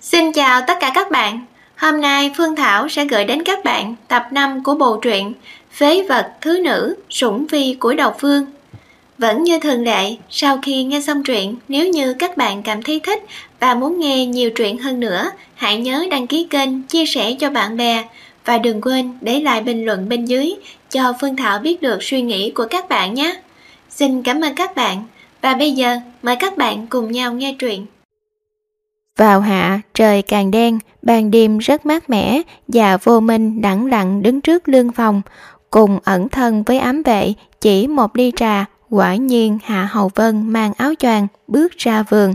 Xin chào tất cả các bạn. Hôm nay Phương Thảo sẽ gửi đến các bạn tập 5 của bộ truyện Phế vật thứ nữ sủng phi của Độc Phương. Vẫn như thường lệ, sau khi nghe xong truyện, nếu như các bạn cảm thấy thích và muốn nghe nhiều truyện hơn nữa, hãy nhớ đăng ký kênh, chia sẻ cho bạn bè và đừng quên để lại bình luận bên dưới cho Phương Thảo biết được suy nghĩ của các bạn nhé. Xin cảm ơn các bạn và bây giờ mời các bạn cùng nhau nghe truyện. Vào hạ, trời càng đen, ban đêm rất mát mẻ và vô minh đẳng lặng đứng trước lương phòng, cùng ẩn thân với ám vệ chỉ một ly trà, quả nhiên Hạ Hầu Vân mang áo choàng bước ra vườn.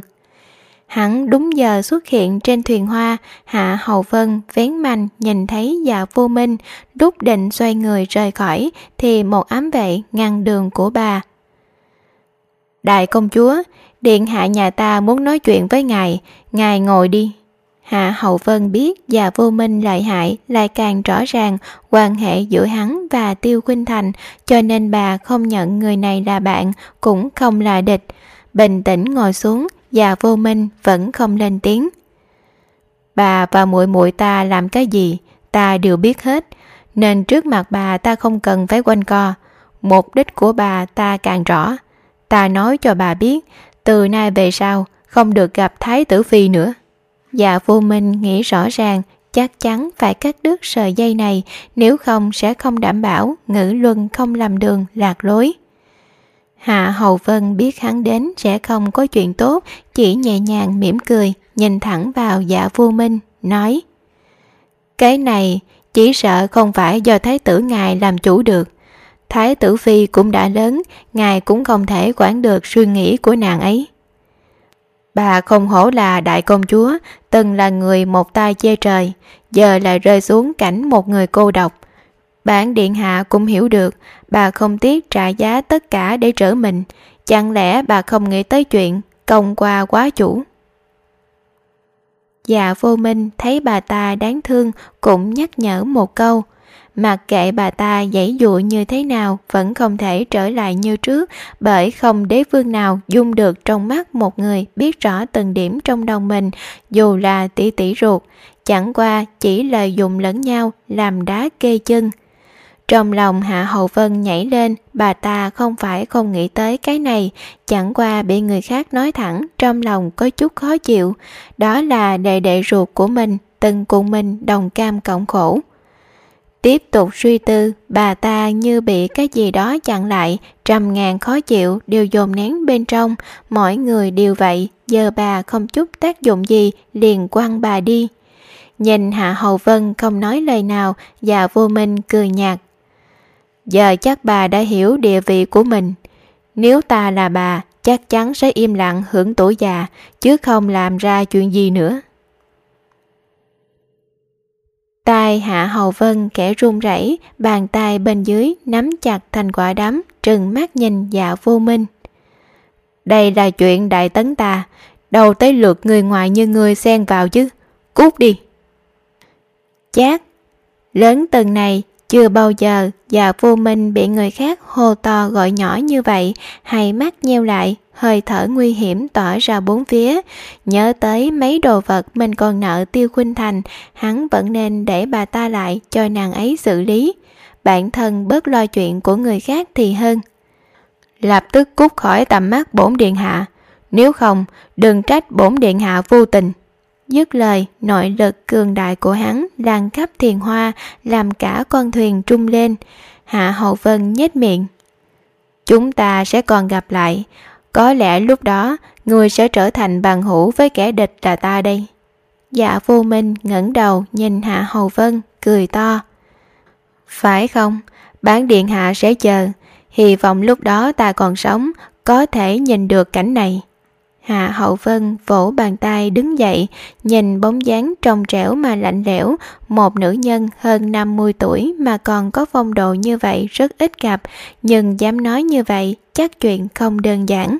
Hắn đúng giờ xuất hiện trên thuyền hoa, Hạ Hầu Vân vén manh nhìn thấy dạ vô minh, lúc định xoay người rời khỏi thì một ám vệ ngăn đường của bà. Đại công chúa, điện hạ nhà ta muốn nói chuyện với ngài, ngài ngồi đi. Hạ Hậu Vân biết và vô minh lợi hại lại càng rõ ràng quan hệ giữa hắn và Tiêu Khuynh Thành cho nên bà không nhận người này là bạn cũng không là địch. Bình tĩnh ngồi xuống và vô minh vẫn không lên tiếng. Bà và muội muội ta làm cái gì ta đều biết hết nên trước mặt bà ta không cần phải quanh co. Mục đích của bà ta càng rõ. Ta nói cho bà biết từ nay về sau không được gặp Thái tử Phi nữa. Dạ vô minh nghĩ rõ ràng chắc chắn phải cắt đứt sợi dây này nếu không sẽ không đảm bảo ngữ luân không làm đường lạc lối. Hạ Hầu Vân biết hắn đến sẽ không có chuyện tốt, chỉ nhẹ nhàng mỉm cười, nhìn thẳng vào dạ vô minh, nói Cái này chỉ sợ không phải do thái tử ngài làm chủ được. Thái tử Phi cũng đã lớn, ngài cũng không thể quản được suy nghĩ của nàng ấy. Bà không hổ là đại công chúa, từng là người một tay che trời, giờ lại rơi xuống cảnh một người cô độc. Bản điện hạ cũng hiểu được, bà không tiếc trả giá tất cả để trở mình, chẳng lẽ bà không nghĩ tới chuyện công qua quá chủ. Dạ vô minh thấy bà ta đáng thương cũng nhắc nhở một câu, Mặc kệ bà ta giãy dụa như thế nào vẫn không thể trở lại như trước bởi không đế vương nào dung được trong mắt một người biết rõ từng điểm trong đầu mình dù là tỷ tỷ ruột, chẳng qua chỉ lợi dụng lẫn nhau làm đá kê chân. Trong lòng Hạ Hậu Vân nhảy lên, bà ta không phải không nghĩ tới cái này, chẳng qua bị người khác nói thẳng, trong lòng có chút khó chịu. Đó là đệ đệ ruột của mình, từng cùng mình đồng cam cộng khổ. Tiếp tục suy tư, bà ta như bị cái gì đó chặn lại, trăm ngàn khó chịu đều dồn nén bên trong, mỗi người đều vậy, giờ bà không chút tác dụng gì, liền quăng bà đi. Nhìn Hạ Hầu Vân không nói lời nào và vô minh cười nhạt. Giờ chắc bà đã hiểu địa vị của mình. Nếu ta là bà, chắc chắn sẽ im lặng hưởng tuổi già, chứ không làm ra chuyện gì nữa. Tai Hạ Hầu Vân kẻ run rẩy, bàn tay bên dưới nắm chặt thành quả đấm, trừng mắt nhìn dạ vô minh. Đây là chuyện đại tấn ta, đầu tới lượt người ngoài như người xen vào chứ, cút đi. Chát, lớn từng này chưa bao giờ dạ vô minh bị người khác hô to gọi nhỏ như vậy, hay mắt nheo lại, hơi thở nguy hiểm tỏ ra bốn phía. Nhớ tới mấy đồ vật mình còn nợ tiêu khuynh thành, hắn vẫn nên để bà ta lại cho nàng ấy xử lý. Bản thân bớt lo chuyện của người khác thì hơn. Lập tức cút khỏi tầm mắt bổn điện hạ. Nếu không, đừng trách bổn điện hạ vô tình. Dứt lời, nội lực cường đại của hắn lan khắp thiền hoa, làm cả con thuyền trung lên. Hạ Hậu Vân nhếch miệng. Chúng ta sẽ còn gặp lại. Có lẽ lúc đó, người sẽ trở thành bằng hữu với kẻ địch là ta đây. Dạ vô minh ngẩng đầu nhìn Hạ Hầu Vân, cười to. Phải không? Bán điện hạ sẽ chờ. Hy vọng lúc đó ta còn sống, có thể nhìn được cảnh này. Hạ Hậu Vân vỗ bàn tay đứng dậy, nhìn bóng dáng trong trẻo mà lạnh lẽo, một nữ nhân hơn 50 tuổi mà còn có phong độ như vậy rất ít gặp, nhưng dám nói như vậy chắc chuyện không đơn giản.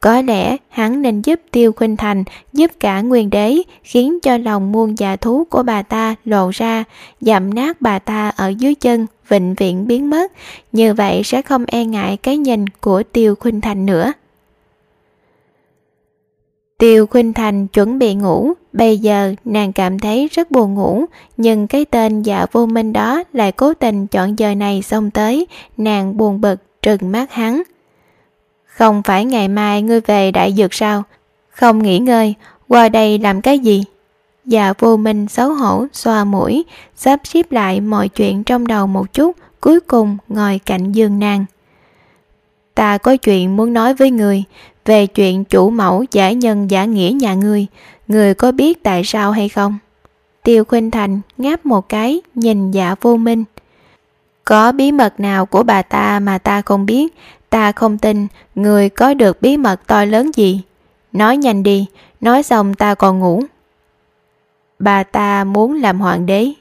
Có lẽ hắn nên giúp Tiêu Khuynh Thành, giúp cả nguyên đế, khiến cho lòng muôn dạ thú của bà ta lộ ra, giảm nát bà ta ở dưới chân, vịnh viễn biến mất. Như vậy sẽ không e ngại cái nhìn của Tiêu Khuynh Thành nữa. Tiêu Khuynh Thành chuẩn bị ngủ, bây giờ nàng cảm thấy rất buồn ngủ, nhưng cái tên dạ vô minh đó lại cố tình chọn giờ này xông tới, nàng buồn bực, trừng mắt hắn. Không phải ngày mai ngươi về đại dược sao? Không nghỉ ngơi, qua đây làm cái gì? Dạ vô minh xấu hổ, xoa mũi, sắp xếp lại mọi chuyện trong đầu một chút, cuối cùng ngồi cạnh giường nàng. Ta có chuyện muốn nói với người, về chuyện chủ mẫu giả nhân giả nghĩa nhà ngươi, người có biết tại sao hay không? Tiêu Khuynh Thành ngáp một cái, nhìn dạ vô minh. Có bí mật nào của bà ta mà ta không biết, ta không tin người có được bí mật to lớn gì. Nói nhanh đi, nói xong ta còn ngủ. Bà ta muốn làm hoàng đế.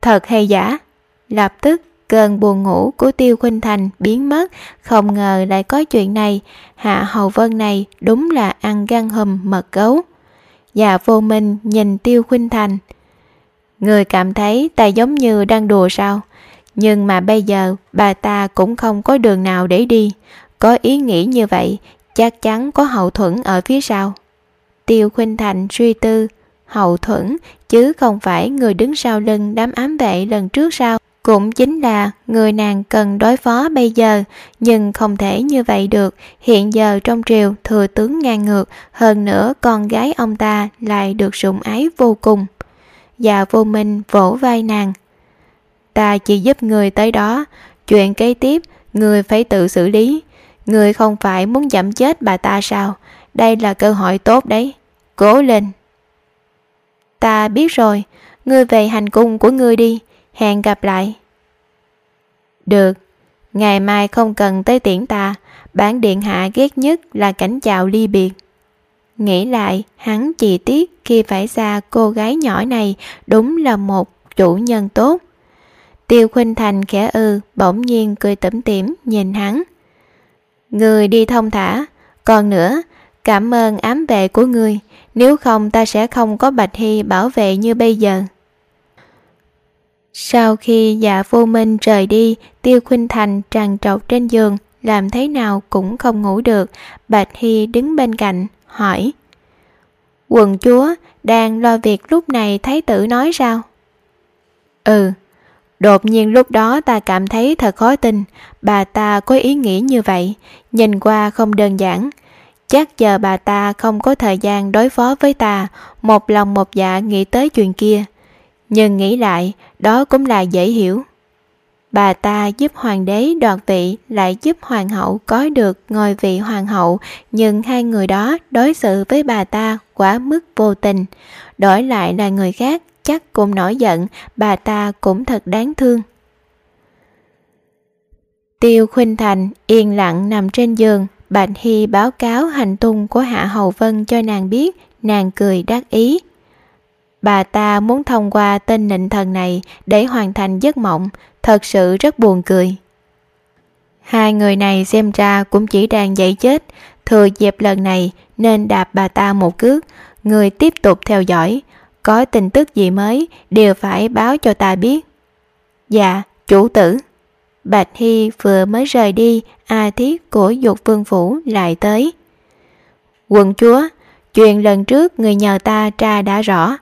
Thật hay giả? Lập tức cơn buồn ngủ của Tiêu Khuynh Thành biến mất, không ngờ lại có chuyện này, Hạ Hầu Vân này đúng là ăn gan hùm mật gấu. Dạ vô minh nhìn Tiêu Khuynh Thành. Người cảm thấy ta giống như đang đùa sao? Nhưng mà bây giờ bà ta cũng không có đường nào để đi. Có ý nghĩ như vậy, chắc chắn có hậu thuẫn ở phía sau. Tiêu Khuynh Thành suy tư, hậu thuẫn chứ không phải người đứng sau lưng đám ám vệ lần trước sao? Cũng chính là người nàng cần đối phó bây giờ, nhưng không thể như vậy được. Hiện giờ trong triều thừa tướng ngang ngược, hơn nữa con gái ông ta lại được sủng ái vô cùng. Và vô minh vỗ vai nàng. Ta chỉ giúp người tới đó, chuyện kế tiếp người phải tự xử lý. Người không phải muốn giảm chết bà ta sao? Đây là cơ hội tốt đấy. Cố lên. Ta biết rồi, ngươi về hành cung của ngươi đi hẹn gặp lại. Được, ngày mai không cần tới tiễn ta, bản điện hạ ghét nhất là cảnh chào ly biệt. Nghĩ lại, hắn chỉ tiếc khi phải xa cô gái nhỏ này đúng là một chủ nhân tốt. Tiêu Khuynh Thành khẽ ư, bỗng nhiên cười tẩm tỉm nhìn hắn. Người đi thông thả, còn nữa, cảm ơn ám vệ của người, nếu không ta sẽ không có Bạch Hy bảo vệ như bây giờ. Sau khi dạ vô minh rời đi, Tiêu Khuynh Thành tràn trọc trên giường, làm thế nào cũng không ngủ được. Bạch Hy đứng bên cạnh, hỏi. Quần chúa đang lo việc lúc này thái tử nói sao? Ừ, đột nhiên lúc đó ta cảm thấy thật khó tin, bà ta có ý nghĩ như vậy, nhìn qua không đơn giản. Chắc giờ bà ta không có thời gian đối phó với ta, một lòng một dạ nghĩ tới chuyện kia nhưng nghĩ lại đó cũng là dễ hiểu. Bà ta giúp hoàng đế đoạt vị, lại giúp hoàng hậu có được ngôi vị hoàng hậu, nhưng hai người đó đối xử với bà ta quá mức vô tình. Đổi lại là người khác, chắc cũng nổi giận, bà ta cũng thật đáng thương. Tiêu khuynh thành yên lặng nằm trên giường, bạch hy báo cáo hành tung của hạ hầu vân cho nàng biết, nàng cười đắc ý. Bà ta muốn thông qua tên nịnh thần này để hoàn thành giấc mộng, thật sự rất buồn cười. Hai người này xem ra cũng chỉ đang dậy chết, thừa dịp lần này nên đạp bà ta một cước, người tiếp tục theo dõi, có tin tức gì mới đều phải báo cho ta biết. Dạ, chủ tử. Bạch Hy vừa mới rời đi, A Thiết của dục vương phủ lại tới. Quận chúa, chuyện lần trước người nhờ ta tra đã rõ,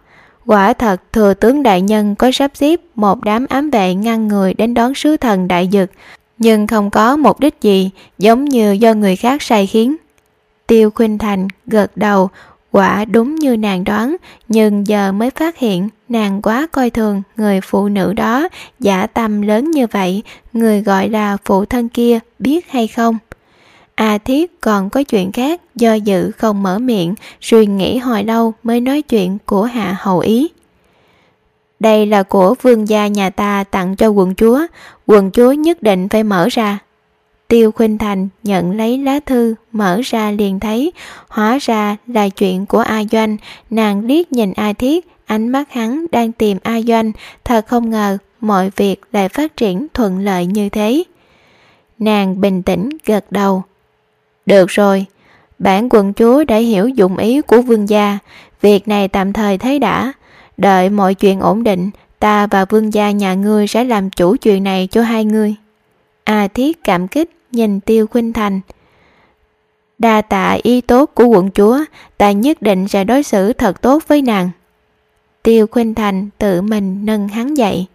Quả thật thừa tướng đại nhân có sắp xếp một đám ám vệ ngăn người đến đón sứ thần đại dực, nhưng không có mục đích gì giống như do người khác sai khiến. Tiêu Khuynh Thành gật đầu, quả đúng như nàng đoán, nhưng giờ mới phát hiện nàng quá coi thường người phụ nữ đó, giả tâm lớn như vậy, người gọi là phụ thân kia biết hay không? A Thiết còn có chuyện khác do dự không mở miệng, suy nghĩ hồi lâu mới nói chuyện của Hạ Hầu Ý. Đây là của vương gia nhà ta tặng cho quận chúa, quận chúa nhất định phải mở ra. Tiêu Khuynh Thành nhận lấy lá thư, mở ra liền thấy, hóa ra là chuyện của A Doanh, nàng liếc nhìn A Thiết, ánh mắt hắn đang tìm A Doanh, thật không ngờ mọi việc lại phát triển thuận lợi như thế. Nàng bình tĩnh gật đầu, được rồi, bản quận chúa đã hiểu dụng ý của vương gia, việc này tạm thời thấy đã. Đợi mọi chuyện ổn định, ta và vương gia nhà ngươi sẽ làm chủ chuyện này cho hai ngươi. A Thiết cảm kích nhìn Tiêu Khuynh Thành. Đa tạ y tốt của quận chúa, ta nhất định sẽ đối xử thật tốt với nàng. Tiêu Khuynh Thành tự mình nâng hắn dậy.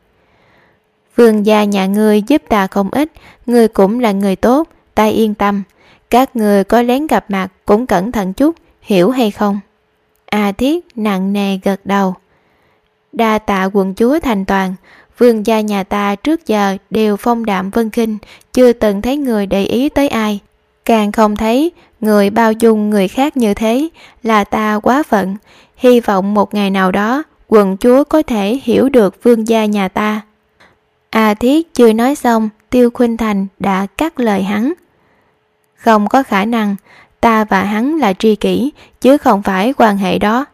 Vương gia nhà ngươi giúp ta không ít, ngươi cũng là người tốt, ta yên tâm. Các người có lén gặp mặt cũng cẩn thận chút, hiểu hay không? A Thiết nặng nề gật đầu. Đa tạ quận chúa thành toàn, vương gia nhà ta trước giờ đều phong đạm vân kinh, chưa từng thấy người để ý tới ai. Càng không thấy người bao dung người khác như thế là ta quá phận. Hy vọng một ngày nào đó quận chúa có thể hiểu được vương gia nhà ta. A Thiết chưa nói xong, Tiêu Khuynh Thành đã cắt lời hắn. Không có khả năng, ta và hắn là tri kỷ, chứ không phải quan hệ đó.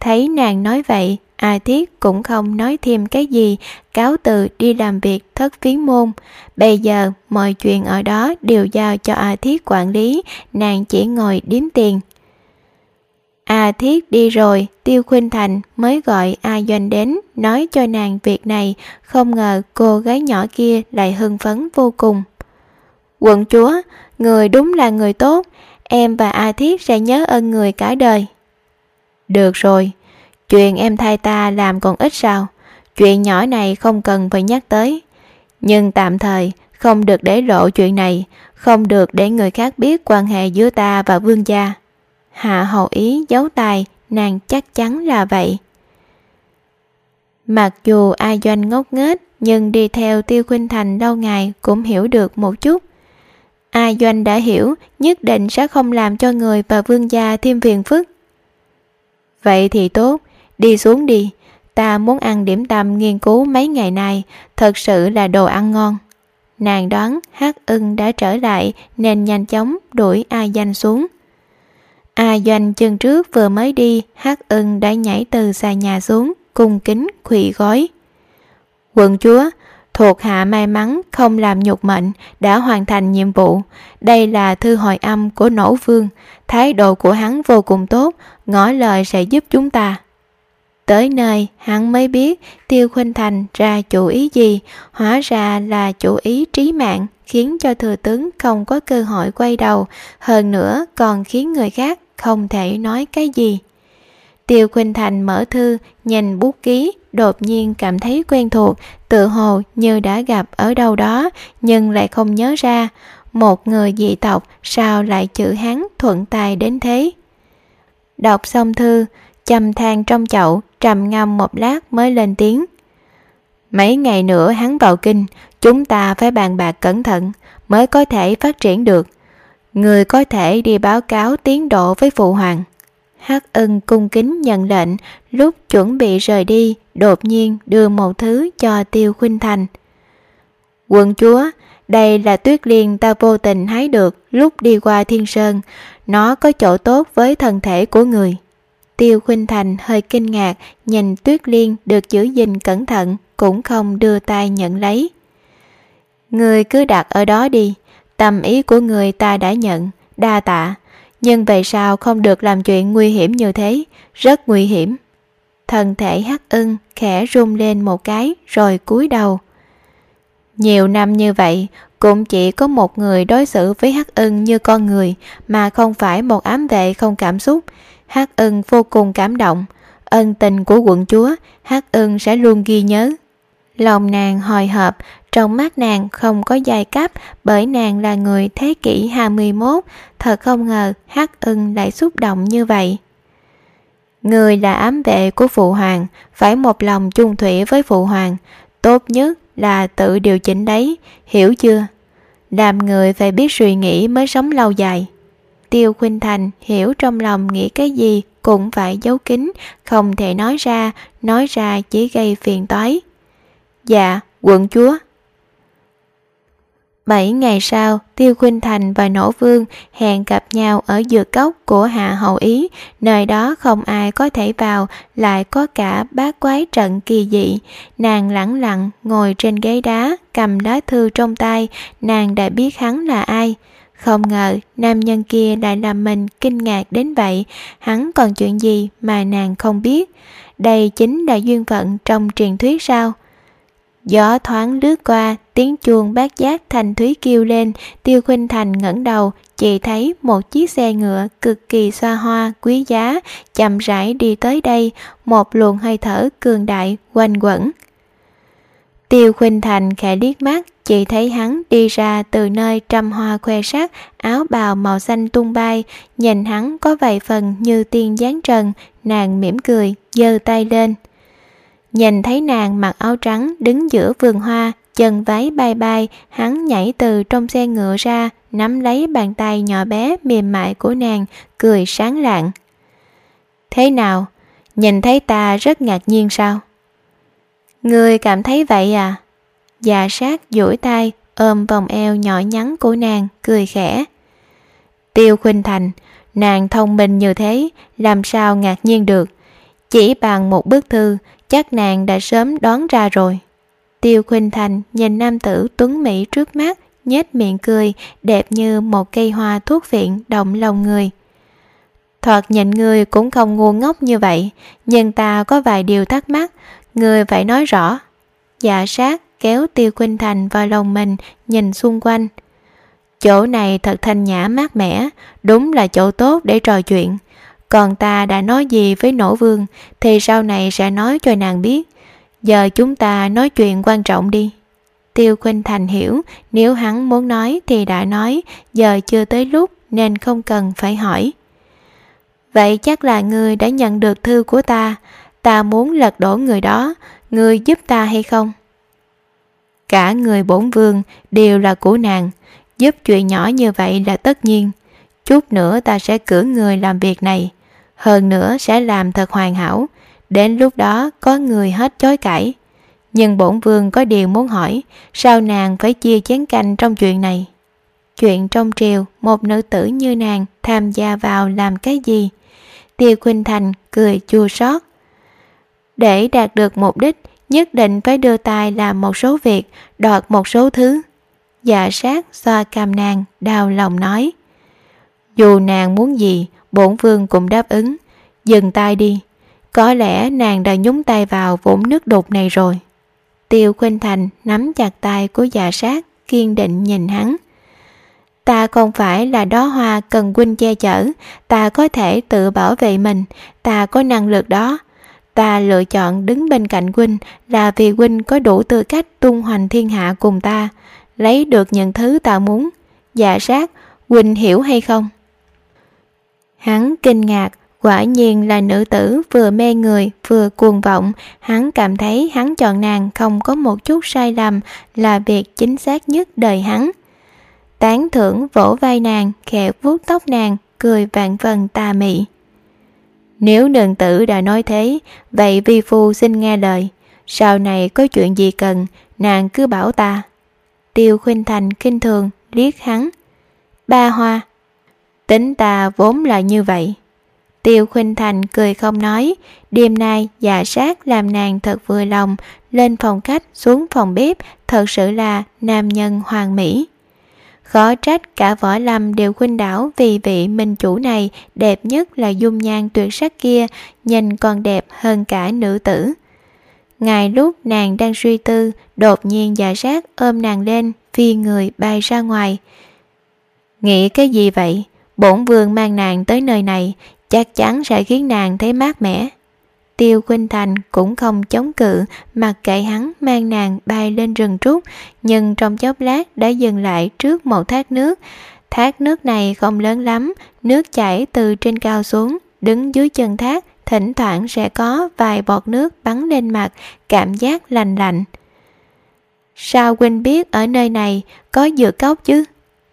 Thấy nàng nói vậy, A Thiết cũng không nói thêm cái gì, cáo từ đi làm việc thất phiến môn. Bây giờ, mọi chuyện ở đó đều giao cho A Thiết quản lý, nàng chỉ ngồi điếm tiền. A Thiết đi rồi, Tiêu Khuynh Thành mới gọi A Doanh đến, nói cho nàng việc này, không ngờ cô gái nhỏ kia lại hưng phấn vô cùng. Quận chúa, người đúng là người tốt, em và A Thiết sẽ nhớ ơn người cả đời. Được rồi, chuyện em thay ta làm còn ít sao, chuyện nhỏ này không cần phải nhắc tới. Nhưng tạm thời, không được để lộ chuyện này, không được để người khác biết quan hệ giữa ta và vương gia. Hạ hậu ý giấu tài, nàng chắc chắn là vậy. Mặc dù A Doanh ngốc nghếch, nhưng đi theo Tiêu Khuynh Thành lâu ngày cũng hiểu được một chút. A Doanh đã hiểu, nhất định sẽ không làm cho người và vương gia thêm phiền phức. Vậy thì tốt, đi xuống đi, ta muốn ăn điểm tâm nghiên cứu mấy ngày nay, thật sự là đồ ăn ngon. Nàng đoán Hát ưng đã trở lại nên nhanh chóng đuổi A Doanh xuống. A Doanh chân trước vừa mới đi, Hát ưng đã nhảy từ xa nhà xuống, cung kính khủy gói. Quận chúa, thuộc hạ may mắn không làm nhục mệnh, đã hoàn thành nhiệm vụ. Đây là thư hồi âm của nổ vương, thái độ của hắn vô cùng tốt, ngỏ lời sẽ giúp chúng ta. Tới nơi, hắn mới biết Tiêu Khuynh Thành ra chủ ý gì, hóa ra là chủ ý trí mạng, khiến cho thừa tướng không có cơ hội quay đầu, hơn nữa còn khiến người khác không thể nói cái gì. Tiêu Khuynh Thành mở thư, nhìn bút ký, đột nhiên cảm thấy quen thuộc, tự hồ như đã gặp ở đâu đó, nhưng lại không nhớ ra. Một người dị tộc sao lại chữ Hán thuận tài đến thế? Đọc xong thư, chầm than trong chậu, trầm ngâm một lát mới lên tiếng. Mấy ngày nữa hắn vào kinh, chúng ta phải bàn bạc cẩn thận mới có thể phát triển được. Người có thể đi báo cáo tiến độ với phụ hoàng. Hắc ưng cung kính nhận lệnh, lúc chuẩn bị rời đi, đột nhiên đưa một thứ cho Tiêu Khuynh Thành. Quân chúa, đây là tuyết liên ta vô tình hái được lúc đi qua thiên sơn, nó có chỗ tốt với thân thể của người. Tiêu Khuynh Thành hơi kinh ngạc, nhìn tuyết liên được giữ gìn cẩn thận, cũng không đưa tay nhận lấy. Người cứ đặt ở đó đi, tâm ý của người ta đã nhận, đa tạ, nhưng về sao không được làm chuyện nguy hiểm như thế, rất nguy hiểm. Thân thể hắc ưng khẽ rung lên một cái rồi cúi đầu. Nhiều năm như vậy, cũng chỉ có một người đối xử với hắc ưng như con người mà không phải một ám vệ không cảm xúc. hắc ưng vô cùng cảm động, ân tình của quận chúa, hắc ưng sẽ luôn ghi nhớ. Lòng nàng hồi hộp, trong mắt nàng không có giai cấp bởi nàng là người thế kỷ 21, thật không ngờ Hắc ưng lại xúc động như vậy. Người là ám vệ của Phụ Hoàng, phải một lòng chung thủy với Phụ Hoàng, tốt nhất là tự điều chỉnh đấy, hiểu chưa? Làm người phải biết suy nghĩ mới sống lâu dài. Tiêu Khuynh Thành hiểu trong lòng nghĩ cái gì cũng phải giấu kín, không thể nói ra, nói ra chỉ gây phiền toái. Dạ, quận chúa. Bảy ngày sau, Tiêu Khuynh Thành và Nổ Vương hẹn gặp nhau ở dược cốc của Hạ Hậu Ý, nơi đó không ai có thể vào, lại có cả bát quái trận kỳ dị. Nàng lẳng lặng ngồi trên ghế đá, cầm lá thư trong tay, nàng đã biết hắn là ai. Không ngờ nam nhân kia lại làm mình kinh ngạc đến vậy, hắn còn chuyện gì mà nàng không biết. Đây chính là duyên phận trong truyền thuyết sao? Gió thoáng lướt qua, tiếng chuông bát giác thành thúy kêu lên, tiêu khuynh thành ngẩng đầu, chị thấy một chiếc xe ngựa cực kỳ xoa hoa quý giá chậm rãi đi tới đây một luồng hơi thở cường đại quanh quẩn. Tiêu khuynh thành khẽ liếc mắt chị thấy hắn đi ra từ nơi trăm hoa khoe sắc áo bào màu xanh tung bay nhìn hắn có vài phần như tiên giáng trần nàng mỉm cười giơ tay lên nhìn thấy nàng mặc áo trắng đứng giữa vườn hoa, chân váy bay bay, hắn nhảy từ trong xe ngựa ra, nắm lấy bàn tay nhỏ bé mềm mại của nàng, cười sáng lạng. Thế nào? Nhìn thấy ta rất ngạc nhiên sao? Người cảm thấy vậy à? Già sát duỗi tay, ôm vòng eo nhỏ nhắn của nàng, cười khẽ. Tiêu khuynh thành, nàng thông minh như thế, làm sao ngạc nhiên được? Chỉ bằng một bức thư chắc nàng đã sớm đoán ra rồi. Tiêu khuynh thành nhìn nam tử tuấn mỹ trước mắt, nhếch miệng cười, đẹp như một cây hoa thuốc viện động lòng người. Thoạt nhìn người cũng không ngu ngốc như vậy, nhưng ta có vài điều thắc mắc, người phải nói rõ. Dạ sát kéo tiêu khuynh thành vào lòng mình, nhìn xung quanh. Chỗ này thật thanh nhã mát mẻ, đúng là chỗ tốt để trò chuyện còn ta đã nói gì với nổ vương, thì sau này sẽ nói cho nàng biết. Giờ chúng ta nói chuyện quan trọng đi. Tiêu khuynh thành hiểu, nếu hắn muốn nói thì đã nói, giờ chưa tới lúc nên không cần phải hỏi. Vậy chắc là ngươi đã nhận được thư của ta ta muốn lật đổ người đó, ngươi giúp ta hay không? Cả người bổn vương đều là của nàng, giúp chuyện nhỏ như vậy là tất nhiên. Chút nữa ta sẽ cử người làm việc này hơn nữa sẽ làm thật hoàn hảo. Đến lúc đó, có người hết chối cãi. Nhưng bổn vương có điều muốn hỏi, sao nàng phải chia chén canh trong chuyện này? Chuyện trong triều, một nữ tử như nàng tham gia vào làm cái gì? Tiêu khuynh thành cười chua xót. Để đạt được mục đích, nhất định phải đưa tay làm một số việc, đoạt một số thứ. Dạ sát xoa cam nàng đau lòng nói. Dù nàng muốn gì bổn vương cũng đáp ứng. Dừng tay đi. Có lẽ nàng đã nhúng tay vào vũng nước đục này rồi. Tiêu khuynh thành nắm chặt tay của dạ sát, kiên định nhìn hắn. Ta không phải là đó hoa cần huynh che chở. Ta có thể tự bảo vệ mình. Ta có năng lực đó. Ta lựa chọn đứng bên cạnh huynh là vì huynh có đủ tư cách tung hoành thiên hạ cùng ta. Lấy được những thứ ta muốn. Dạ sát, huynh hiểu hay không? Hắn kinh ngạc, quả nhiên là nữ tử vừa mê người, vừa cuồng vọng. Hắn cảm thấy hắn chọn nàng không có một chút sai lầm là việc chính xác nhất đời hắn. Tán thưởng vỗ vai nàng, khẽ vuốt tóc nàng, cười vạn phần tà mị. Nếu nương tử đã nói thế, vậy vi phu xin nghe lời. Sau này có chuyện gì cần, nàng cứ bảo ta. Tiêu khuyên thành kinh thường liếc hắn. Ba hoa tính ta vốn là như vậy. Tiêu khuynh thành cười không nói. Đêm nay dạ sát làm nàng thật vừa lòng, lên phòng khách, xuống phòng bếp, thật sự là nam nhân hoàng mỹ. Khó trách cả võ lâm đều khuynh đảo vì vị minh chủ này đẹp nhất là dung nhan tuyệt sắc kia, nhìn còn đẹp hơn cả nữ tử. Ngài lúc nàng đang suy tư, đột nhiên dạ sát ôm nàng lên, phi người bay ra ngoài. Nghĩ cái gì vậy? Bổn vương mang nàng tới nơi này, chắc chắn sẽ khiến nàng thấy mát mẻ. Tiêu khuynh thành cũng không chống cự, mặc kệ hắn mang nàng bay lên rừng trúc, nhưng trong chốc lát đã dừng lại trước một thác nước. Thác nước này không lớn lắm, nước chảy từ trên cao xuống, đứng dưới chân thác, thỉnh thoảng sẽ có vài bọt nước bắn lên mặt, cảm giác lành lạnh. Sao huynh biết ở nơi này có dược cốc chứ?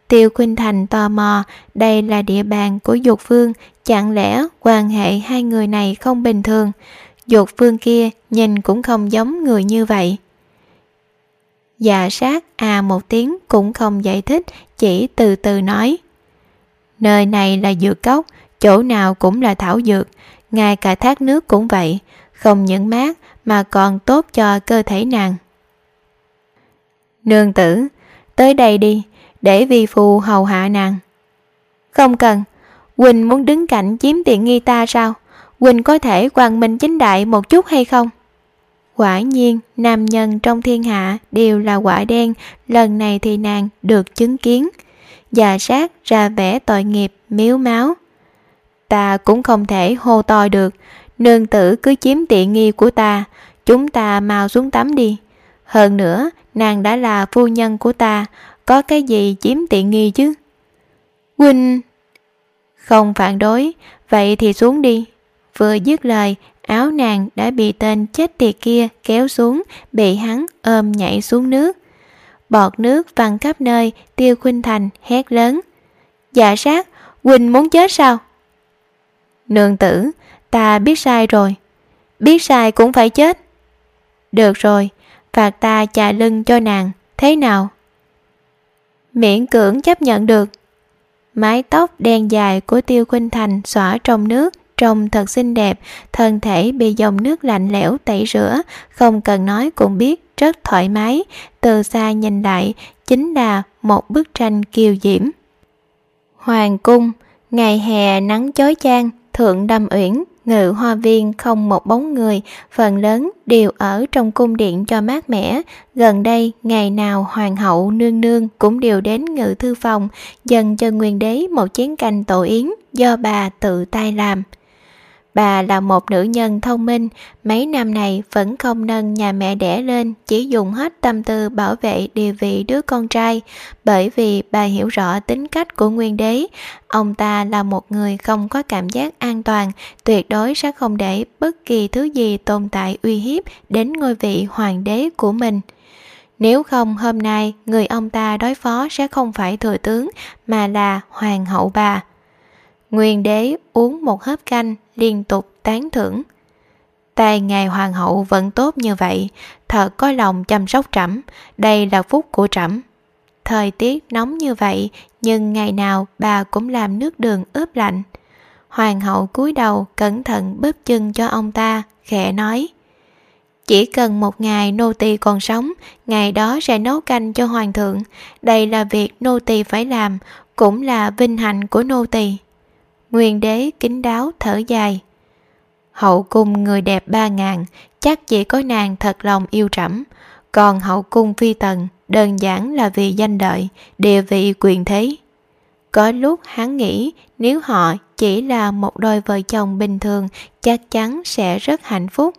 Tiêu khuynh thành tò mò, đây là địa bàn của dục phương, chẳng lẽ quan hệ hai người này không bình thường? Dục phương kia nhìn cũng không giống người như vậy. Dạ sát à một tiếng cũng không giải thích, chỉ từ từ nói. Nơi này là dược cốc, chỗ nào cũng là thảo dược, ngay cả thác nước cũng vậy, không những mát mà còn tốt cho cơ thể nàng. Nương tử, tới đây đi để vi phu hầu hạ nàng không cần Quỳnh muốn đứng cạnh chiếm tiện nghi ta sao? Quỳnh có thể quang minh chính đại một chút hay không? Quả nhiên, nam nhân trong thiên hạ đều là quả đen, lần này thì nàng được chứng kiến. già sát ra vẻ tội nghiệp miếu máu ta cũng không thể hô to được nương tử cứ chiếm tiện nghi của ta chúng ta mau xuống tắm đi hơn nữa nàng đã là phu nhân của ta có cái gì chiếm tiện nghi chứ? Huynh, không phản đối. Vậy thì xuống đi. Vừa dứt lời, áo nàng đã bị tên chết tiệt kia kéo xuống, bị hắn ôm nhảy xuống nước. Bọt nước văng khắp nơi, tiêu khuynh thành hét lớn. Dạ sát, huynh muốn chết sao? Nương tử, ta biết sai rồi. Biết sai cũng phải chết. Được rồi, phạt ta chà lưng cho nàng. Thế nào? Miễn cưỡng chấp nhận được. Mái tóc đen dài của tiêu khuynh thành xõa trong nước, trông thật xinh đẹp, thân thể bị dòng nước lạnh lẽo tẩy rửa, không cần nói cũng biết rất thoải mái, từ xa nhìn lại chính là một bức tranh kiều diễm. Hoàng cung, ngày hè nắng chói chang, thượng đâm uyển ngự hoa viên không một bóng người, phần lớn đều ở trong cung điện cho mát mẻ. Gần đây, ngày nào hoàng hậu nương nương cũng đều đến ngự thư phòng dần cho nguyên đế một chén canh tổ yến do bà tự tay làm. Bà là một nữ nhân thông minh, mấy năm này vẫn không nâng nhà mẹ đẻ lên, chỉ dùng hết tâm tư bảo vệ địa vị đứa con trai, bởi vì bà hiểu rõ tính cách của nguyên đế. Ông ta là một người không có cảm giác an toàn, tuyệt đối sẽ không để bất kỳ thứ gì tồn tại uy hiếp đến ngôi vị hoàng đế của mình. Nếu không hôm nay người ông ta đối phó sẽ không phải thừa tướng mà là hoàng hậu bà. Nguyên đế uống một hớp canh liên tục tán thưởng. Tài ngài hoàng hậu vẫn tốt như vậy, thật có lòng chăm sóc trẫm, đây là phúc của trẫm. Thời tiết nóng như vậy, nhưng ngày nào bà cũng làm nước đường ướp lạnh. Hoàng hậu cúi đầu cẩn thận bóp chân cho ông ta, khẽ nói. Chỉ cần một ngày nô tỳ còn sống, ngày đó sẽ nấu canh cho hoàng thượng. Đây là việc nô tỳ phải làm, cũng là vinh hạnh của nô tỳ. Nguyên đế kính đáo thở dài. Hậu cung người đẹp ba ngàn, chắc chỉ có nàng thật lòng yêu trẫm. Còn hậu cung phi tần, đơn giản là vì danh đợi, địa vị quyền thế. Có lúc hắn nghĩ nếu họ chỉ là một đôi vợ chồng bình thường chắc chắn sẽ rất hạnh phúc.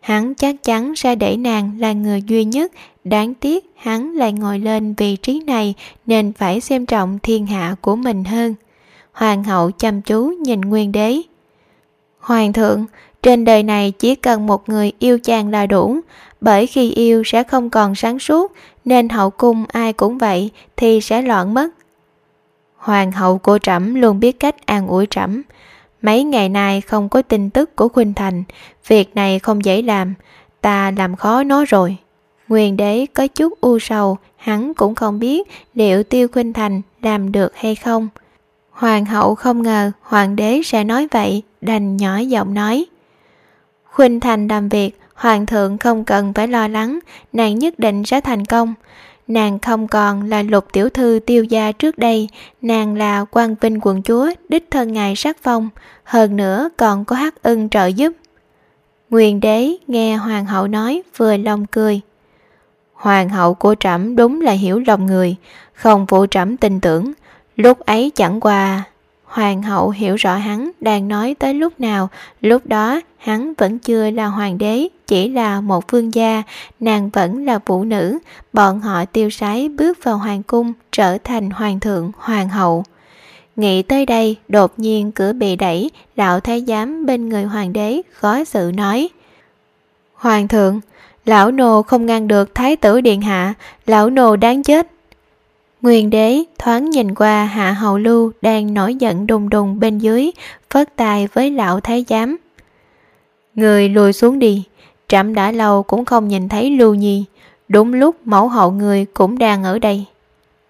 Hắn chắc chắn sẽ để nàng là người duy nhất, đáng tiếc hắn lại ngồi lên vị trí này nên phải xem trọng thiên hạ của mình hơn hoàng hậu chăm chú nhìn nguyên đế. Hoàng thượng, trên đời này chỉ cần một người yêu chàng là đủ, bởi khi yêu sẽ không còn sáng suốt, nên hậu cung ai cũng vậy thì sẽ loạn mất. Hoàng hậu của trẫm luôn biết cách an ủi trẫm. Mấy ngày nay không có tin tức của khuynh thành, việc này không dễ làm, ta làm khó nó rồi. Nguyên đế có chút u sầu, hắn cũng không biết liệu tiêu khuynh thành làm được hay không. Hoàng hậu không ngờ hoàng đế sẽ nói vậy, đành nhỏ giọng nói. Khuynh thành làm việc, hoàng thượng không cần phải lo lắng, nàng nhất định sẽ thành công. Nàng không còn là lục tiểu thư tiêu gia trước đây, nàng là quan vinh quận chúa, đích thân ngài sắc phong, hơn nữa còn có hắc ưng trợ giúp. Nguyên đế nghe hoàng hậu nói vừa lòng cười. Hoàng hậu của trẫm đúng là hiểu lòng người, không phụ trẫm tin tưởng, Lúc ấy chẳng qua, hoàng hậu hiểu rõ hắn đang nói tới lúc nào, lúc đó hắn vẫn chưa là hoàng đế, chỉ là một vương gia, nàng vẫn là phụ nữ, bọn họ tiêu sái bước vào hoàng cung, trở thành hoàng thượng, hoàng hậu. Nghĩ tới đây, đột nhiên cửa bị đẩy, lão thái giám bên người hoàng đế khó sự nói. Hoàng thượng, lão nô không ngăn được thái tử điện hạ, lão nô đáng chết. Nguyên đế thoáng nhìn qua hạ hậu lưu đang nổi giận đùng đùng bên dưới, phớt tài với lão thái giám. Người lùi xuống đi, trẫm đã lâu cũng không nhìn thấy lưu nhi, đúng lúc mẫu hậu người cũng đang ở đây.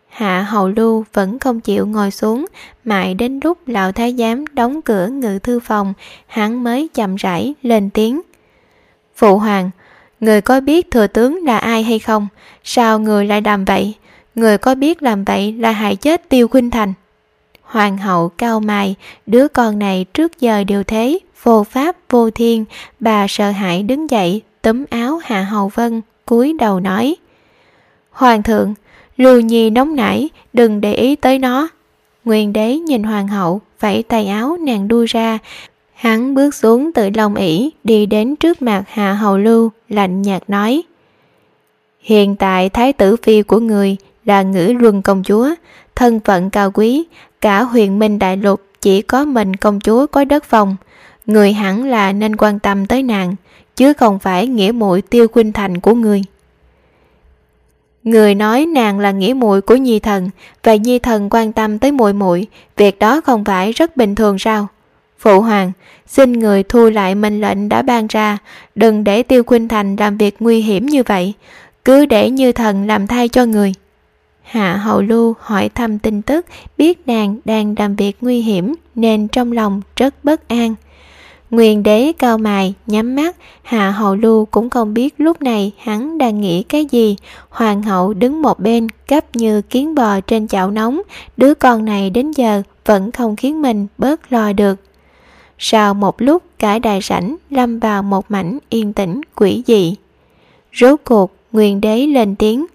Hạ hậu lưu vẫn không chịu ngồi xuống, mãi đến lúc lão thái giám đóng cửa ngự thư phòng, hắn mới chậm rãi lên tiếng. Phụ hoàng, người có biết thừa tướng là ai hay không? Sao người lại đàm vậy? Người có biết làm vậy là hại chết tiêu khuynh thành hoàng hậu cao mài đứa con này trước giờ đều thế vô pháp vô thiên bà sợ hãi đứng dậy túm áo hạ hầu vân cúi đầu nói hoàng thượng Lưu Nhi nóng nảy, đừng để ý tới nó. Nguyên đế nhìn hoàng hậu, vẫy tay áo nàng đuôi ra. Hắn bước xuống từ lòng ỉ, đi đến trước mặt Hạ Hầu Lưu, lạnh nhạt nói. Hiện tại thái tử phi của người là ngữ luân công chúa, thân phận cao quý, cả huyền minh đại lục chỉ có mình công chúa có đất phòng. Người hẳn là nên quan tâm tới nàng, chứ không phải nghĩa muội tiêu khuynh thành của người. Người nói nàng là nghĩa muội của Nhi thần, và Nhi thần quan tâm tới muội muội, việc đó không phải rất bình thường sao? Phụ hoàng, xin người thu lại mệnh lệnh đã ban ra, đừng để Tiêu Khuynh Thành làm việc nguy hiểm như vậy, cứ để Như thần làm thay cho người. Hạ Hậu Lưu hỏi thăm tin tức, biết nàng đang làm việc nguy hiểm nên trong lòng rất bất an. Nguyên đế cao mài, nhắm mắt, hạ hậu lưu cũng không biết lúc này hắn đang nghĩ cái gì. Hoàng hậu đứng một bên, gấp như kiến bò trên chảo nóng, đứa con này đến giờ vẫn không khiến mình bớt lo được. Sau một lúc cả đại sảnh lâm vào một mảnh yên tĩnh quỷ dị. Rốt cuộc, Nguyên đế lên tiếng.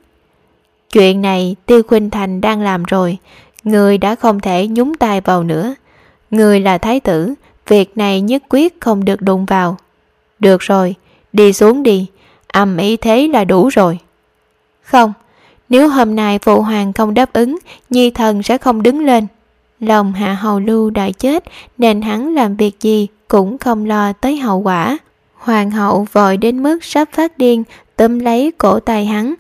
Chuyện này Tiêu Khuynh Thành đang làm rồi, người đã không thể nhúng tay vào nữa. Người là thái tử, Việc này nhất quyết không được đụng vào. Được rồi, đi xuống đi, âm ý thế là đủ rồi. Không, nếu hôm nay phụ hoàng không đáp ứng, nhi thần sẽ không đứng lên. Lòng hạ hầu lưu đã chết nên hắn làm việc gì cũng không lo tới hậu quả. Hoàng hậu vội đến mức sắp phát điên túm lấy cổ tay hắn.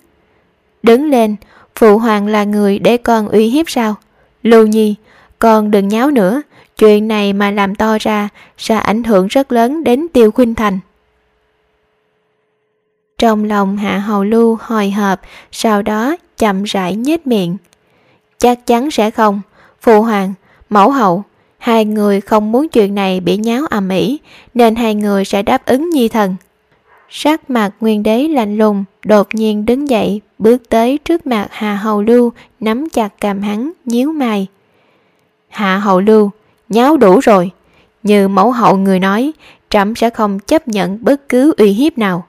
Đứng lên, phụ hoàng là người để con uy hiếp sao? Lưu nhi, con đừng nháo nữa, Chuyện này mà làm to ra sẽ ảnh hưởng rất lớn đến Tiêu Khuynh Thành. Trong lòng Hạ Hầu Lưu hồi hộp, sau đó chậm rãi nhếch miệng. Chắc chắn sẽ không. Phụ hoàng, mẫu hậu, hai người không muốn chuyện này bị nháo ầm ĩ, nên hai người sẽ đáp ứng nhi thần. Sắc mặt nguyên đế lạnh lùng, đột nhiên đứng dậy, bước tới trước mặt Hà Hầu Lưu, nắm chặt cầm hắn, nhíu mày. Hạ Hầu Lưu, nháo đủ rồi. Như mẫu hậu người nói, trẫm sẽ không chấp nhận bất cứ uy hiếp nào.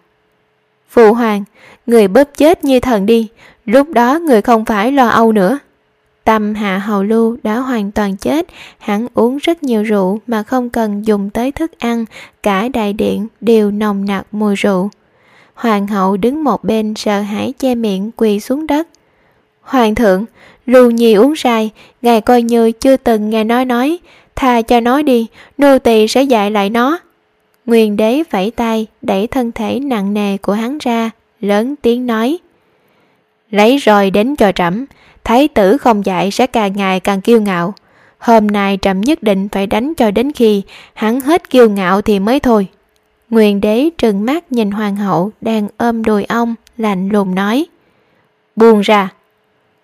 Phụ hoàng, người bóp chết như thần đi, lúc đó người không phải lo âu nữa. Tâm hạ hầu lưu đã hoàn toàn chết, hắn uống rất nhiều rượu mà không cần dùng tới thức ăn, cả đại điện đều nồng nặc mùi rượu. Hoàng hậu đứng một bên sợ hãi che miệng quỳ xuống đất. Hoàng thượng, rù nhi uống sai, ngài coi như chưa từng nghe nói nói, tha cho nó đi, nô tỳ sẽ dạy lại nó. Nguyên đế vẫy tay, đẩy thân thể nặng nề của hắn ra, lớn tiếng nói. Lấy rồi đến cho trẫm thái tử không dạy sẽ càng ngày càng kiêu ngạo. Hôm nay trẫm nhất định phải đánh cho đến khi hắn hết kiêu ngạo thì mới thôi. Nguyên đế trừng mắt nhìn hoàng hậu đang ôm đùi ông, lạnh lùng nói. Buông ra.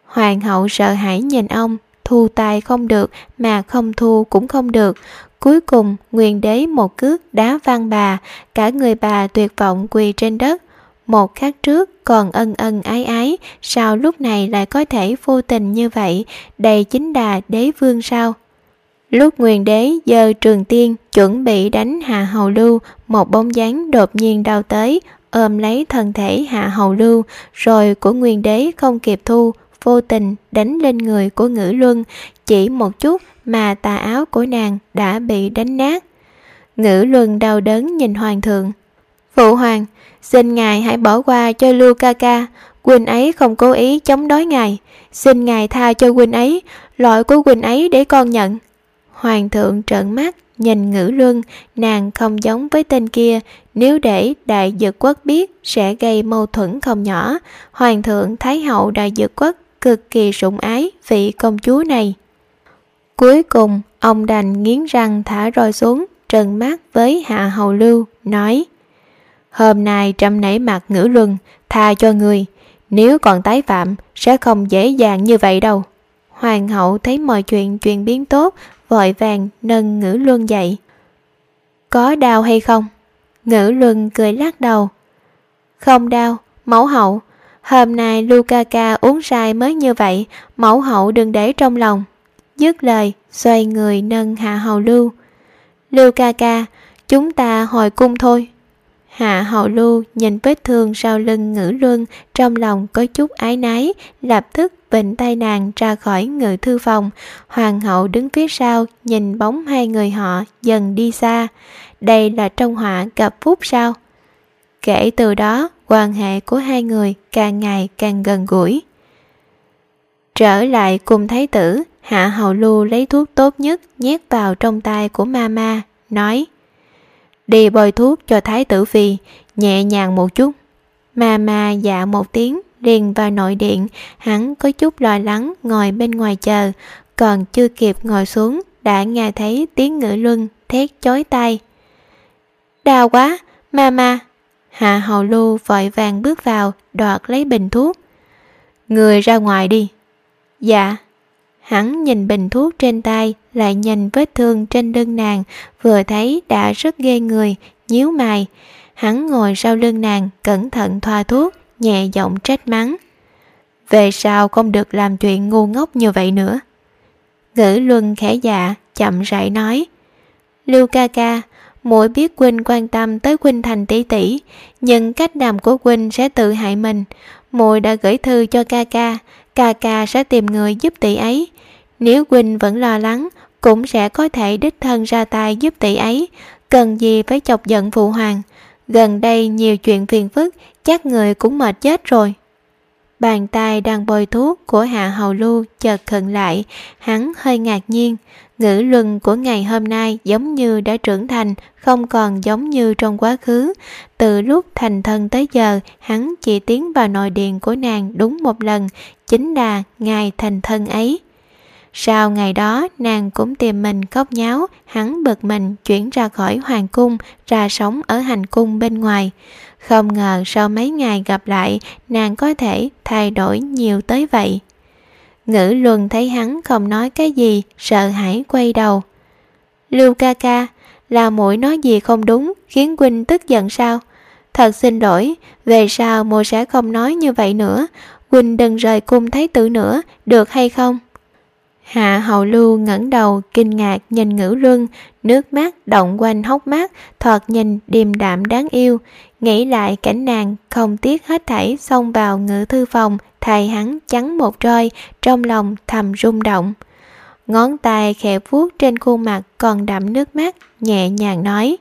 Hoàng hậu sợ hãi nhìn ông, thu tài không được mà không thu cũng không được. Cuối cùng, nguyên đế một cước đá văng bà, cả người bà tuyệt vọng quỳ trên đất. Một khắc trước còn ân ân ái ái, sao lúc này lại có thể vô tình như vậy, Đây chính là đế vương sao? Lúc nguyên đế dơ trường tiên chuẩn bị đánh hạ hầu lưu, một bóng dáng đột nhiên đau tới, ôm lấy thân thể hạ hầu lưu, rồi của nguyên đế không kịp thu, vô tình đánh lên người của ngữ luân. Chỉ một chút mà tà áo của nàng đã bị đánh nát. Ngữ luân đau đớn nhìn hoàng thượng. Phụ hoàng xin ngài hãy bỏ qua cho lưu ca ca. Quỳnh ấy không cố ý chống đối ngài. Xin ngài tha cho quỳnh ấy. Lỗi của quỳnh ấy để con nhận hoàng thượng trợn mắt nhìn ngữ luân nàng không giống với tên kia nếu để đại dược quốc biết sẽ gây mâu thuẫn không nhỏ hoàng thượng thái hậu đại dược quốc cực kỳ sủng ái vị công chúa này. Cuối cùng, ông đành nghiến răng thả roi xuống, trần mắt với Hạ Hầu Lưu, nói Hôm nay trâm nảy mặt ngữ luân, tha cho người, nếu còn tái phạm sẽ không dễ dàng như vậy đâu. Hoàng hậu thấy mọi chuyện chuyển biến tốt, vội vàng nâng ngữ luân dậy. Có đau hay không? Ngữ luân cười lắc đầu. Không đau, mẫu hậu, Hôm nay luca ca uống sai mới như vậy, mẫu hậu đừng để trong lòng. Dứt lời, xoay người nâng hạ hầu lưu. Lukaka, chúng ta hồi cung thôi. Hạ hậu lưu nhìn vết thương sau lưng ngữ luân, trong lòng có chút ái nái, lập tức bệnh tay nàng ra khỏi ngự thư phòng. Hoàng hậu đứng phía sau, nhìn bóng hai người họ dần đi xa. Đây là trong họa gặp phúc sao? Kể từ đó, quan hệ của hai người càng ngày càng gần gũi. Trở lại cùng thái tử, Hạ Hầu Lưu lấy thuốc tốt nhất nhét vào trong tay của Mama, nói Đi bôi thuốc cho thái tử phi, nhẹ nhàng một chút. Mama dạ một tiếng, liền vào nội điện, hắn có chút lo lắng ngồi bên ngoài chờ, còn chưa kịp ngồi xuống đã nghe thấy tiếng ngữ luân thét chói tai. Đau quá, Mama! Hạ Hầu Lưu vội vàng bước vào, đoạt lấy bình thuốc. Người ra ngoài đi. Dạ. Hắn nhìn bình thuốc trên tay, lại nhìn vết thương trên lưng nàng, vừa thấy đã rất ghê người, nhíu mày. Hắn ngồi sau lưng nàng, cẩn thận thoa thuốc, nhẹ giọng trách mắng. Về sao không được làm chuyện ngu ngốc như vậy nữa? Ngữ luân khẽ dạ, chậm rãi nói. Lưu ca ca, mỗi biết quynh quan tâm tới quynh thành tỷ tỷ nhưng cách làm của quynh sẽ tự hại mình muội đã gửi thư cho ca ca ca ca sẽ tìm người giúp tỷ ấy. Nếu huynh vẫn lo lắng, cũng sẽ có thể đích thân ra tay giúp tỷ ấy. Cần gì phải chọc giận phụ hoàng? Gần đây nhiều chuyện phiền phức, chắc người cũng mệt chết rồi. Bàn tay đang bôi thuốc của hạ hầu lưu chợt khựng lại, hắn hơi ngạc nhiên ngữ luân của ngày hôm nay giống như đã trưởng thành, không còn giống như trong quá khứ. Từ lúc thành thân tới giờ, hắn chỉ tiến vào nội điện của nàng đúng một lần, chính là ngày thành thân ấy. Sau ngày đó, nàng cũng tìm mình khóc nháo, hắn bực mình chuyển ra khỏi hoàng cung, ra sống ở hành cung bên ngoài. Không ngờ sau mấy ngày gặp lại, nàng có thể thay đổi nhiều tới vậy ngữ luân thấy hắn không nói cái gì, sợ hãi quay đầu. Lưu ca ca, là mũi nói gì không đúng, khiến huynh tức giận sao? Thật xin lỗi, về sau muội sẽ không nói như vậy nữa. Huynh đừng rời cung thái tử nữa, được hay không? Hạ hầu lưu ngẩng đầu kinh ngạc nhìn ngữ luân, nước mắt động quanh hốc mắt, thoạt nhìn điềm đạm đáng yêu. Nghĩ lại cảnh nàng không tiếc hết thảy xông vào ngữ thư phòng, thầy hắn trắng một roi, trong lòng thầm rung động. Ngón tay khẽ vuốt trên khuôn mặt còn đậm nước mắt, nhẹ nhàng nói.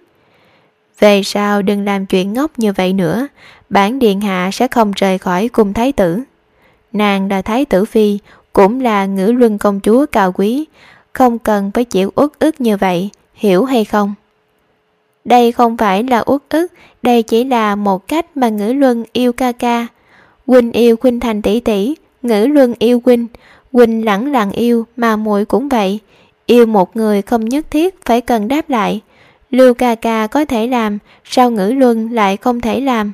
Về sau đừng làm chuyện ngốc như vậy nữa, bản điện hạ sẽ không rời khỏi cung thái tử. Nàng là thái tử phi, cũng là ngữ luân công chúa cao quý, không cần phải chịu uất ức như vậy, hiểu hay không? Đây không phải là uất ức, đây chỉ là một cách mà ngữ luân yêu ca ca. Huynh yêu Khuynh Thành tỷ tỷ, ngữ luân yêu Huynh, Huynh lẳng lặng yêu mà muội cũng vậy. Yêu một người không nhất thiết phải cần đáp lại. Lưu ca ca có thể làm, sao ngữ luân lại không thể làm?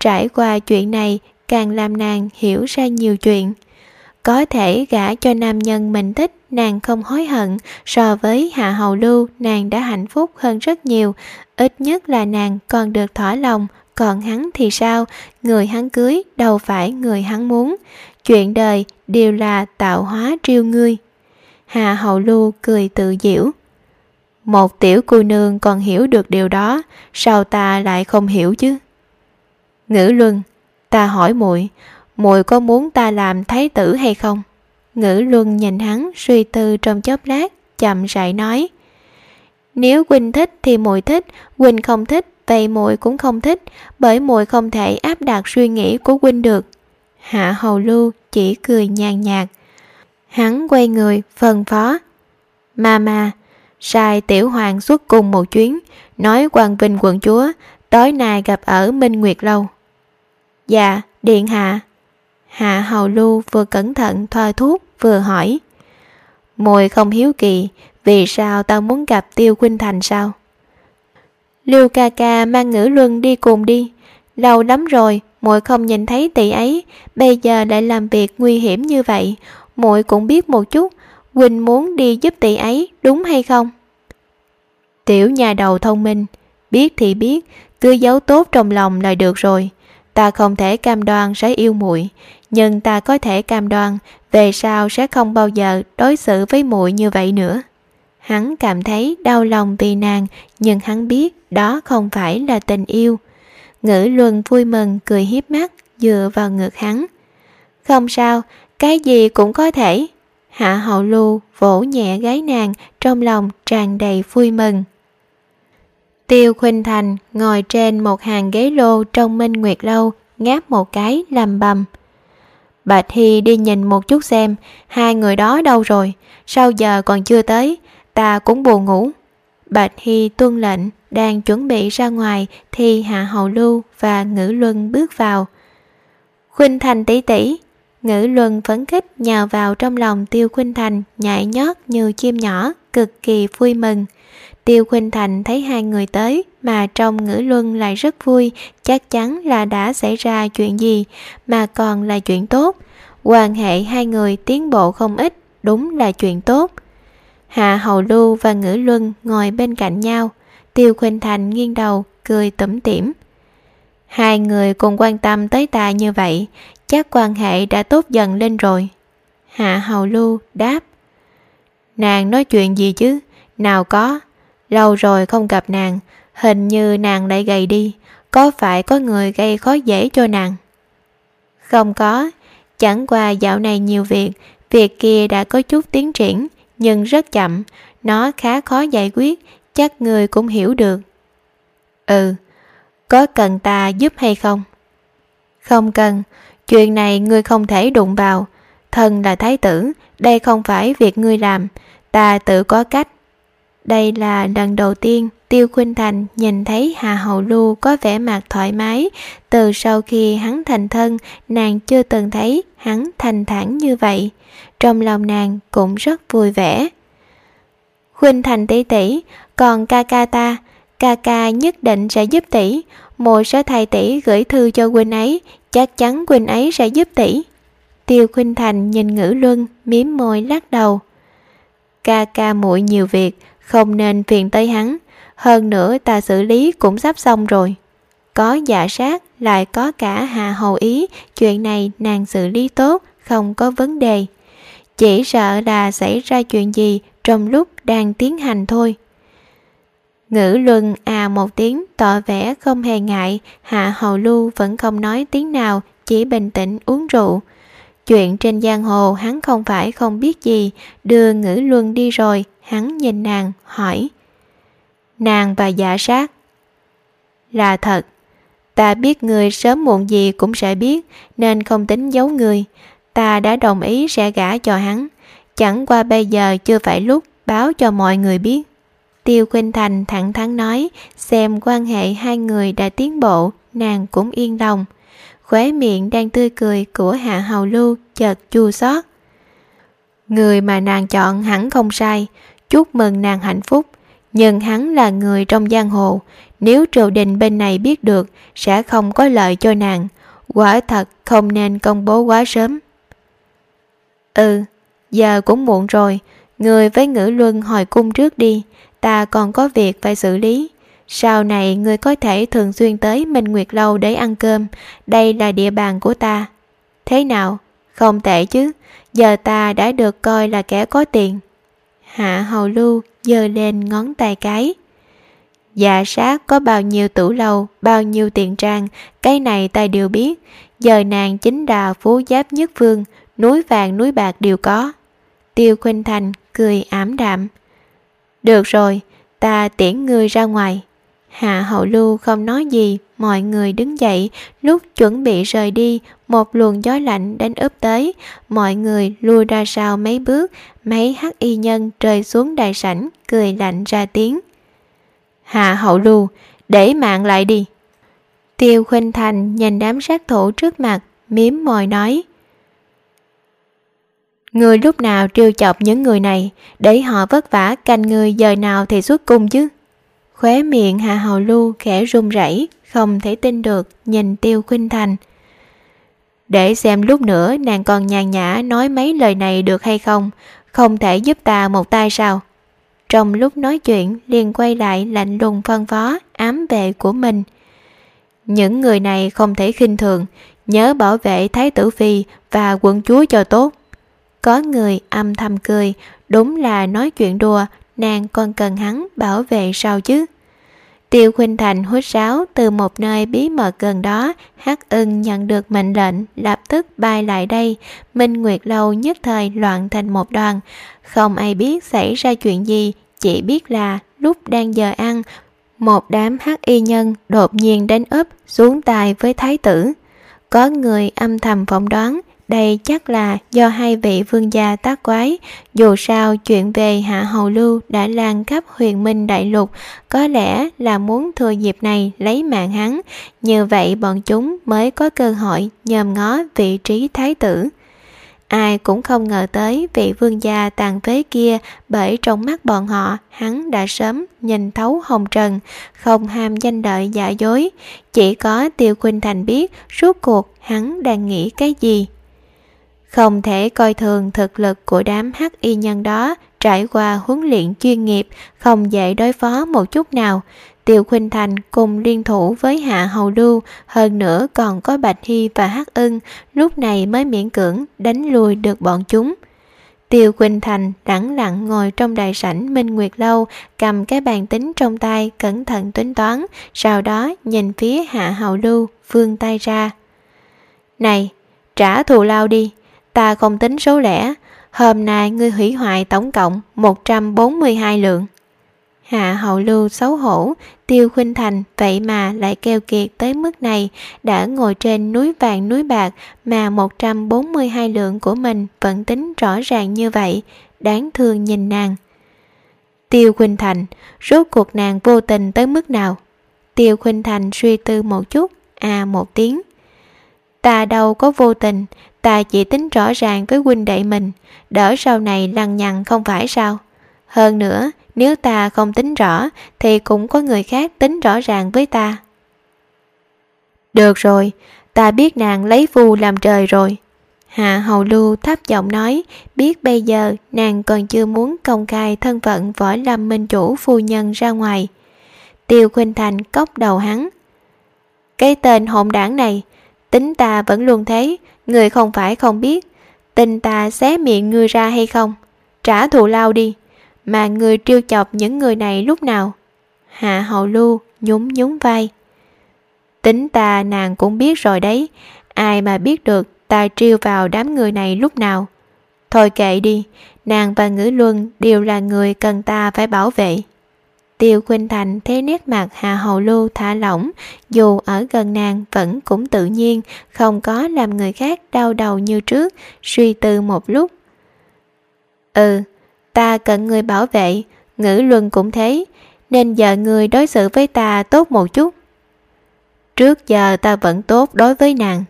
Trải qua chuyện này càng làm nàng hiểu ra nhiều chuyện. Có thể gả cho nam nhân mình thích, nàng không hối hận. So với hạ hầu lưu, nàng đã hạnh phúc hơn rất nhiều. Ít nhất là nàng còn được thỏa lòng, còn hắn thì sao? Người hắn cưới đâu phải người hắn muốn. Chuyện đời đều là tạo hóa triêu ngươi. Hà hầu lưu cười tự giễu. Một tiểu cô nương còn hiểu được điều đó, sao ta lại không hiểu chứ? Ngữ luân, ta hỏi muội muội có muốn ta làm thái tử hay không? Ngữ luân nhìn hắn, suy tư trong chốc lát, chậm rãi nói. Nếu huynh thích thì muội thích, huynh không thích vậy muội cũng không thích, bởi muội không thể áp đặt suy nghĩ của huynh được. Hạ hầu lưu chỉ cười nhàn nhạt. Hắn quay người, phân phó. Mama sai tiểu hoàng xuất cùng một chuyến, nói quan vinh quận chúa, tối nay gặp ở minh nguyệt lâu. Dạ điện hạ. Hạ Hầu Lưu vừa cẩn thận thoa thuốc, vừa hỏi. Mùi không hiếu kỳ, Vì sao tao muốn gặp Tiêu Quynh Thành sao? Lưu ca ca mang ngữ luân đi cùng đi. Lâu lắm rồi muội không nhìn thấy tỷ ấy. Bây giờ lại làm việc nguy hiểm như vậy. Muội cũng biết một chút Quỳnh muốn đi giúp tỷ ấy, đúng hay không? Tiểu nhà đầu thông minh, Biết thì biết, Cứ giấu tốt trong lòng là được rồi. Ta không thể cam đoan sẽ yêu muội nhưng ta có thể cam đoan về sau sẽ không bao giờ đối xử với muội như vậy nữa hắn cảm thấy đau lòng vì nàng nhưng hắn biết đó không phải là tình yêu Ngữ luân vui mừng cười hiếp mắt dựa vào ngực hắn. Không sao, cái gì cũng có thể. Hạ hậu lưu vỗ nhẹ gái nàng trong lòng tràn đầy vui mừng. Tiêu Khuynh Thành ngồi trên một hàng ghế lô trong Minh Nguyệt Lâu, ngáp một cái làm bầm. Bạch Thi đi nhìn một chút xem, hai người đó đâu rồi, sao giờ còn chưa tới, ta cũng buồn ngủ. Bạch Thi tuân lệnh, đang chuẩn bị ra ngoài thì Hạ Hậu Lưu và Ngữ Luân bước vào. Khuynh Thành tỷ tỷ, Ngữ Luân phấn khích nhào vào trong lòng Tiêu Khuynh Thành nhảy nhót như chim nhỏ, cực kỳ vui mừng. Tiêu Khuynh Thành thấy hai người tới mà trong ngữ luân lại rất vui, chắc chắn là đã xảy ra chuyện gì mà còn là chuyện tốt. Quan hệ hai người tiến bộ không ít, đúng là chuyện tốt. Hạ Hầu Lưu và Ngữ Luân ngồi bên cạnh nhau, Tiêu Khuynh Thành nghiêng đầu, cười tủm tỉm. Hai người cùng quan tâm tới ta như vậy, chắc quan hệ đã tốt dần lên rồi. Hạ Hầu Lưu đáp. Nàng nói chuyện gì chứ? Nào có, Lâu rồi không gặp nàng, hình như nàng lại gầy đi, có phải có người gây khó dễ cho nàng? Không có, chẳng qua dạo này nhiều việc, việc kia đã có chút tiến triển, nhưng rất chậm, nó khá khó giải quyết, chắc người cũng hiểu được. Ừ, có cần ta giúp hay không? Không cần, chuyện này ngươi không thể đụng vào, thần là thái tử, đây không phải việc ngươi làm, ta tự có cách. Đây là lần đầu tiên Tiêu Khuynh Thành nhìn thấy Hà Hậu Lưu có vẻ mặt thoải mái. Từ sau khi hắn thành thân, nàng chưa từng thấy hắn thành thản như vậy. Trong lòng nàng cũng rất vui vẻ. Khuynh Thành tỷ tỷ, còn ca ca ta, ca ca nhất định sẽ giúp tỷ. muội sẽ thầy tỷ gửi thư cho Quỳnh ấy, chắc chắn Quỳnh ấy sẽ giúp tỷ. Tiêu Khuynh Thành nhìn Ngữ Luân, miếm môi lắc đầu. Ca ca muội nhiều việc, không nên phiền tới hắn, hơn nữa ta xử lý cũng sắp xong rồi. Có giả sát, lại có cả hà hầu ý, chuyện này nàng xử lý tốt, không có vấn đề. Chỉ sợ là xảy ra chuyện gì trong lúc đang tiến hành thôi. Ngữ luân à một tiếng tỏ vẻ không hề ngại, hạ hầu lưu vẫn không nói tiếng nào, chỉ bình tĩnh uống rượu. Chuyện trên giang hồ hắn không phải không biết gì, đưa ngữ luân đi rồi, hắn nhìn nàng, hỏi. Nàng và giả sát. Là thật, ta biết người sớm muộn gì cũng sẽ biết, nên không tính giấu người. Ta đã đồng ý sẽ gả cho hắn, chẳng qua bây giờ chưa phải lúc báo cho mọi người biết. Tiêu Khuynh Thành thẳng thắn nói, xem quan hệ hai người đã tiến bộ, nàng cũng yên lòng. Khóe miệng đang tươi cười của Hạ Hầu Lưu chợt chua xót. Người mà nàng chọn hẳn không sai, chúc mừng nàng hạnh phúc. Nhưng hắn là người trong giang hồ, nếu triều đình bên này biết được sẽ không có lợi cho nàng. Quả thật không nên công bố quá sớm. Ừ, giờ cũng muộn rồi, người với ngữ luân hồi cung trước đi, ta còn có việc phải xử lý. Sau này người có thể thường xuyên tới Minh Nguyệt Lâu để ăn cơm, đây là địa bàn của ta. Thế nào? Không tệ chứ, giờ ta đã được coi là kẻ có tiền. Hạ hầu lưu giơ lên ngón tay cái. Dạ sát có bao nhiêu tủ lầu bao nhiêu tiền trang, cái này ta đều biết. Giờ nàng chính đà phú giáp nhất vương núi vàng núi bạc đều có. Tiêu Khuynh Thành cười ảm đạm. Được rồi, ta tiễn ngươi ra ngoài. Hạ hậu lưu không nói gì, mọi người đứng dậy, lúc chuẩn bị rời đi, một luồng gió lạnh đánh ướp tới, mọi người lùi ra sau mấy bước, mấy hắc y nhân rơi xuống đại sảnh, cười lạnh ra tiếng. Hạ hậu lưu, để mạng lại đi. Tiêu khuynh thành nhìn đám sát thủ trước mặt, miếm môi nói. Người lúc nào trêu chọc những người này, để họ vất vả canh người giờ nào thì xuất cung chứ. Khóe miệng Hạ Hầu Lưu khẽ run rẩy, không thể tin được nhìn Tiêu Khuynh Thành. Để xem lúc nữa nàng còn nhàn nhã nói mấy lời này được hay không, không thể giúp ta một tay sao? Trong lúc nói chuyện liền quay lại lạnh lùng phân phó ám vệ của mình. Những người này không thể khinh thường, nhớ bảo vệ Thái tử Phi và quận chúa cho tốt. Có người âm thầm cười, đúng là nói chuyện đùa, nàng còn cần hắn bảo vệ sao chứ? Tiêu Khuynh Thành hút sáo từ một nơi bí mật gần đó, Hắc ưng nhận được mệnh lệnh, lập tức bay lại đây. Minh Nguyệt Lâu nhất thời loạn thành một đoàn. Không ai biết xảy ra chuyện gì, chỉ biết là lúc đang giờ ăn, một đám hắc y nhân đột nhiên đánh úp xuống tài với thái tử. Có người âm thầm phỏng đoán đây chắc là do hai vị vương gia tác quái, dù sao chuyện về Hạ Hầu Lưu đã lan khắp huyền minh đại lục, có lẽ là muốn thừa dịp này lấy mạng hắn, như vậy bọn chúng mới có cơ hội nhòm ngó vị trí thái tử. Ai cũng không ngờ tới vị vương gia tàn phế kia bởi trong mắt bọn họ hắn đã sớm nhìn thấu hồng trần, không ham danh đợi giả dối. Chỉ có Tiêu Khuynh Thành biết suốt cuộc hắn đang nghĩ cái gì. Không thể coi thường thực lực của đám hắc y nhân đó trải qua huấn luyện chuyên nghiệp, không dễ đối phó một chút nào. Tiêu Khuynh Thành cùng liên thủ với Hạ Hầu Lưu, hơn nữa còn có Bạch Hy và Hắc Ưng, lúc này mới miễn cưỡng đánh lùi được bọn chúng. Tiêu Khuynh Thành lẳng lặng ngồi trong đại sảnh Minh Nguyệt Lâu, cầm cái bàn tính trong tay, cẩn thận tính toán, sau đó nhìn phía Hạ Hầu Lưu, vươn tay ra. Này, trả thù lao đi, ta không tính số lẻ, hôm nay ngươi hủy hoại tổng cộng 142 lượng. Hạ hậu lưu xấu hổ, tiêu khuynh thành vậy mà lại kêu kiệt tới mức này, đã ngồi trên núi vàng núi bạc mà 142 lượng của mình vẫn tính rõ ràng như vậy, đáng thương nhìn nàng. Tiêu khuynh thành, rốt cuộc nàng vô tình tới mức nào? Tiêu khuynh thành suy tư một chút, à một tiếng. Ta đâu có vô tình, ta chỉ tính rõ ràng với huynh đệ mình, đỡ sau này lằng nhằng không phải sao? Hơn nữa, nếu ta không tính rõ thì cũng có người khác tính rõ ràng với ta. Được rồi, ta biết nàng lấy phu làm trời rồi. Hạ Hầu Lưu thấp giọng nói, biết bây giờ nàng còn chưa muốn công khai thân phận võ lâm minh chủ phu nhân ra ngoài. Tiêu Khuynh Thành cốc đầu hắn. Cái tên hỗn đảng này, tính ta vẫn luôn thế, người không phải không biết, tình ta xé miệng ngươi ra hay không? Trả thù lao đi. Mà người trêu chọc những người này lúc nào? Hạ hậu lưu nhún nhún vai. Tính ta nàng cũng biết rồi đấy. Ai mà biết được ta trêu vào đám người này lúc nào? Thôi kệ đi. Nàng và ngữ luân đều là người cần ta phải bảo vệ tiêu khuynh thành thấy nét mặt hạ Hầu lưu thả lỏng dù ở gần nàng vẫn cũng tự nhiên không có làm người khác đau đầu như trước suy tư một lúc ừ ta cần người bảo vệ, ngữ luân cũng thế, nên giờ người đối xử với ta tốt một chút. Trước giờ ta vẫn tốt đối với nàng.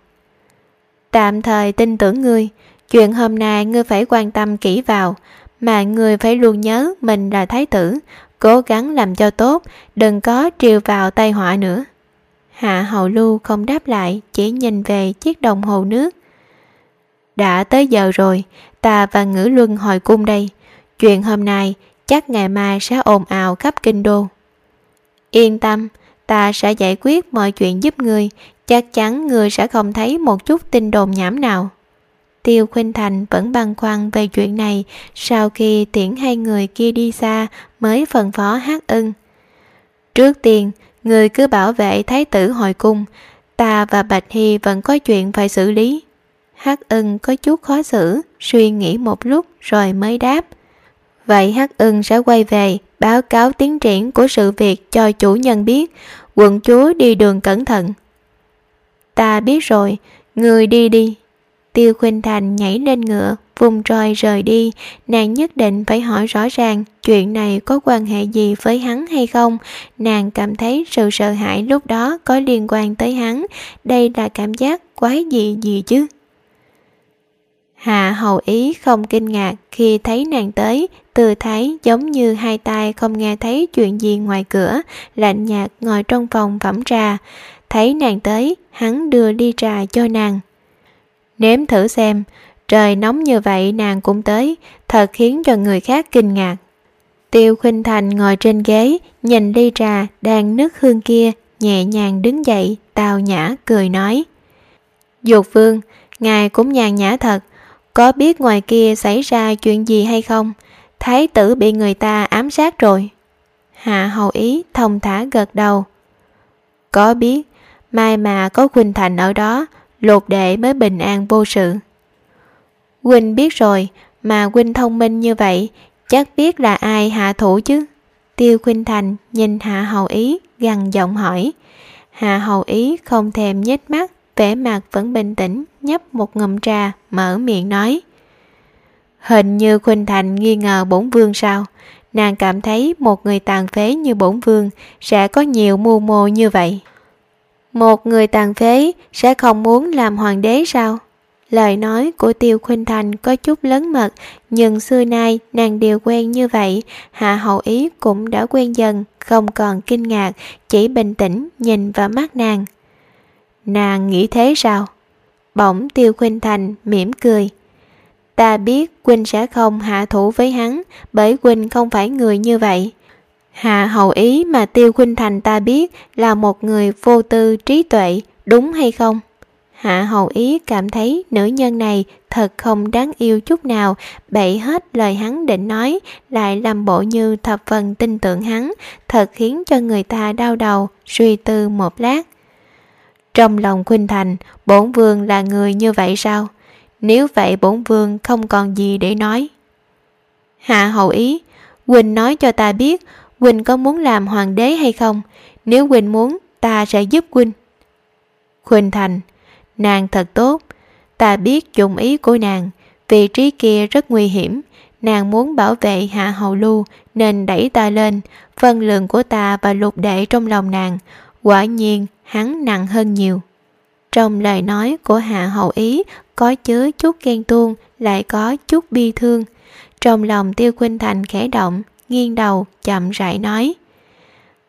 Tạm thời tin tưởng ngươi, chuyện hôm nay ngươi phải quan tâm kỹ vào, mà ngươi phải luôn nhớ mình là thái tử, cố gắng làm cho tốt, đừng có triều vào tay họa nữa. Hạ hậu lưu không đáp lại, chỉ nhìn về chiếc đồng hồ nước. Đã tới giờ rồi, ta và ngữ luân hồi cung đây, Chuyện hôm nay chắc ngày mai sẽ ồn ào khắp kinh đô. Yên tâm, ta sẽ giải quyết mọi chuyện giúp ngươi, chắc chắn ngươi sẽ không thấy một chút tin đồn nhảm nào. Tiêu Khuynh Thành vẫn băn khoăn về chuyện này sau khi tiễn hai người kia đi xa mới phân phó hát ưng. Trước tiên, người cứ bảo vệ thái tử hồi cung, ta và Bạch Hy vẫn có chuyện phải xử lý. Hát ưng có chút khó xử, suy nghĩ một lúc rồi mới đáp. Vậy Hắc ưng sẽ quay về báo cáo tiến triển của sự việc cho chủ nhân biết, quận chúa đi đường cẩn thận. Ta biết rồi, người đi đi. Tiêu Khuynh Thành nhảy lên ngựa, vùng roi rời đi, nàng nhất định phải hỏi rõ ràng chuyện này có quan hệ gì với hắn hay không. Nàng cảm thấy sự sợ hãi lúc đó có liên quan tới hắn, đây là cảm giác quái gì gì chứ. Hạ hầu ý không kinh ngạc khi thấy nàng tới, từ thấy giống như hai tay không nghe thấy chuyện gì ngoài cửa, lạnh nhạt ngồi trong phòng phẩm trà. Thấy nàng tới, hắn đưa ly trà cho nàng. Nếm thử xem, trời nóng như vậy nàng cũng tới, thật khiến cho người khác kinh ngạc. Tiêu Khuynh thành ngồi trên ghế, nhìn ly trà đang nứt hương kia, nhẹ nhàng đứng dậy, tào nhã cười nói. Dục vương, ngài cũng nhàn nhã thật, có biết ngoài kia xảy ra chuyện gì hay không? Thái tử bị người ta ám sát rồi. Hạ hầu ý thông thả gật đầu. Có biết, mai mà có Khuynh Thành ở đó, lột đệ mới bình an vô sự. Quỳnh biết rồi, mà Quỳnh thông minh như vậy, chắc biết là ai hạ thủ chứ. Tiêu Khuynh Thành nhìn Hạ Hầu Ý gằn giọng hỏi. Hạ Hầu Ý không thèm nhếch mắt, vẻ mặt vẫn bình tĩnh, nhấp một ngụm trà, mở miệng nói. Hình như Khuynh Thành nghi ngờ bổn vương sao? Nàng cảm thấy một người tàn phế như bổn vương sẽ có nhiều mưu mô như vậy. Một người tàn phế sẽ không muốn làm hoàng đế sao? Lời nói của Tiêu Khuynh Thành có chút lớn mật, nhưng xưa nay nàng đều quen như vậy, Hạ Hậu Ý cũng đã quen dần, không còn kinh ngạc, chỉ bình tĩnh nhìn vào mắt nàng. Nàng nghĩ thế sao? Bỗng Tiêu Khuynh Thành mỉm cười. Ta biết Quỳnh sẽ không hạ thủ với hắn, bởi Quỳnh không phải người như vậy. Hạ hầu ý mà Tiêu Khuynh Thành ta biết là một người vô tư trí tuệ, đúng hay không? Hạ hầu ý cảm thấy nữ nhân này thật không đáng yêu chút nào, bậy hết lời hắn định nói, lại làm bộ như thập phần tin tưởng hắn, thật khiến cho người ta đau đầu, suy tư một lát. Trong lòng Khuynh Thành, bổn vương là người như vậy sao? Nếu vậy bổn vương không còn gì để nói. Hạ hầu ý, Quỳnh nói cho ta biết Quỳnh có muốn làm hoàng đế hay không? Nếu Quỳnh muốn, ta sẽ giúp Quỳnh. Quỳnh Thành, nàng thật tốt. Ta biết dụng ý của nàng, vị trí kia rất nguy hiểm. Nàng muốn bảo vệ hạ hầu lưu nên đẩy ta lên. Phân lượng của ta và lục đệ trong lòng nàng. Quả nhiên, hắn nặng hơn nhiều. Trong lời nói của hạ hầu ý có chứa chút ghen tuông, lại có chút bi thương. Trong lòng tiêu khuynh thành khẽ động, nghiêng đầu, chậm rãi nói.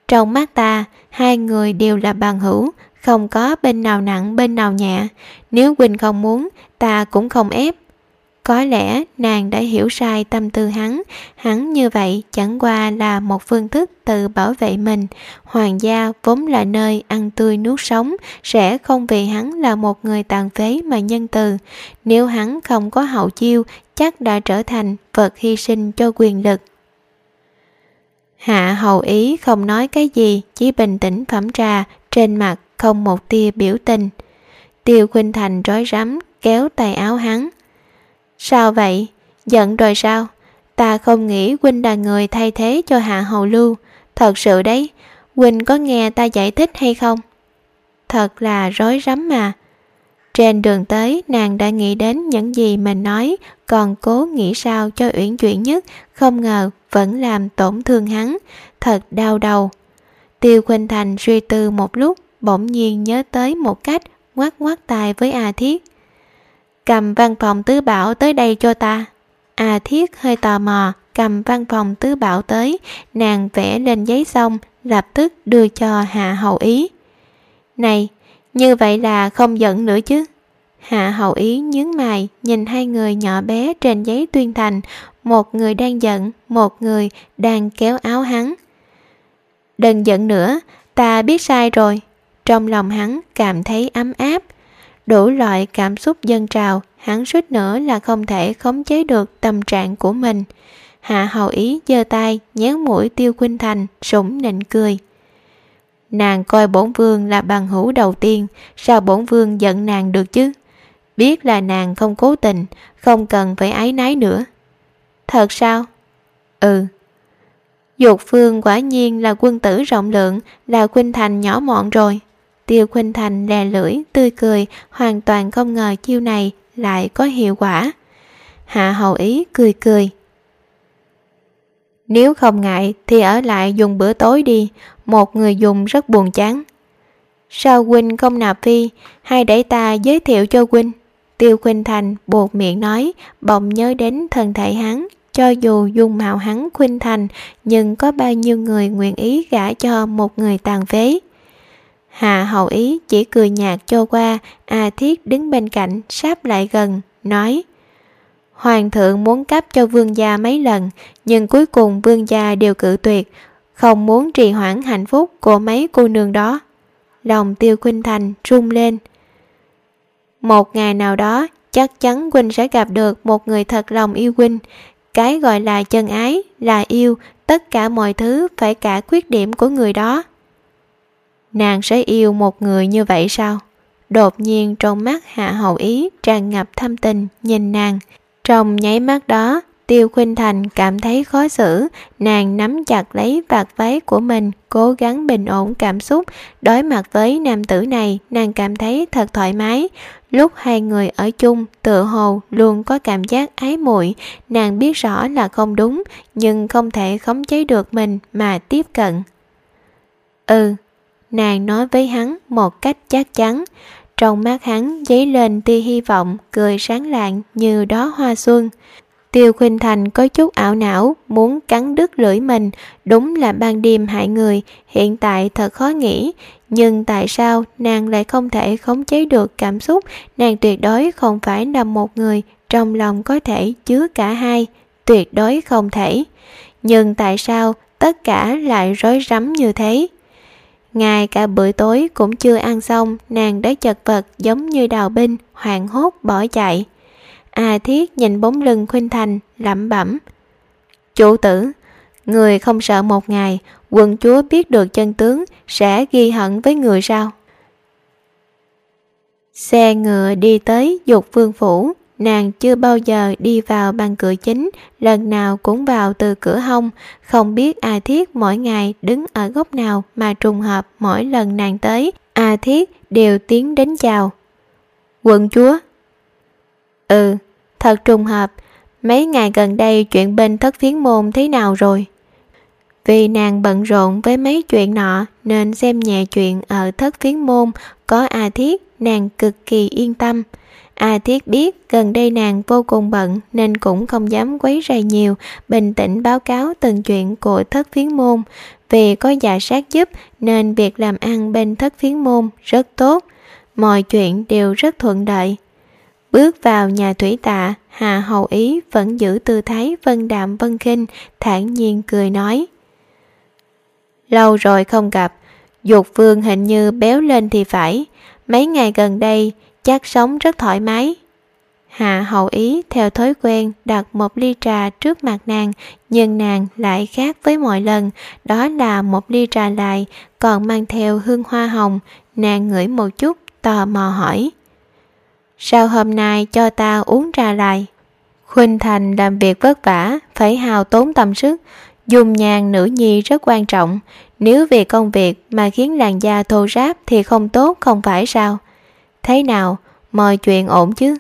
Trong mắt ta, hai người đều là bằng hữu, không có bên nào nặng bên nào nhẹ. Nếu Quỳnh không muốn, ta cũng không ép. Có lẽ nàng đã hiểu sai tâm tư hắn, hắn như vậy chẳng qua là một phương thức tự bảo vệ mình. Hoàng gia vốn là nơi ăn tươi nuốt sống, sẽ không vì hắn là một người tàn phế mà nhân từ. Nếu hắn không có hậu chiêu, chắc đã trở thành vật hy sinh cho quyền lực. Hạ hầu ý không nói cái gì, chỉ bình tĩnh phẩm trà, trên mặt không một tia biểu tình. Tiêu Khuynh Thành rối rắm, kéo tay áo hắn. Sao vậy? Giận rồi sao? Ta không nghĩ Huynh là người thay thế cho Hạ Hầu Lưu. Thật sự đấy, Huynh có nghe ta giải thích hay không? Thật là rối rắm mà. Trên đường tới, nàng đã nghĩ đến những gì mình nói, còn cố nghĩ sao cho uyển chuyển nhất, không ngờ vẫn làm tổn thương hắn. Thật đau đầu. Tiêu Khuynh Thành suy tư một lúc, bỗng nhiên nhớ tới một cách, ngoát ngoát tài với A Thiết. Cầm văn phòng tứ bảo tới đây cho ta. A Thiết hơi tò mò, cầm văn phòng tứ bảo tới, nàng vẽ lên giấy xong, lập tức đưa cho Hạ Hậu Ý. Này, như vậy là không giận nữa chứ. Hạ hậu ý nhướng mày nhìn hai người nhỏ bé trên giấy tuyên thành, một người đang giận, một người đang kéo áo hắn. Đừng giận nữa, ta biết sai rồi. Trong lòng hắn cảm thấy ấm áp. Đủ loại cảm xúc dân trào, hắn suýt nữa là không thể khống chế được tâm trạng của mình. Hạ hầu ý giơ tay, nhéo mũi tiêu khuynh thành, sủng nịnh cười. Nàng coi bổn vương là bằng hữu đầu tiên, sao bổn vương giận nàng được chứ? Biết là nàng không cố tình, không cần phải ái nái nữa. Thật sao? Ừ. Dục phương quả nhiên là quân tử rộng lượng, là khuynh thành nhỏ mọn rồi. Tiêu khuynh thành lè lưỡi, tươi cười, hoàn toàn không ngờ chiêu này lại có hiệu quả. Hạ hầu ý cười cười. Nếu không ngại thì ở lại dùng bữa tối đi, một người dùng rất buồn chán. Sao huynh không nạp phi, hay để ta giới thiệu cho huynh? Tiêu Khuynh Thành buộc miệng nói, bỗng nhớ đến thân thể hắn, cho dù dung mạo hắn khuynh thành, nhưng có bao nhiêu người nguyện ý gả cho một người tàn phế. hà hậu ý chỉ cười nhạt cho qua, A Thiết đứng bên cạnh, sáp lại gần, nói Hoàng thượng muốn cấp cho vương gia mấy lần, nhưng cuối cùng vương gia đều cự tuyệt, không muốn trì hoãn hạnh phúc của mấy cô nương đó. Lòng tiêu khuynh thành rung lên. Một ngày nào đó, chắc chắn Quynh sẽ gặp được một người thật lòng yêu Quynh. Cái gọi là chân ái, là yêu, tất cả mọi thứ phải cả khuyết điểm của người đó nàng sẽ yêu một người như vậy sao đột nhiên trong mắt hạ hậu ý tràn ngập thâm tình nhìn nàng trong nháy mắt đó, tiêu khuynh thành cảm thấy khó xử. Nàng nắm chặt lấy vạt váy của mình, cố gắng bình ổn cảm xúc. Đối mặt với nam tử này, nàng cảm thấy thật thoải mái. Lúc hai người ở chung, tựa hồ luôn có cảm giác ái muội. Nàng biết rõ là không đúng, nhưng không thể khống chế được mình mà tiếp cận. Ừ nàng nói với hắn một cách chắc chắn trong mắt hắn, dấy lên tia hy vọng, cười sáng lạng như đó hoa xuân. Tiêu khuynh thành có chút ảo não, muốn cắn đứt lưỡi mình, đúng là ban đêm hại người, hiện tại thật khó nghĩ. Nhưng tại sao nàng lại không thể khống chế được cảm xúc? Nàng tuyệt đối không phải là một người trong lòng có thể chứa cả hai, tuyệt đối không thể. Nhưng tại sao tất cả lại rối rắm như thế? Ngay cả bữa tối cũng chưa ăn xong, nàng đã chật vật giống như đào binh, hoảng hốt bỏ chạy. A thiết nhìn bóng lưng khuynh thành, lẩm bẩm. Chủ tử, người không sợ một ngày quân chúa biết được chân tướng sẽ ghi hận với người sao? Xe ngựa đi tới dục vương phủ nàng chưa bao giờ đi vào bằng cửa chính, lần nào cũng vào từ cửa hông. Không biết a thiết mỗi ngày đứng ở góc nào mà trùng hợp mỗi lần nàng tới, a thiết đều tiến đến chào. Quận chúa. Ừ thật trùng hợp. Mấy ngày gần đây chuyện bên thất phiến môn thế nào rồi? Vì nàng bận rộn với mấy chuyện nọ nên xem nhẹ chuyện ở thất phiến môn có a thiết, nàng cực kỳ yên tâm. A Thiết biết gần đây nàng vô cùng bận nên cũng không dám quấy rầy nhiều, bình tĩnh báo cáo từng chuyện của thất phiến môn. Vì có giả sát giúp nên việc làm ăn bên thất phiến môn rất tốt, mọi chuyện đều rất thuận lợi. Bước vào nhà thủy tạ, Hà Hầu Ý vẫn giữ tư thái vân đạm vân khinh, thản nhiên cười nói. Lâu rồi không gặp, dục vương hình như béo lên thì phải, mấy ngày gần đây chắc sống rất thoải mái. Hạ hậu ý theo thói quen đặt một ly trà trước mặt nàng, nhưng nàng lại khác với mọi lần, đó là một ly trà lại, còn mang theo hương hoa hồng, nàng ngửi một chút, tò mò hỏi. Sao hôm nay cho ta uống trà lại? Khuynh Thành làm việc vất vả, phải hào tốn tâm sức, dùng nhàn nữ nhi rất quan trọng, nếu vì công việc mà khiến làn da thô ráp thì không tốt không phải sao? Thế nào, mọi chuyện ổn chứ?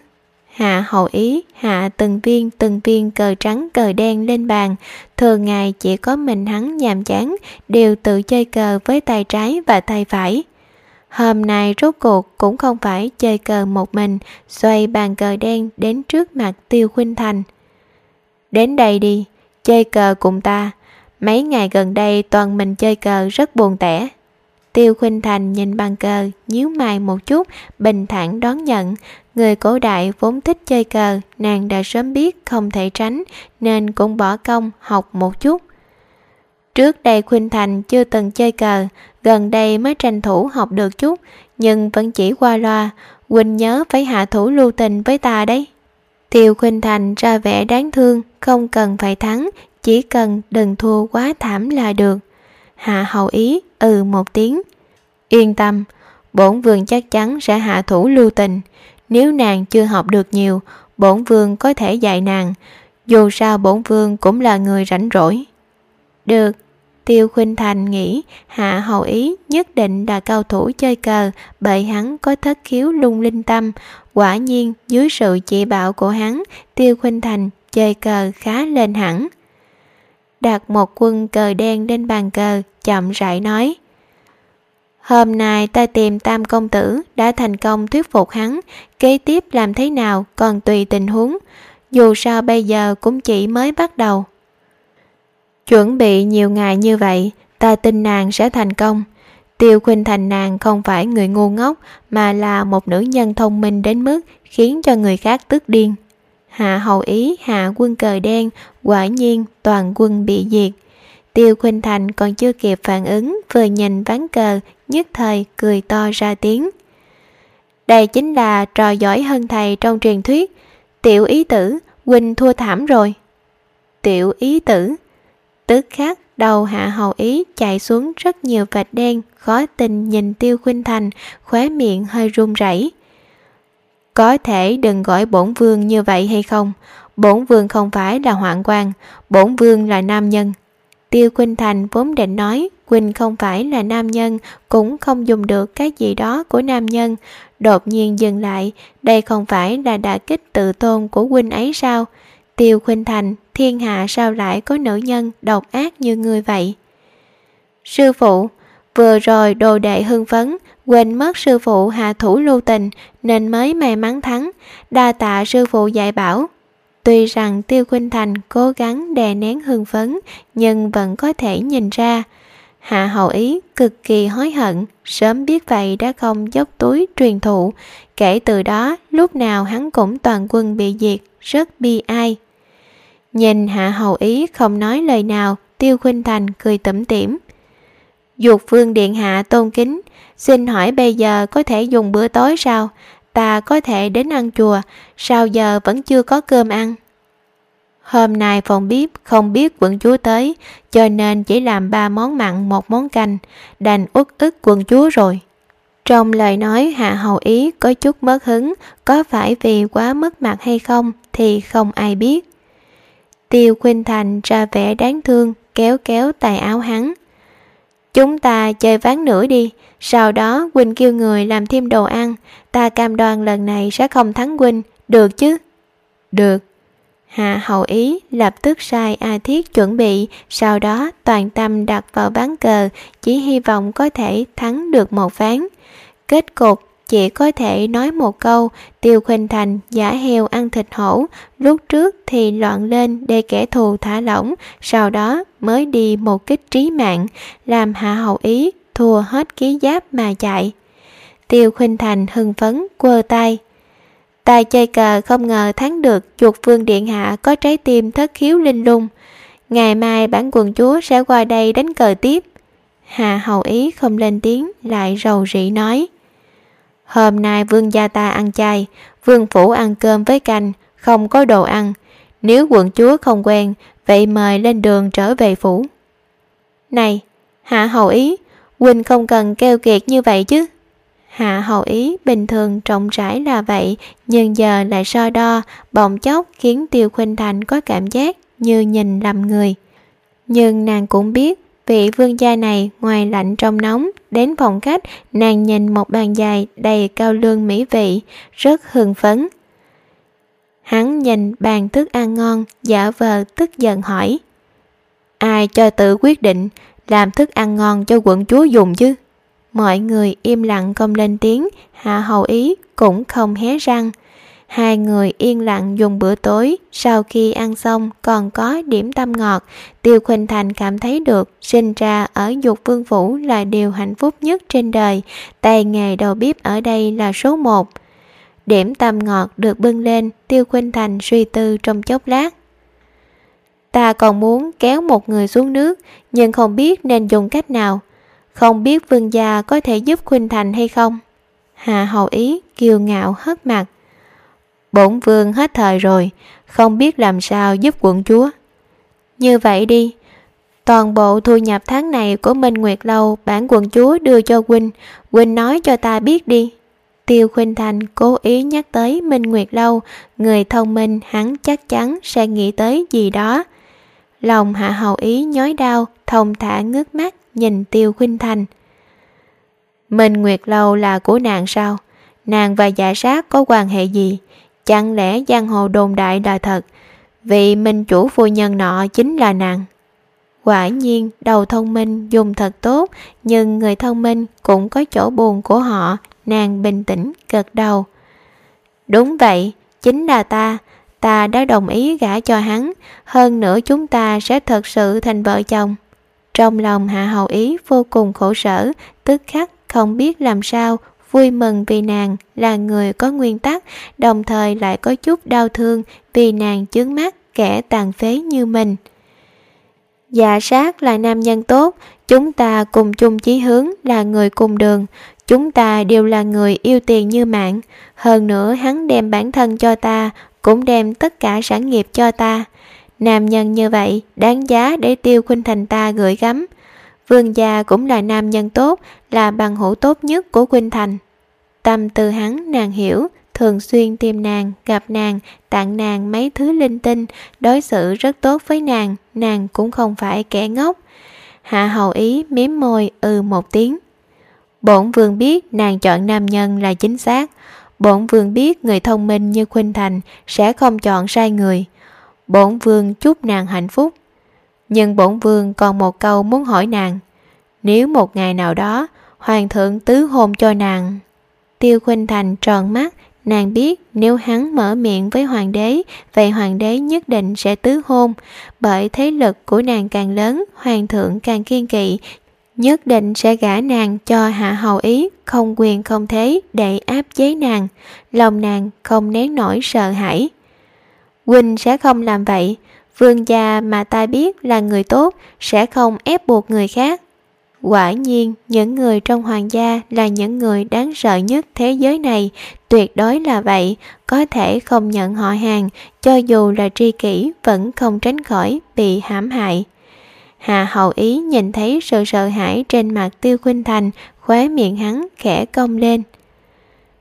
Hạ hậu ý, hạ từng viên từng viên cờ trắng cờ đen lên bàn. Thường ngày chỉ có mình hắn nhàm chán, đều tự chơi cờ với tay trái và tay phải. Hôm nay rốt cuộc cũng không phải chơi cờ một mình, xoay bàn cờ đen đến trước mặt Tiêu Khuynh Thành. Đến đây đi, chơi cờ cùng ta. Mấy ngày gần đây toàn mình chơi cờ rất buồn tẻ. Tiêu Khuynh Thành nhìn bàn cờ, nhíu mày một chút, bình thản đón nhận. Người cổ đại vốn thích chơi cờ, nàng đã sớm biết không thể tránh, nên cũng bỏ công học một chút. Trước đây Khuynh Thành chưa từng chơi cờ, gần đây mới tranh thủ học được chút, nhưng vẫn chỉ qua loa, Quỳnh nhớ phải hạ thủ lưu tình với ta đấy. Tiêu Khuynh Thành ra vẻ đáng thương, không cần phải thắng, chỉ cần đừng thua quá thảm là được. Hạ hầu ý, ừ một tiếng. Yên tâm, bổn vương chắc chắn sẽ hạ thủ lưu tình. Nếu nàng chưa học được nhiều, bổn vương có thể dạy nàng. Dù sao bổn vương cũng là người rảnh rỗi. Được, Tiêu Khuynh Thành nghĩ Hạ Hầu Ý nhất định là cao thủ chơi cờ bởi hắn có thất khiếu lung linh tâm. Quả nhiên dưới sự chỉ bảo của hắn, Tiêu Khuynh Thành chơi cờ khá lên hẳn. Đặt một quân cờ đen lên bàn cờ, chậm rãi nói. Hôm nay ta tìm tam công tử đã thành công thuyết phục hắn, kế tiếp làm thế nào còn tùy tình huống, dù sao bây giờ cũng chỉ mới bắt đầu. Chuẩn bị nhiều ngày như vậy, ta tin nàng sẽ thành công. Tiêu Khuynh Thành nàng không phải người ngu ngốc mà là một nữ nhân thông minh đến mức khiến cho người khác tức điên. Hạ hầu ý hạ quân cờ đen, quả nhiên toàn quân bị diệt. Tiêu Khuynh Thành còn chưa kịp phản ứng, vừa nhìn ván cờ, nhất thời cười to ra tiếng. Đây chính là trò giỏi hơn thầy trong truyền thuyết. Tiểu ý tử, Huynh thua thảm rồi. Tiểu ý tử, Tức khắc đầu hạ hầu ý chạy xuống rất nhiều vạch đen, khó tình nhìn tiêu khuynh thành, khóe miệng hơi run rẩy. Có thể đừng gọi bổn vương như vậy hay không? Bổn vương không phải là hoạn quan, bổn vương là nam nhân. Tiêu Khuynh Thành vốn định nói Quỳnh không phải là nam nhân, cũng không dùng được cái gì đó của nam nhân. Đột nhiên dừng lại, đây không phải là đả kích tự tôn của Quỳnh ấy sao? Tiêu Khuynh Thành, thiên hạ sao lại có nữ nhân độc ác như người vậy? Sư phụ, vừa rồi đồ đệ hưng phấn, quên mất sư phụ hạ thủ lưu tình nên mới may mắn thắng, đa tạ sư phụ dạy bảo. Tuy rằng Tiêu Khuynh Thành cố gắng đè nén hưng phấn, nhưng vẫn có thể nhìn ra. Hạ hậu ý cực kỳ hối hận, sớm biết vậy đã không dốc túi truyền thụ. Kể từ đó, lúc nào hắn cũng toàn quân bị diệt, rất bi ai. Nhìn hạ hậu ý không nói lời nào, Tiêu Khuynh Thành cười tẩm tỉm. Dục vương điện hạ tôn kính, xin hỏi bây giờ có thể dùng bữa tối sao? ta có thể đến ăn chùa, sao giờ vẫn chưa có cơm ăn? Hôm nay phòng bếp không biết quận chúa tới, cho nên chỉ làm ba món mặn một món canh, đành uất ức quận chúa rồi. Trong lời nói Hạ Hầu Ý có chút mất hứng, có phải vì quá mất mặt hay không thì không ai biết. Tiêu Khuynh Thành ra vẻ đáng thương, kéo kéo tài áo hắn. Chúng ta chơi ván nữa đi, sau đó Quỳnh kêu người làm thêm đồ ăn, ta cam đoan lần này sẽ không thắng Quỳnh, được chứ? Được. Hạ hậu ý lập tức sai A Thiết chuẩn bị, sau đó toàn tâm đặt vào ván cờ, chỉ hy vọng có thể thắng được một ván. Kết cục chỉ có thể nói một câu, Tiêu Khuynh Thành giả heo ăn thịt hổ, lúc trước thì loạn lên để kẻ thù thả lỏng, sau đó mới đi một kích trí mạng, làm hạ hậu ý thua hết ký giáp mà chạy. Tiêu Khuynh Thành hưng phấn quơ tay. Tài chơi cờ không ngờ thắng được chuột vương điện hạ có trái tim thất khiếu linh lung. Ngày mai bản quần chúa sẽ qua đây đánh cờ tiếp. Hạ hầu ý không lên tiếng lại rầu rĩ nói. Hôm nay vương gia ta ăn chay, vương phủ ăn cơm với canh, không có đồ ăn. Nếu quận chúa không quen, vậy mời lên đường trở về phủ. Này, hạ hầu ý, Quỳnh không cần keo kiệt như vậy chứ. Hạ hầu ý bình thường rộng rãi là vậy, nhưng giờ lại so đo, bỗng chốc khiến Tiêu Khuynh Thành có cảm giác như nhìn lầm người. Nhưng nàng cũng biết, vị vương gia này ngoài lạnh trong nóng, đến phòng khách, nàng nhìn một bàn dài đầy cao lương mỹ vị, rất hưng phấn. Hắn nhìn bàn thức ăn ngon, giả vờ tức giận hỏi. Ai cho tự quyết định, làm thức ăn ngon cho quận chúa dùng chứ? Mọi người im lặng không lên tiếng, hạ hầu ý cũng không hé răng. Hai người yên lặng dùng bữa tối, sau khi ăn xong còn có điểm tâm ngọt. Tiêu Khuynh Thành cảm thấy được sinh ra ở dục vương phủ là điều hạnh phúc nhất trên đời. Tay nghề đầu bếp ở đây là số một. Điểm tâm ngọt được bưng lên, Tiêu Khuynh Thành suy tư trong chốc lát. Ta còn muốn kéo một người xuống nước, nhưng không biết nên dùng cách nào. Không biết vương gia có thể giúp Khuynh Thành hay không? hà hầu ý kiêu ngạo hất mặt. Bổn vương hết thời rồi, không biết làm sao giúp quận chúa. Như vậy đi, toàn bộ thu nhập tháng này của Minh Nguyệt Lâu bản quận chúa đưa cho Huynh, Huynh nói cho ta biết đi. Tiêu Khuynh Thành cố ý nhắc tới Minh Nguyệt Lâu, người thông minh hắn chắc chắn sẽ nghĩ tới gì đó. Lòng hạ hầu ý nhói đau, thông thả ngước mắt nhìn Tiêu Khuynh Thành. Minh Nguyệt Lâu là của nàng sao? Nàng và giả sát có quan hệ gì? Chẳng lẽ giang hồ đồn đại là thật? vì minh chủ phu nhân nọ chính là nàng. Quả nhiên đầu thông minh dùng thật tốt Nhưng người thông minh cũng có chỗ buồn của họ Nàng bình tĩnh gật đầu Đúng vậy, chính là ta Ta đã đồng ý gả cho hắn Hơn nữa chúng ta sẽ thật sự thành vợ chồng Trong lòng Hạ Hầu Ý vô cùng khổ sở Tức khắc không biết làm sao vui mừng vì nàng là người có nguyên tắc, đồng thời lại có chút đau thương vì nàng chướng mắt kẻ tàn phế như mình. Dạ sát là nam nhân tốt, chúng ta cùng chung chí hướng là người cùng đường, chúng ta đều là người yêu tiền như mạng, hơn nữa hắn đem bản thân cho ta, cũng đem tất cả sản nghiệp cho ta. Nam nhân như vậy đáng giá để Tiêu Khuynh Thành ta gửi gắm. Vương gia cũng là nam nhân tốt, là bằng hữu tốt nhất của Quynh Thành. Tâm tư hắn nàng hiểu, thường xuyên tìm nàng, gặp nàng, tặng nàng mấy thứ linh tinh, đối xử rất tốt với nàng, nàng cũng không phải kẻ ngốc. Hạ hầu ý miếm môi ừ một tiếng. Bổn vương biết nàng chọn nam nhân là chính xác. Bổn vương biết người thông minh như Khuynh Thành sẽ không chọn sai người. Bổn vương chúc nàng hạnh phúc. Nhưng bổn vương còn một câu muốn hỏi nàng. Nếu một ngày nào đó hoàng thượng tứ hôn cho nàng. Tiêu Khuynh Thành tròn mắt, nàng biết nếu hắn mở miệng với hoàng đế, vậy hoàng đế nhất định sẽ tứ hôn. Bởi thế lực của nàng càng lớn, hoàng thượng càng kiên kỵ, nhất định sẽ gả nàng cho hạ hầu ý, không quyền không thế để áp chế nàng. Lòng nàng không nén nổi sợ hãi. Quỳnh sẽ không làm vậy, vương gia mà ta biết là người tốt sẽ không ép buộc người khác. Quả nhiên, những người trong hoàng gia là những người đáng sợ nhất thế giới này, tuyệt đối là vậy, có thể không nhận họ hàng, cho dù là tri kỷ vẫn không tránh khỏi bị hãm hại. Hà hậu ý nhìn thấy sự sợ hãi trên mặt tiêu khuynh thành, khóe miệng hắn khẽ cong lên.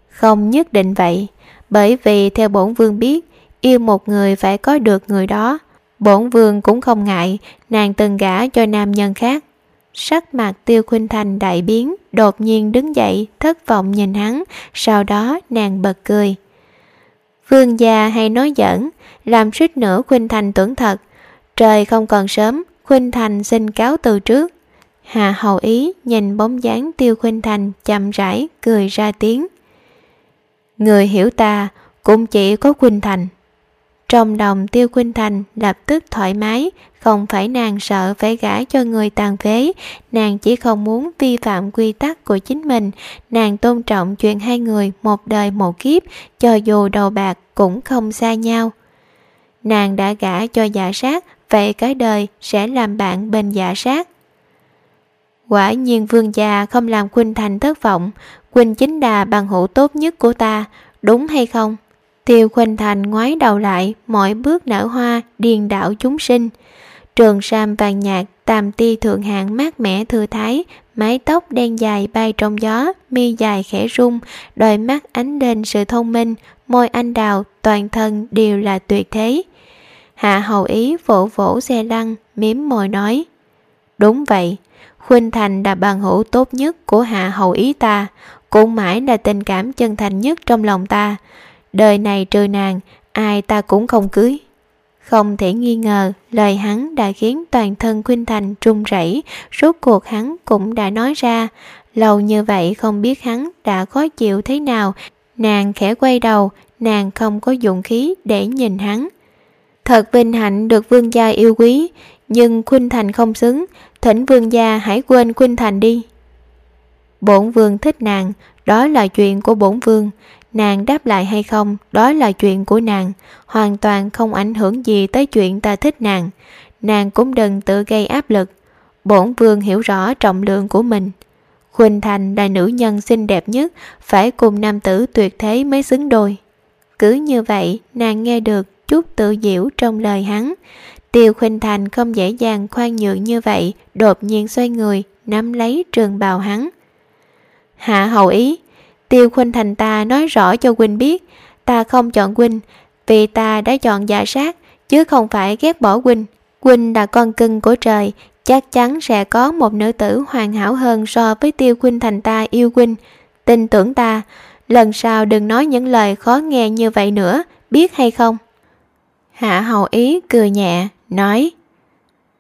Không nhất định vậy, bởi vì theo bổn vương biết, yêu một người phải có được người đó. Bổn vương cũng không ngại, nàng từng gả cho nam nhân khác. Sắc mặt tiêu khuynh thành đại biến, đột nhiên đứng dậy, thất vọng nhìn hắn, sau đó nàng bật cười. Vương gia hay nói giỡn, làm suýt nữa khuynh thành tưởng thật. Trời không còn sớm, khuynh thành xin cáo từ trước. hà hầu ý nhìn bóng dáng tiêu khuynh thành chậm rãi cười ra tiếng. Người hiểu ta cũng chỉ có khuynh thành. Trong đồng Tiêu Khuynh Thành lập tức thoải mái, không phải nàng sợ phải gả cho người tàn phế, nàng chỉ không muốn vi phạm quy tắc của chính mình, nàng tôn trọng chuyện hai người một đời một kiếp, cho dù đầu bạc cũng không xa nhau. Nàng đã gả cho giả sát, vậy cái đời sẽ làm bạn bên giả sát. Quả nhiên vương gia không làm Khuynh Thành thất vọng, Quỳnh chính đà bằng hữu tốt nhất của ta, đúng hay không? Tiêu Khuynh Thành ngoái đầu lại, mỗi bước nở hoa, điền đảo chúng sinh. Trường sam vàng nhạt, tàm ti thượng hạng mát mẻ thư thái, mái tóc đen dài bay trong gió, mi dài khẽ rung, đôi mắt ánh lên sự thông minh, môi anh đào, toàn thân đều là tuyệt thế. Hạ hầu ý vỗ vỗ xe lăn, miếm môi nói. Đúng vậy, Khuynh Thành là bằng hữu tốt nhất của hạ hầu ý ta, cũng mãi là tình cảm chân thành nhất trong lòng ta đời này trừ nàng, ai ta cũng không cưới. Không thể nghi ngờ, lời hắn đã khiến toàn thân Khuynh Thành run rẩy, rốt cuộc hắn cũng đã nói ra. Lâu như vậy không biết hắn đã khó chịu thế nào, nàng khẽ quay đầu, nàng không có dụng khí để nhìn hắn. Thật vinh hạnh được vương gia yêu quý, nhưng Khuynh Thành không xứng, thỉnh vương gia hãy quên Khuynh Thành đi. Bổn vương thích nàng, đó là chuyện của bổn vương, Nàng đáp lại hay không, đó là chuyện của nàng, hoàn toàn không ảnh hưởng gì tới chuyện ta thích nàng. Nàng cũng đừng tự gây áp lực. Bổn vương hiểu rõ trọng lượng của mình. Khuynh Thành là nữ nhân xinh đẹp nhất, phải cùng nam tử tuyệt thế mới xứng đôi. Cứ như vậy, nàng nghe được chút tự diễu trong lời hắn. Tiêu Khuynh Thành không dễ dàng khoan nhượng như vậy, đột nhiên xoay người, nắm lấy trường bào hắn. Hạ hầu ý, Tiêu Khuynh Thành ta nói rõ cho Quỳnh biết, ta không chọn Quỳnh vì ta đã chọn giả sát, chứ không phải ghét bỏ Quỳnh. Quỳnh là con cưng của trời, chắc chắn sẽ có một nữ tử hoàn hảo hơn so với Tiêu Khuynh Thành ta yêu Quỳnh. Tin tưởng ta, lần sau đừng nói những lời khó nghe như vậy nữa, biết hay không? Hạ hầu ý cười nhẹ, nói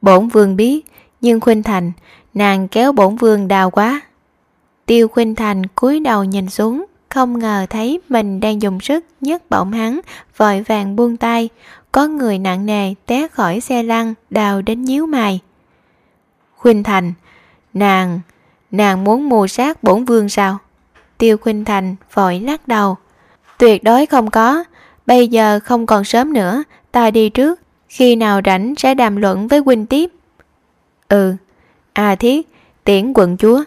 Bổn vương biết, nhưng Khuynh Thành, nàng kéo bổn vương đào quá. Tiêu Khuynh Thành cúi đầu nhìn xuống, không ngờ thấy mình đang dùng sức nhấc bổng hắn, vội vàng buông tay. Có người nặng nề té khỏi xe lăn, đào đến nhíu mày. Khuynh Thành, nàng, nàng muốn mù sát bổn vương sao? Tiêu Khuynh Thành vội lắc đầu. Tuyệt đối không có, bây giờ không còn sớm nữa, ta đi trước, khi nào rảnh sẽ đàm luận với huynh tiếp. Ừ, à thiết, tiễn quận chúa.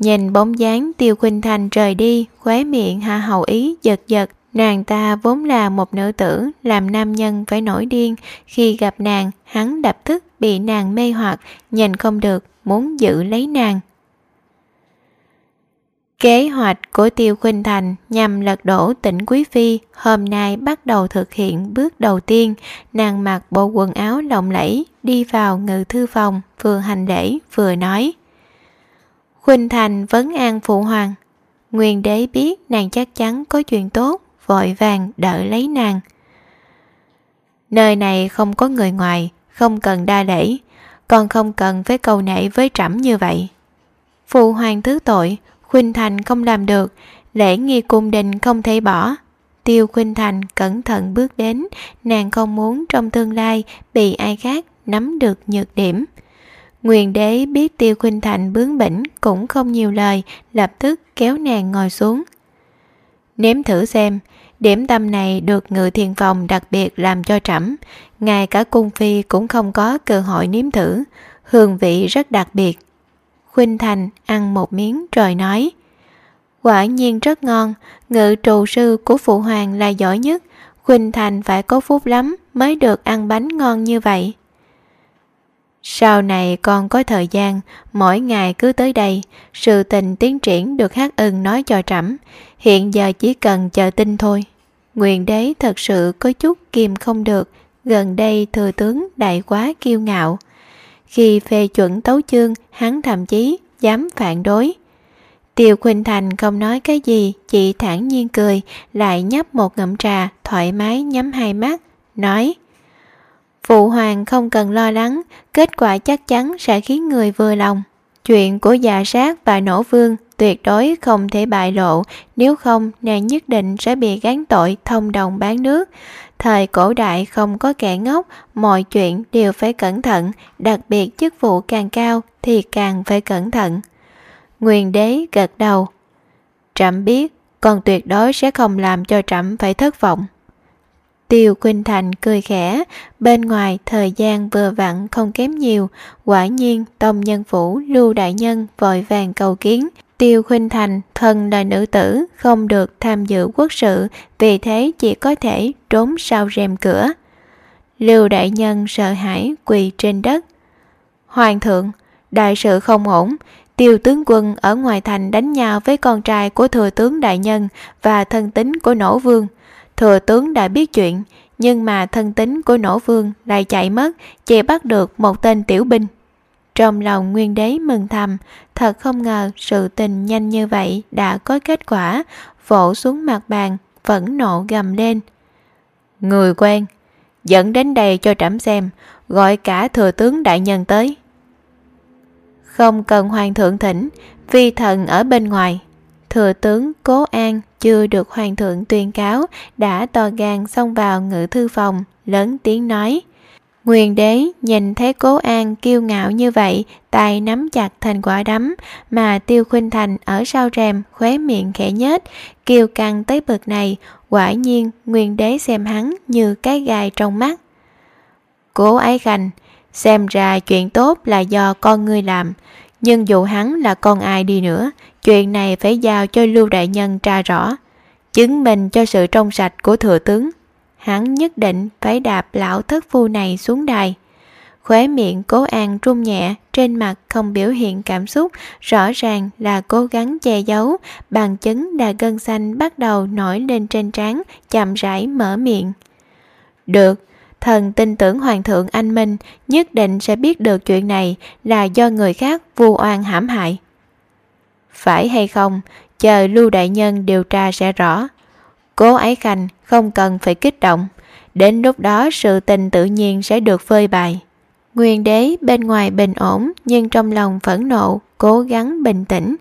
Nhìn bóng dáng tiêu khuynh thành rời đi, khóe miệng hạ hậu ý giật giật, Nàng ta vốn là một nữ tử, làm nam nhân phải nổi điên. Khi gặp nàng, hắn đập thức bị nàng mê hoặc, nhìn không được, muốn giữ lấy nàng. Kế hoạch của Tiêu Khuynh Thành nhằm lật đổ tỉnh Quý Phi hôm nay bắt đầu thực hiện bước đầu tiên. Nàng mặc bộ quần áo lộng lẫy, đi vào ngự thư phòng, vừa hành lễ vừa nói. Khuynh Thành vấn an phụ hoàng. Nguyên đế biết nàng chắc chắn có chuyện tốt, vội vàng đỡ lấy nàng. Nơi này không có người ngoài, không cần đa lễ, còn không cần phải cầu nể với trẫm như vậy. Phụ hoàng thứ tội, Khuynh Thành không làm được, lễ nghi cung đình không thể bỏ. Tiêu Khuynh Thành cẩn thận bước đến, nàng không muốn trong tương lai bị ai khác nắm được nhược điểm. Nguyên đế biết Tiêu Khuynh Thành bướng bỉnh cũng không nhiều lời, lập tức kéo nàng ngồi xuống. Nếm thử xem, điểm tâm này được ngự thiền phòng đặc biệt làm cho trẫm, ngay cả cung phi cũng không có cơ hội nếm thử, hương vị rất đặc biệt. Khuynh Thành ăn một miếng rồi nói Quả nhiên rất ngon, ngự trù sư của Phụ Hoàng là giỏi nhất, Khuynh Thành phải có phúc lắm mới được ăn bánh ngon như vậy. Sau này con có thời gian, mỗi ngày cứ tới đây, sự tình tiến triển được hát ưng nói cho trẫm hiện giờ chỉ cần chờ tin thôi. Nguyện đế thật sự có chút kìm không được, gần đây thừa tướng đại quá kiêu ngạo. Khi phê chuẩn tấu chương, hắn thậm chí dám phản đối. Tiêu Khuynh Thành không nói cái gì, chỉ thản nhiên cười, lại nhấp một ngụm trà, thoải mái nhắm hai mắt, nói Phụ hoàng không cần lo lắng, kết quả chắc chắn sẽ khiến người vừa lòng. Chuyện của già sát và nổ vương tuyệt đối không thể bại lộ, nếu không nàng nhất định sẽ bị gán tội thông đồng bán nước. Thời cổ đại không có kẻ ngốc, mọi chuyện đều phải cẩn thận, đặc biệt chức vụ càng cao thì càng phải cẩn thận. Nguyên đế gật đầu. Trẫm biết, con tuyệt đối sẽ không làm cho trẫm phải thất vọng. Tiêu Quynh Thành cười khẽ, bên ngoài thời gian vừa vặn không kém nhiều, quả nhiên tông nhân phủ lưu đại nhân vội vàng cầu kiến. Tiêu Khuynh Thành thân là nữ tử, không được tham dự quốc sự, vì thế chỉ có thể trốn sau rèm cửa. Lưu đại nhân sợ hãi quỳ trên đất. Hoàng thượng, đại sự không ổn, tiêu tướng quân ở ngoài thành đánh nhau với con trai của thừa tướng đại nhân và thân tín của nổ vương. Thừa tướng đã biết chuyện, nhưng mà thân tính của nổ vương lại chạy mất, chỉ bắt được một tên tiểu binh. Trong lòng nguyên đế mừng thầm, thật không ngờ sự tình nhanh như vậy đã có kết quả, vỗ xuống mặt bàn, vẫn nộ gầm lên. Người quen, dẫn đến đây cho trẫm xem, gọi cả thừa tướng đại nhân tới. Không cần hoàng thượng thỉnh, vi thần ở bên ngoài. Thừa tướng Cố An chưa được hoàng thượng tuyên cáo đã to gan xông vào ngự thư phòng, lớn tiếng nói. Nguyên đế nhìn thấy cố an kiêu ngạo như vậy, tay nắm chặt thành quả đấm, mà tiêu khuynh thành ở sau rèm khóe miệng khẽ nhếch, kiêu căng tới bực này, quả nhiên nguyên đế xem hắn như cái gai trong mắt. Cố ái khanh, xem ra chuyện tốt là do con ngươi làm, nhưng dù hắn là con ai đi nữa, chuyện này phải giao cho lưu đại nhân tra rõ, chứng minh cho sự trong sạch của thừa tướng hắn nhất định phải đạp lão thất phu này xuống đài. Khóe miệng cố an run nhẹ, trên mặt không biểu hiện cảm xúc, rõ ràng là cố gắng che giấu, bằng chứng là gân xanh bắt đầu nổi lên trên trán, chậm rãi mở miệng. Được, thần tin tưởng hoàng thượng anh Minh nhất định sẽ biết được chuyện này là do người khác vu oan hãm hại. Phải hay không, chờ lưu đại nhân điều tra sẽ rõ. Cố Ái Khanh không cần phải kích động, đến lúc đó sự tình tự nhiên sẽ được phơi bày. Nguyên đế bên ngoài bình ổn nhưng trong lòng phẫn nộ, cố gắng bình tĩnh.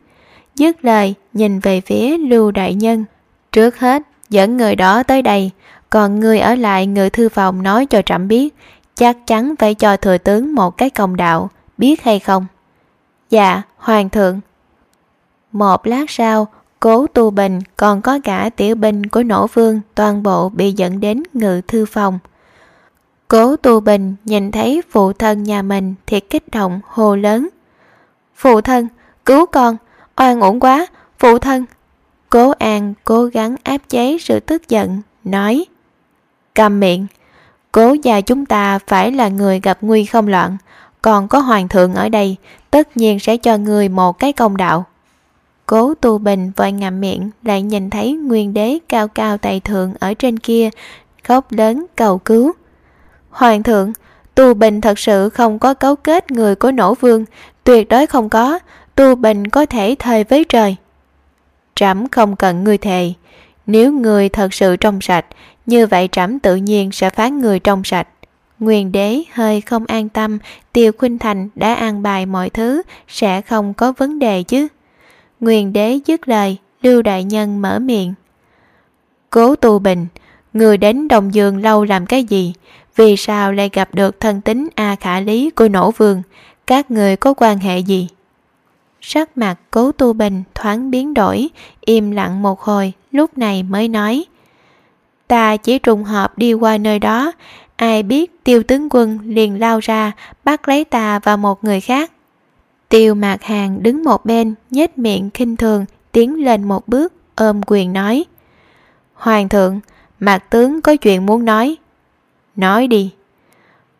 Dứt lời, nhìn về phía Lưu Đại Nhân. Trước hết, dẫn người đó tới đây, còn người ở lại ngự thư phòng nói cho trẫm biết, chắc chắn phải cho thừa tướng một cái công đạo, biết hay không? Dạ, hoàng thượng. Một lát sau, Cố Tu Bình còn có cả tiểu binh của nổ vương toàn bộ bị dẫn đến ngự thư phòng. Cố Tu Bình nhìn thấy phụ thân nhà mình thì kích động hồ lớn. Phụ thân, cứu con, oan uổng quá, phụ thân. Cố An cố gắng áp chế sự tức giận, nói Cầm miệng, cố gia chúng ta phải là người gặp nguy không loạn, còn có hoàng thượng ở đây, tất nhiên sẽ cho người một cái công đạo. Cố Tu Bình vội ngậm miệng lại nhìn thấy nguyên đế cao cao tài thượng ở trên kia, khóc lớn cầu cứu. Hoàng thượng, Tu Bình thật sự không có cấu kết người của nổ vương, tuyệt đối không có, Tu Bình có thể thời với trời. Trẫm không cần ngươi thề, nếu người thật sự trong sạch, như vậy trẫm tự nhiên sẽ phán người trong sạch. Nguyên đế hơi không an tâm, Tiêu Khuynh Thành đã an bài mọi thứ, sẽ không có vấn đề chứ. Nguyên đế dứt lời, Lưu Đại Nhân mở miệng. Cố Tu Bình, người đến Đồng Dương lâu làm cái gì? Vì sao lại gặp được thân tính A Khả Lý của nổ vương? Các người có quan hệ gì? Sắc mặt cố tu bình thoáng biến đổi, im lặng một hồi, lúc này mới nói. Ta chỉ trùng hợp đi qua nơi đó, ai biết tiêu tướng quân liền lao ra, bắt lấy ta và một người khác. Tiêu mạc hàng đứng một bên, nhếch miệng khinh thường, tiến lên một bước, ôm quyền nói. Hoàng thượng, mạc tướng có chuyện muốn nói. Nói đi.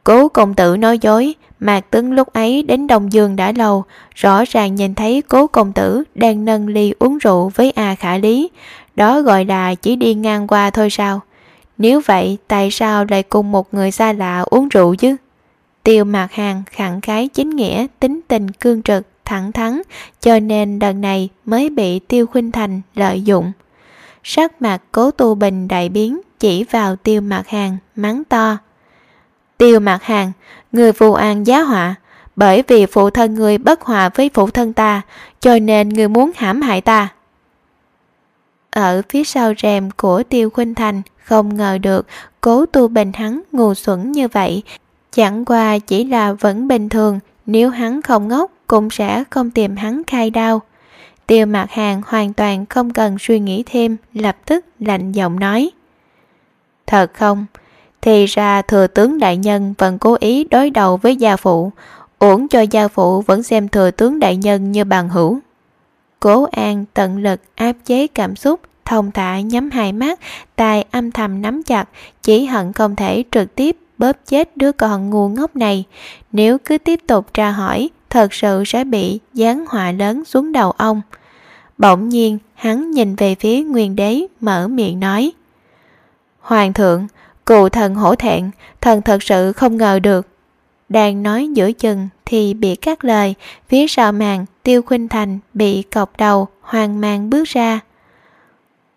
Cố công tử nói dối, Mạc Tướng lúc ấy đến Đông Dương đã lâu, rõ ràng nhìn thấy cố công tử đang nâng ly uống rượu với A Khả Lý. Đó gọi là chỉ đi ngang qua thôi sao? Nếu vậy, tại sao lại cùng một người xa lạ uống rượu chứ? Tiêu Mạc Hàng khẳng khái chính nghĩa, tính tình cương trực, thẳng thắn, cho nên lần này mới bị Tiêu Khuynh Thành lợi dụng. Sắc mặt cố tu bình đại biến, chỉ vào Tiêu Mạc Hàng, mắng to. Tiêu Mạc Hàng, người phù an giá họa, bởi vì phụ thân người bất hòa với phụ thân ta, cho nên người muốn hãm hại ta. Ở phía sau rèm của Tiêu Khuynh Thành không ngờ được cố tu bình hắn ngu xuẩn như vậy, chẳng qua chỉ là vẫn bình thường, nếu hắn không ngốc cũng sẽ không tìm hắn khai đau. Tiêu mặt Hàng hoàn toàn không cần suy nghĩ thêm, lập tức lạnh giọng nói. Thật không? Thì ra thừa tướng đại nhân vẫn cố ý đối đầu với gia phụ, uổng cho gia phụ vẫn xem thừa tướng đại nhân như bằng hữu. Cố An tận lực áp chế cảm xúc, thông thả nhắm hai mắt, tay âm thầm nắm chặt, chỉ hận không thể trực tiếp bóp chết đứa con ngu ngốc này. Nếu cứ tiếp tục tra hỏi, thật sự sẽ bị giáng họa lớn xuống đầu ông. Bỗng nhiên, hắn nhìn về phía nguyên đế, mở miệng nói. Hoàng thượng, Cụ thần hổ thẹn, thần thật sự không ngờ được. Đang nói giữa chừng thì bị cắt lời, phía sau màn tiêu khuynh thành bị cọc đầu, hoang mang bước ra.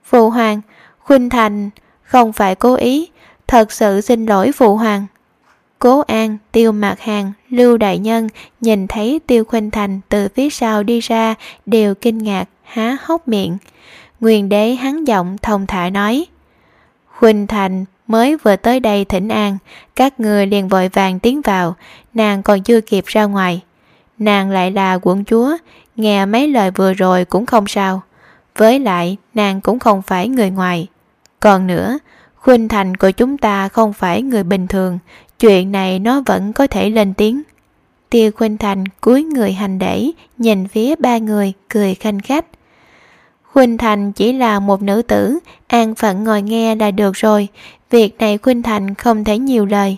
Phụ hoàng, khuynh thành không phải cố ý, thật sự xin lỗi phụ hoàng. Cố An, Tiêu Mạc Hàng, Lưu Đại Nhân nhìn thấy Tiêu Khuynh Thành từ phía sau đi ra đều kinh ngạc, há hốc miệng. Nguyên đế hắn giọng thông thả nói Khuynh Thành mới vừa tới đây thỉnh an, các người liền vội vàng tiến vào, nàng còn chưa kịp ra ngoài. Nàng lại là quận chúa, nghe mấy lời vừa rồi cũng không sao. Với lại, nàng cũng không phải người ngoài. Còn nữa, Khuynh Thành của chúng ta không phải người bình thường, chuyện này nó vẫn có thể lên tiếng. Tiêu Khuynh Thành cúi người hành đẩy, nhìn phía ba người, cười khanh khách. Khuynh Thành chỉ là một nữ tử, an phận ngồi nghe là được rồi, việc này Khuynh Thành không thể nhiều lời.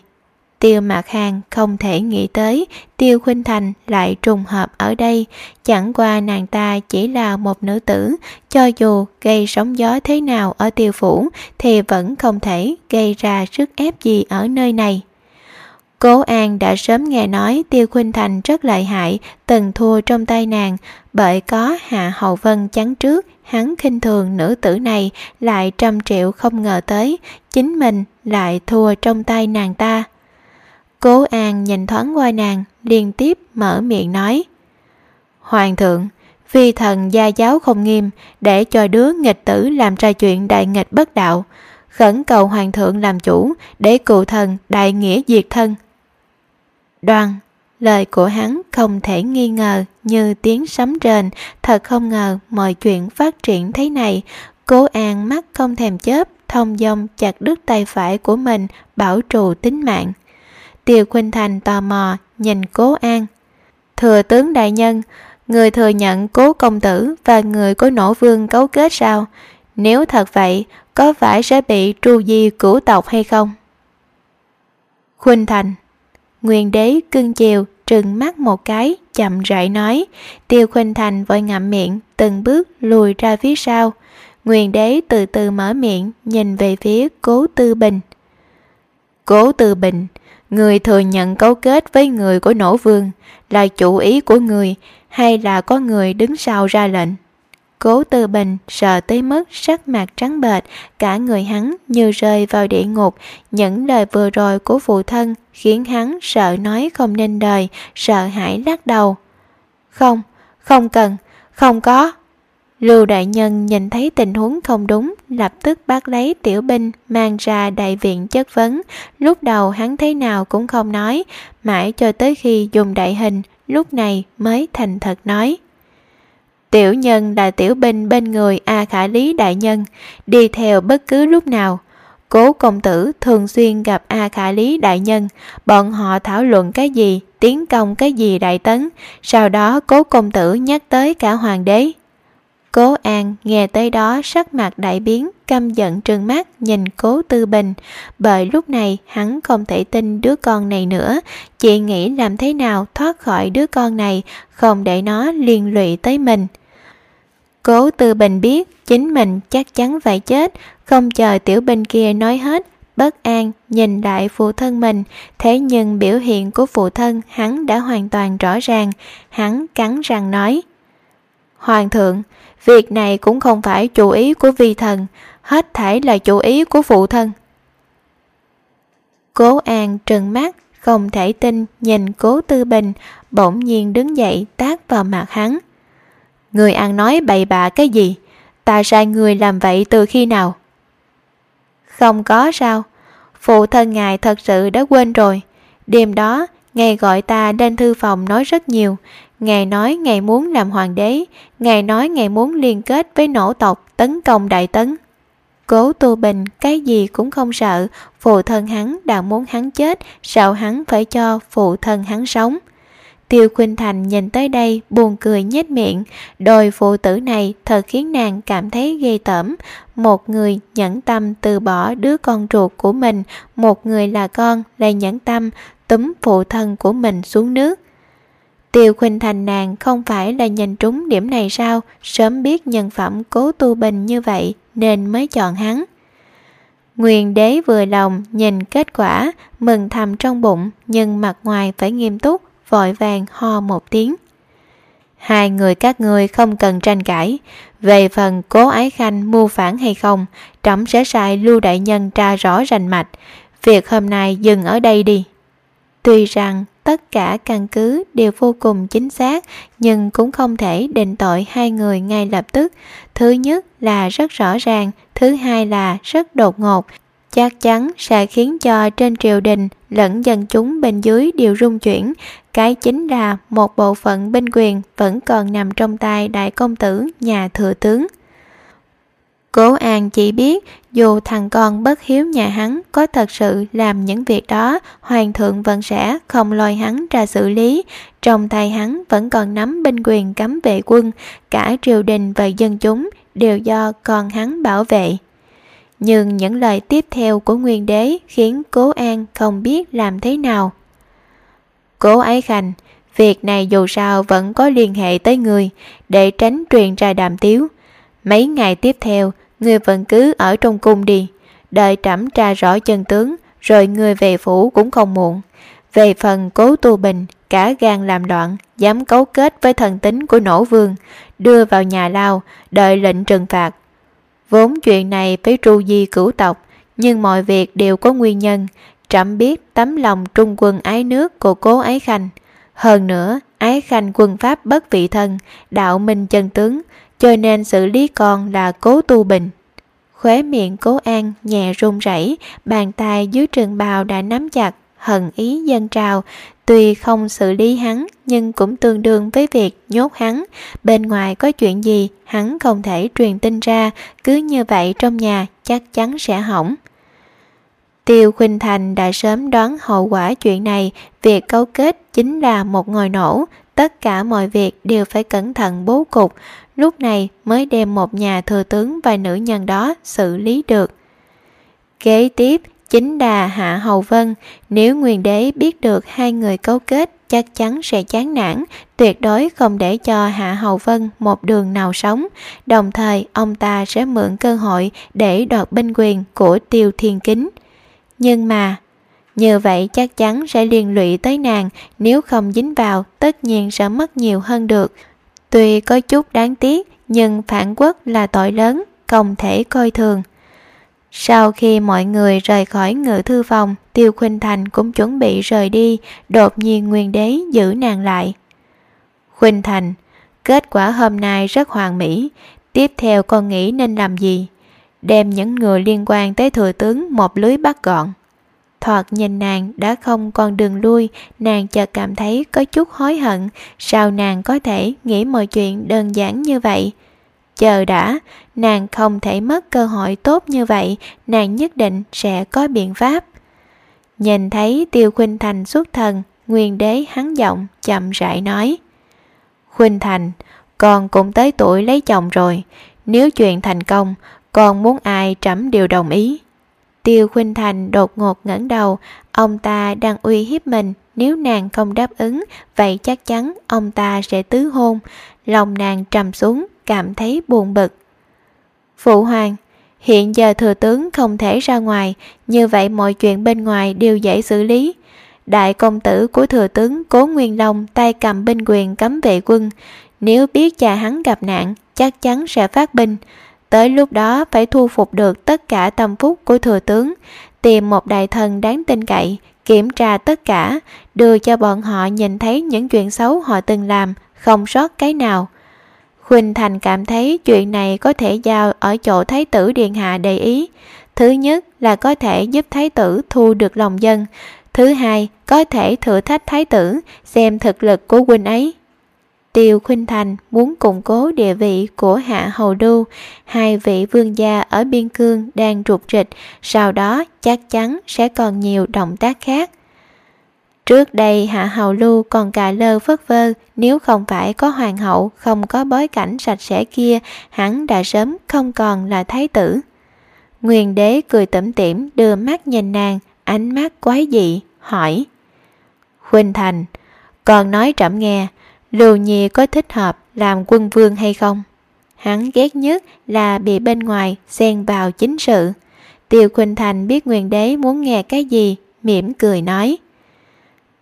Tiêu Mạc Hàng không thể nghĩ tới Tiêu Khuynh Thành lại trùng hợp ở đây, chẳng qua nàng ta chỉ là một nữ tử, cho dù gây sóng gió thế nào ở tiêu phủ thì vẫn không thể gây ra sức ép gì ở nơi này. Cố An đã sớm nghe nói Tiêu Khuynh Thành rất lợi hại, từng thua trong tay nàng, bởi có Hạ Hậu Vân chắn trước, hắn khinh thường nữ tử này lại trăm triệu không ngờ tới, chính mình lại thua trong tay nàng ta. Cố An nhìn thoáng qua nàng, liên tiếp mở miệng nói. Hoàng thượng, vì thần gia giáo không nghiêm, để cho đứa nghịch tử làm ra chuyện đại nghịch bất đạo, khẩn cầu hoàng thượng làm chủ để cụ thần đại nghĩa diệt thân. Đoan, lời của hắn không thể nghi ngờ như tiếng sấm rền, thật không ngờ mọi chuyện phát triển thế này. Cố An mắt không thèm chớp, thông dong chặt đứt tay phải của mình, bảo trù tính mạng. Tiêu Khuynh Thành tò mò nhìn Cố An. Thừa tướng đại nhân, người thừa nhận cố công tử và người của nổ vương cấu kết sao? Nếu thật vậy, có phải sẽ bị tru di cửu tộc hay không? Khuynh Thành Nguyên đế cưng chiều, trừng mắt một cái, chậm rãi nói. Tiêu Khuynh Thành vội ngậm miệng, từng bước lùi ra phía sau. Nguyên đế từ từ mở miệng, nhìn về phía cố tư bình. Cố tư bình, người thừa nhận cấu kết với người của nổ vương là chủ ý của người hay là có người đứng sau ra lệnh. Cố Tư Bình sợ tới mức sắc mặt trắng bệch, cả người hắn như rơi vào địa ngục. Những lời vừa rồi của phụ thân khiến hắn sợ nói không nên đời, sợ hãi lắc đầu. Không, không cần, không có. Lưu đại nhân nhìn thấy tình huống không đúng, lập tức bắt lấy tiểu binh mang ra đại viện chất vấn. Lúc đầu hắn thế nào cũng không nói, mãi cho tới khi dùng đại hình, lúc này mới thành thật nói. Tiểu nhân là tiểu binh bên người A Khả Lý đại nhân, đi theo bất cứ lúc nào. Cố công tử thường xuyên gặp A Khả Lý đại nhân, bọn họ thảo luận cái gì, tiến công cái gì đại tấn, sau đó cố công tử nhắc tới cả hoàng đế. Cố An nghe tới đó sắc mặt đại biến, căm giận trừng mắt nhìn cố tư bình, bởi lúc này hắn không thể tin đứa con này nữa, chỉ nghĩ làm thế nào thoát khỏi đứa con này, không để nó liên lụy tới mình. Cố Tư Bình biết chính mình chắc chắn phải chết, không chờ tiểu Bình kia nói hết, bất an nhìn lại phụ thân mình, thế nhưng biểu hiện của phụ thân hắn đã hoàn toàn rõ ràng, hắn cắn răng nói. Hoàng thượng, việc này cũng không phải chủ ý của vi thần, hết thảy là chủ ý của phụ thân. Cố An trừng mắt, không thể tin nhìn cố tư bình, bỗng nhiên đứng dậy tác vào mặt hắn. Người ăn nói bậy bạ cái gì? Ta sai người làm vậy từ khi nào? Không có sao. Phụ thân ngài thật sự đã quên rồi. Đêm đó, ngài gọi ta lên thư phòng nói rất nhiều. Ngài nói ngài muốn làm hoàng đế. Ngài nói ngài muốn liên kết với nổ tộc tấn công đại tấn. Cố Tu Bình cái gì cũng không sợ, phụ thân hắn đã muốn hắn chết, sợ hắn phải cho phụ thân hắn sống. Tiêu Khuynh Thành nhìn tới đây buồn cười nhếch miệng, đôi phụ tử này thật khiến nàng cảm thấy ghê tởm. Một người nhẫn tâm từ bỏ đứa con ruột của mình, một người là con lại nhẫn tâm túm phụ thân của mình xuống nước. Tiêu Khuynh Thành nàng không phải là nhìn trúng điểm này sao, sớm biết nhân phẩm cố tu bình như vậy nên mới chọn hắn. Nguyên đế vừa lòng nhìn kết quả, mừng thầm trong bụng nhưng mặt ngoài phải nghiêm túc, vội vàng ho một tiếng. Hai người các ngươi không cần tranh cãi, về phần cố ái khanh mưu phản hay không, trẫm sẽ sai lưu đại nhân tra rõ rành mạch, việc hôm nay dừng ở đây đi. Tuy rằng tất cả căn cứ đều vô cùng chính xác nhưng cũng không thể định tội hai người ngay lập tức. Thứ nhất là rất rõ ràng, thứ hai là rất đột ngột, chắc chắn sẽ khiến cho trên triều đình lẫn dân chúng bên dưới đều rung chuyển. Cái chính là một bộ phận binh quyền vẫn còn nằm trong tay đại công tử nhà thừa tướng. Cố An chỉ biết dù thằng con bất hiếu nhà hắn có thật sự làm những việc đó, hoàng thượng vẫn sẽ không lôi hắn ra xử lý. Trong tay hắn vẫn còn nắm binh quyền cấm vệ quân, cả triều đình và dân chúng đều do con hắn bảo vệ. Nhưng những lời tiếp theo của nguyên đế khiến cố an không biết làm thế nào. Cố ấy khanh, việc này dù sao vẫn có liên hệ tới người, để tránh truyền ra đàm tiếu. Mấy ngày tiếp theo, người vẫn cứ ở trong cung đi, đợi trẫm tra rõ chân tướng, rồi người về phủ cũng không muộn. Về phần cố tu bình, cả gan làm loạn, dám cấu kết với thần tính của nổ vương, đưa vào nhà lao, đợi lệnh trừng phạt. Vốn chuyện này với tru di cửu tộc, nhưng mọi việc đều có nguyên nhân. Trẫm biết tấm lòng trung quân ái nước của cố ái khanh. Hơn nữa, ái khanh quân pháp bất vị thân, đạo minh chân tướng, cho nên xử lý con là cố tu bình. Khóe miệng cố an nhẹ run rẩy, bàn tay dưới trường bào đã nắm chặt, hận ý dân trào, Tuy không xử lý hắn nhưng cũng tương đương với việc nhốt hắn. Bên ngoài có chuyện gì hắn không thể truyền tin ra, cứ như vậy trong nhà chắc chắn sẽ hỏng. Tiêu Khuynh Thành đã sớm đoán hậu quả chuyện này, việc cấu kết chính là một ngòi nổ, tất cả mọi việc đều phải cẩn thận bố cục, lúc này mới đem một nhà thừa tướng và nữ nhân đó xử lý được. Kế tiếp, chính đà Hạ Hầu Vân, nếu Nguyên Đế biết được hai người cấu kết chắc chắn sẽ chán nản, tuyệt đối không để cho Hạ Hầu Vân một đường nào sống, đồng thời ông ta sẽ mượn cơ hội để đoạt binh quyền của Tiêu Thiên Kính. Nhưng mà, như vậy chắc chắn sẽ liên lụy tới nàng, nếu không dính vào tất nhiên sẽ mất nhiều hơn được. Tuy có chút đáng tiếc, nhưng phản quốc là tội lớn, không thể coi thường. Sau khi mọi người rời khỏi ngự thư phòng, Tiêu Khuynh Thành cũng chuẩn bị rời đi, đột nhiên Nguyên Đế giữ nàng lại. Khuynh Thành, kết quả hôm nay rất hoàn mỹ, tiếp theo con nghĩ nên làm gì? Đem những người liên quan tới thừa tướng một lưới bắt gọn. Thoạt nhìn nàng đã không còn đường lui, nàng chợt cảm thấy có chút hối hận, sao nàng có thể nghĩ mọi chuyện đơn giản như vậy? Chờ đã, nàng không thể mất cơ hội tốt như vậy, nàng nhất định sẽ có biện pháp. Nhìn thấy Tiêu Khuynh Thành xuất thần, Nguyên đế hắn giọng chậm rãi nói. Khuynh Thành, con cũng tới tuổi lấy chồng rồi, nếu chuyện thành công, con muốn ai trẫm đều đồng ý. Tiêu Khuynh Thành đột ngột ngẩng đầu, ông ta đang uy hiếp mình, nếu nàng không đáp ứng, vậy chắc chắn ông ta sẽ tứ hôn. Lòng nàng trầm xuống, cảm thấy buồn bực. Phụ hoàng, hiện giờ thừa tướng không thể ra ngoài, như vậy mọi chuyện bên ngoài đều dễ xử lý. Đại công tử của thừa tướng Cố Nguyên Long tay cầm binh quyền cấm vệ quân, nếu biết cha hắn gặp nạn, chắc chắn sẽ phát binh. Tới lúc đó phải thu phục được tất cả tâm phúc của thừa tướng, tìm một đại thần đáng tin cậy, kiểm tra tất cả, đưa cho bọn họ nhìn thấy những chuyện xấu họ từng làm, không sót cái nào. Khuynh Thành cảm thấy chuyện này có thể giao ở chỗ Thái tử Điện Hạ để ý. Thứ nhất là có thể giúp Thái tử thu được lòng dân. Thứ hai, có thể thử thách Thái tử xem thực lực của Quỳnh ấy. Tiêu Khuynh Thành muốn củng cố địa vị của Hạ Hầu Đu, hai vị vương gia ở biên cương đang rụt rịch, sau đó chắc chắn sẽ còn nhiều động tác khác. Trước đây Hạ Hầu Lưu còn cà lơ phất vơ, nếu không phải có hoàng hậu, không có bối cảnh sạch sẽ kia, hắn đã sớm không còn là thái tử. Nguyên đế cười tẩm tỉm đưa mắt nhìn nàng, ánh mắt quái dị, hỏi. Khuynh Thành, còn nói trẫm nghe, Lưu Nhi có thích hợp làm quân vương hay không? Hắn ghét nhất là bị bên ngoài xen vào chính sự. Tiêu Khuynh Thành biết Nguyên đế muốn nghe cái gì, mỉm cười nói.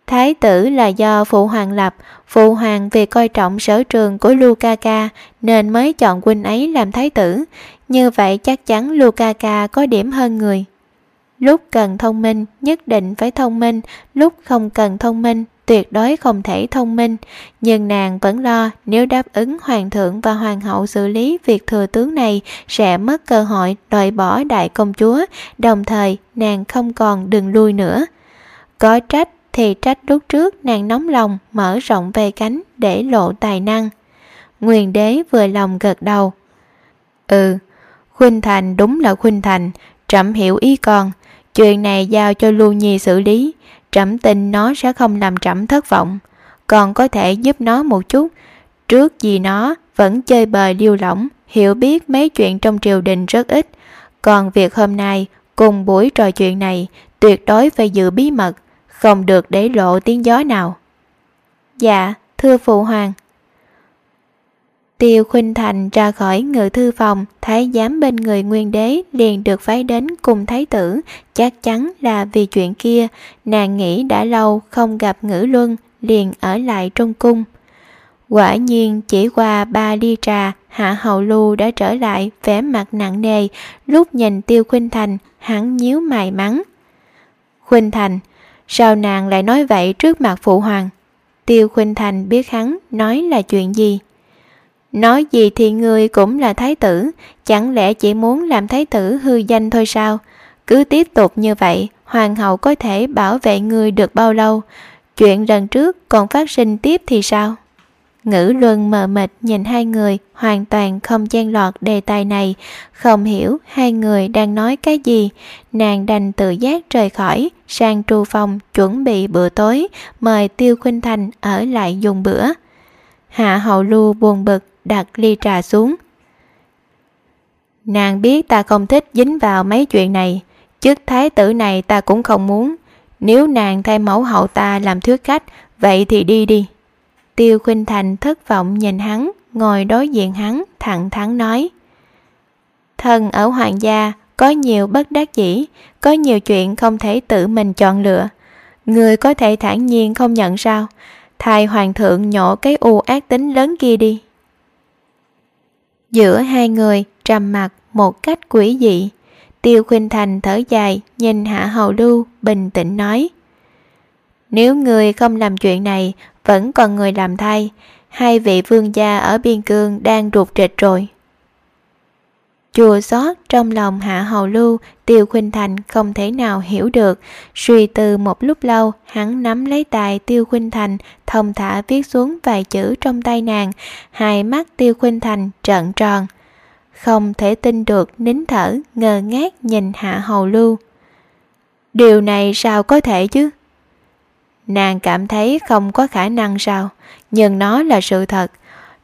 Thái tử là do phụ hoàng lập, phụ hoàng vì coi trọng sở trường của Lukaka nên mới chọn huynh ấy làm thái tử, như vậy chắc chắn Lukaka có điểm hơn người. Lúc cần thông minh nhất định phải thông minh, lúc không cần thông minh tuyệt đối không thể thông minh, nhưng nàng vẫn lo nếu đáp ứng hoàng thượng và hoàng hậu xử lý việc thừa tướng này sẽ mất cơ hội loại bỏ đại công chúa, đồng thời nàng không còn đường lui nữa. Có trách thì trách lúc trước nàng nóng lòng mở rộng về cánh để lộ tài năng. Nguyên đế vừa lòng gật đầu. Ừ, Khuynh Thành đúng là Khuynh Thành, trẫm hiểu ý con. Chuyện này giao cho Lưu Nhi xử lý, trẫm tin nó sẽ không làm trẫm thất vọng. Còn có thể giúp nó một chút, trước gì nó vẫn chơi bời liêu lỏng, hiểu biết mấy chuyện trong triều đình rất ít. Còn việc hôm nay, cùng buổi trò chuyện này, tuyệt đối phải giữ bí mật, không được để lộ tiếng gió nào. Dạ, thưa phụ hoàng. Tiêu Khuynh Thành ra khỏi ngự thư phòng, thái giám bên người nguyên đế liền được phái đến cùng thái tử, chắc chắn là vì chuyện kia, nàng nghĩ đã lâu không gặp ngữ luân, liền ở lại trong cung. Quả nhiên chỉ qua ba ly trà, Hạ Hậu Lưu đã trở lại vẻ mặt nặng nề, lúc nhìn Tiêu Khuynh Thành, hắn nhíu mày mắng. Khuynh Thành, Sao nàng lại nói vậy trước mặt phụ hoàng? Tiêu Khuynh Thành biết hắn nói là chuyện gì. Nói gì thì người cũng là thái tử, chẳng lẽ chỉ muốn làm thái tử hư danh thôi sao? Cứ tiếp tục như vậy, hoàng hậu có thể bảo vệ người được bao lâu? Chuyện lần trước còn phát sinh tiếp thì sao? Ngữ luân mờ mịt nhìn hai người hoàn toàn không chen lọt đề tài này, không hiểu hai người đang nói cái gì. Nàng đành tự giác rời khỏi, sang trù phòng chuẩn bị bữa tối, mời Tiêu Khuynh Thành ở lại dùng bữa. Hạ hậu lưu buồn bực đặt ly trà xuống. Nàng biết ta không thích dính vào mấy chuyện này, chức thái tử này ta cũng không muốn. Nếu nàng thay mẫu hậu ta làm thước khách, vậy thì đi đi. Tiêu Khuynh Thành thất vọng nhìn hắn, ngồi đối diện hắn, thẳng thắn nói. Thần ở hoàng gia có nhiều bất đắc dĩ, có nhiều chuyện không thể tự mình chọn lựa. Người có thể thản nhiên không nhận sao, thay hoàng thượng nhổ cái u ác tính lớn kia đi. Giữa hai người trầm mặt một cách quỷ dị, Tiêu Khuynh Thành thở dài nhìn Hạ Hầu Lưu bình tĩnh nói. Nếu người không làm chuyện này, vẫn còn người làm thay, hai vị vương gia ở biên cương đang ruột rịch rồi. Chùa xót trong lòng hạ hầu lưu, tiêu khuynh thành không thể nào hiểu được. Suy từ một lúc lâu, hắn nắm lấy tài tiêu khuynh thành, thông thả viết xuống vài chữ trong tay nàng. Hai mắt tiêu khuynh thành trợn tròn. Không thể tin được nín thở, ngơ ngác nhìn hạ hầu lưu. Điều này sao có thể chứ? Nàng cảm thấy không có khả năng sao, nhưng nó là sự thật.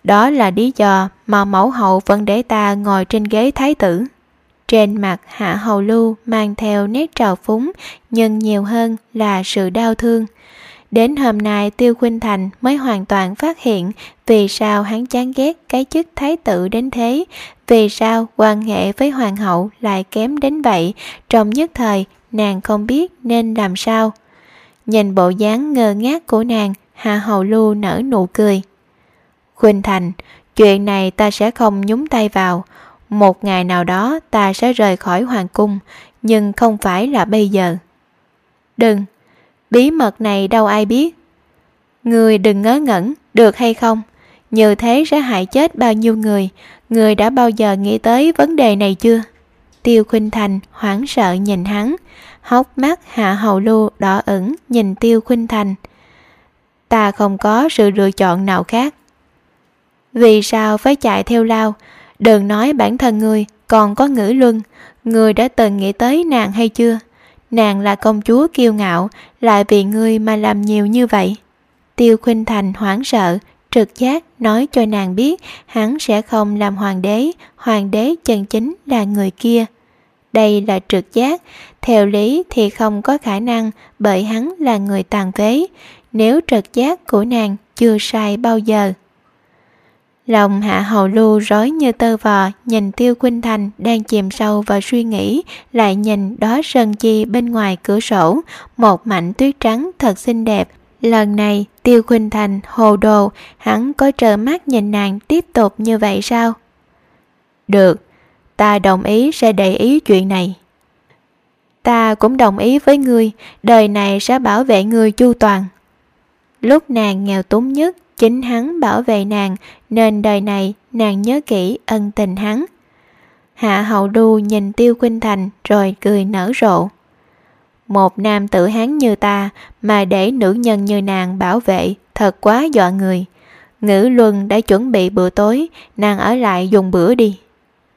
Đó là lý do mà mẫu hậu vẫn để ta ngồi trên ghế thái tử. Trên mặt Hạ Hầu Lưu mang theo nét trào phúng, nhưng nhiều hơn là sự đau thương. Đến hôm nay Tiêu Khuynh Thành mới hoàn toàn phát hiện vì sao hắn chán ghét cái chức thái tử đến thế, vì sao quan hệ với hoàng hậu lại kém đến vậy, trong nhất thời nàng không biết nên làm sao. Nhìn bộ dáng ngơ ngác của nàng, hà Hầu Lưu nở nụ cười. Khuynh Thành, chuyện này ta sẽ không nhúng tay vào. Một ngày nào đó ta sẽ rời khỏi hoàng cung, nhưng không phải là bây giờ. Đừng, bí mật này đâu ai biết. Người đừng ngớ ngẩn, được hay không? Như thế sẽ hại chết bao nhiêu người, người đã bao giờ nghĩ tới vấn đề này chưa? Tiêu Khuynh Thành hoảng sợ nhìn hắn, hốc mắt hạ hầu lưu đỏ ửng nhìn Tiêu Khuynh Thành. Ta không có sự lựa chọn nào khác. Vì sao phải chạy theo lao? Đừng nói bản thân ngươi còn có ngữ luân, ngươi đã từng nghĩ tới nàng hay chưa? Nàng là công chúa kiêu ngạo, lại vì ngươi mà làm nhiều như vậy. Tiêu Khuynh Thành hoảng sợ, trực giác nói cho nàng biết hắn sẽ không làm hoàng đế, hoàng đế chân chính là người kia. Đây là trực giác, theo lý thì không có khả năng bởi hắn là người tàn phế, nếu trực giác của nàng chưa sai bao giờ. Lòng hạ hầu lưu rối như tơ vò, nhìn tiêu khuynh thành đang chìm sâu vào suy nghĩ, lại nhìn đó sơn chi bên ngoài cửa sổ, một mảnh tuyết trắng thật xinh đẹp. Lần này tiêu khuynh thành hồ đồ, hắn có trơ mắt nhìn nàng tiếp tục như vậy sao? Được, ta đồng ý sẽ để ý chuyện này. Ta cũng đồng ý với ngươi, đời này sẽ bảo vệ ngươi chu toàn. Lúc nàng nghèo túng nhất, chính hắn bảo vệ nàng, nên đời này nàng nhớ kỹ ân tình hắn. Hạ hậu đu nhìn tiêu khuynh thành rồi cười nở rộ. Một nam tử hán như ta mà để nữ nhân như nàng bảo vệ thật quá dọa người. Ngữ luân đã chuẩn bị bữa tối, nàng ở lại dùng bữa đi.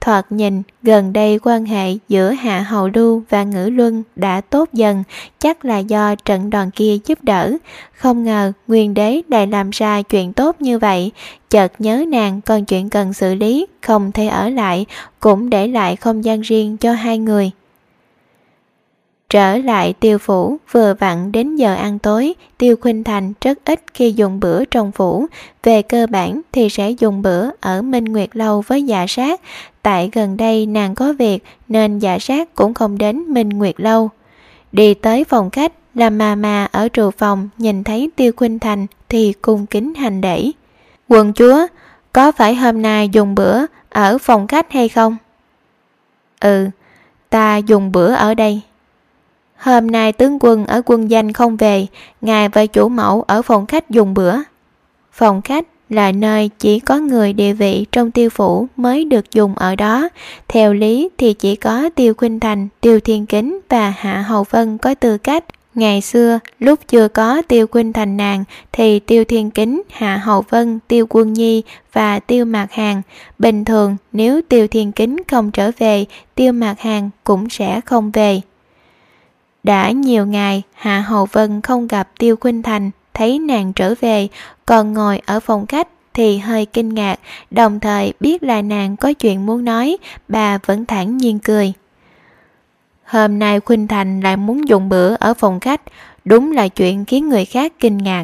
Thoạt nhìn, gần đây quan hệ giữa Hạ Hầu Lưu và Ngữ Luân đã tốt dần, chắc là do trận đoàn kia giúp đỡ. Không ngờ nguyên đế lại làm ra chuyện tốt như vậy, chợt nhớ nàng còn chuyện cần xử lý, không thể ở lại, cũng để lại không gian riêng cho hai người. Trở lại tiêu phủ, vừa vặn đến giờ ăn tối, tiêu khuynh thành rất ít khi dùng bữa trong phủ. Về cơ bản thì sẽ dùng bữa ở Minh Nguyệt Lâu với dạ sát. Tại gần đây nàng có việc nên dạ sát cũng không đến Minh Nguyệt Lâu. Đi tới phòng khách, làm mà mà ở trù phòng nhìn thấy tiêu khuynh thành thì cung kính hành đẩy. Quần chúa, có phải hôm nay dùng bữa ở phòng khách hay không? Ừ, ta dùng bữa ở đây. Hôm nay tướng quân ở quân danh không về, ngài và chủ mẫu ở phòng khách dùng bữa. Phòng khách là nơi chỉ có người địa vị trong tiêu phủ mới được dùng ở đó. Theo lý thì chỉ có tiêu khuynh thành, tiêu thiên kính và hạ hầu vân có tư cách Ngày xưa, lúc chưa có Tiêu Khuynh Thành nàng thì Tiêu Thiên Kính, Hạ Hậu Vân, Tiêu Quân Nhi và Tiêu Mạc Hàng. Bình thường nếu Tiêu Thiên Kính không trở về, Tiêu Mạc Hàng cũng sẽ không về. Đã nhiều ngày, Hạ Hầu Vân không gặp Tiêu Khuynh Thành, thấy nàng trở về, còn ngồi ở phòng khách thì hơi kinh ngạc, đồng thời biết là nàng có chuyện muốn nói, bà vẫn thản nhiên cười. Hôm nay Khuynh Thành lại muốn dùng bữa ở phòng khách, đúng là chuyện khiến người khác kinh ngạc.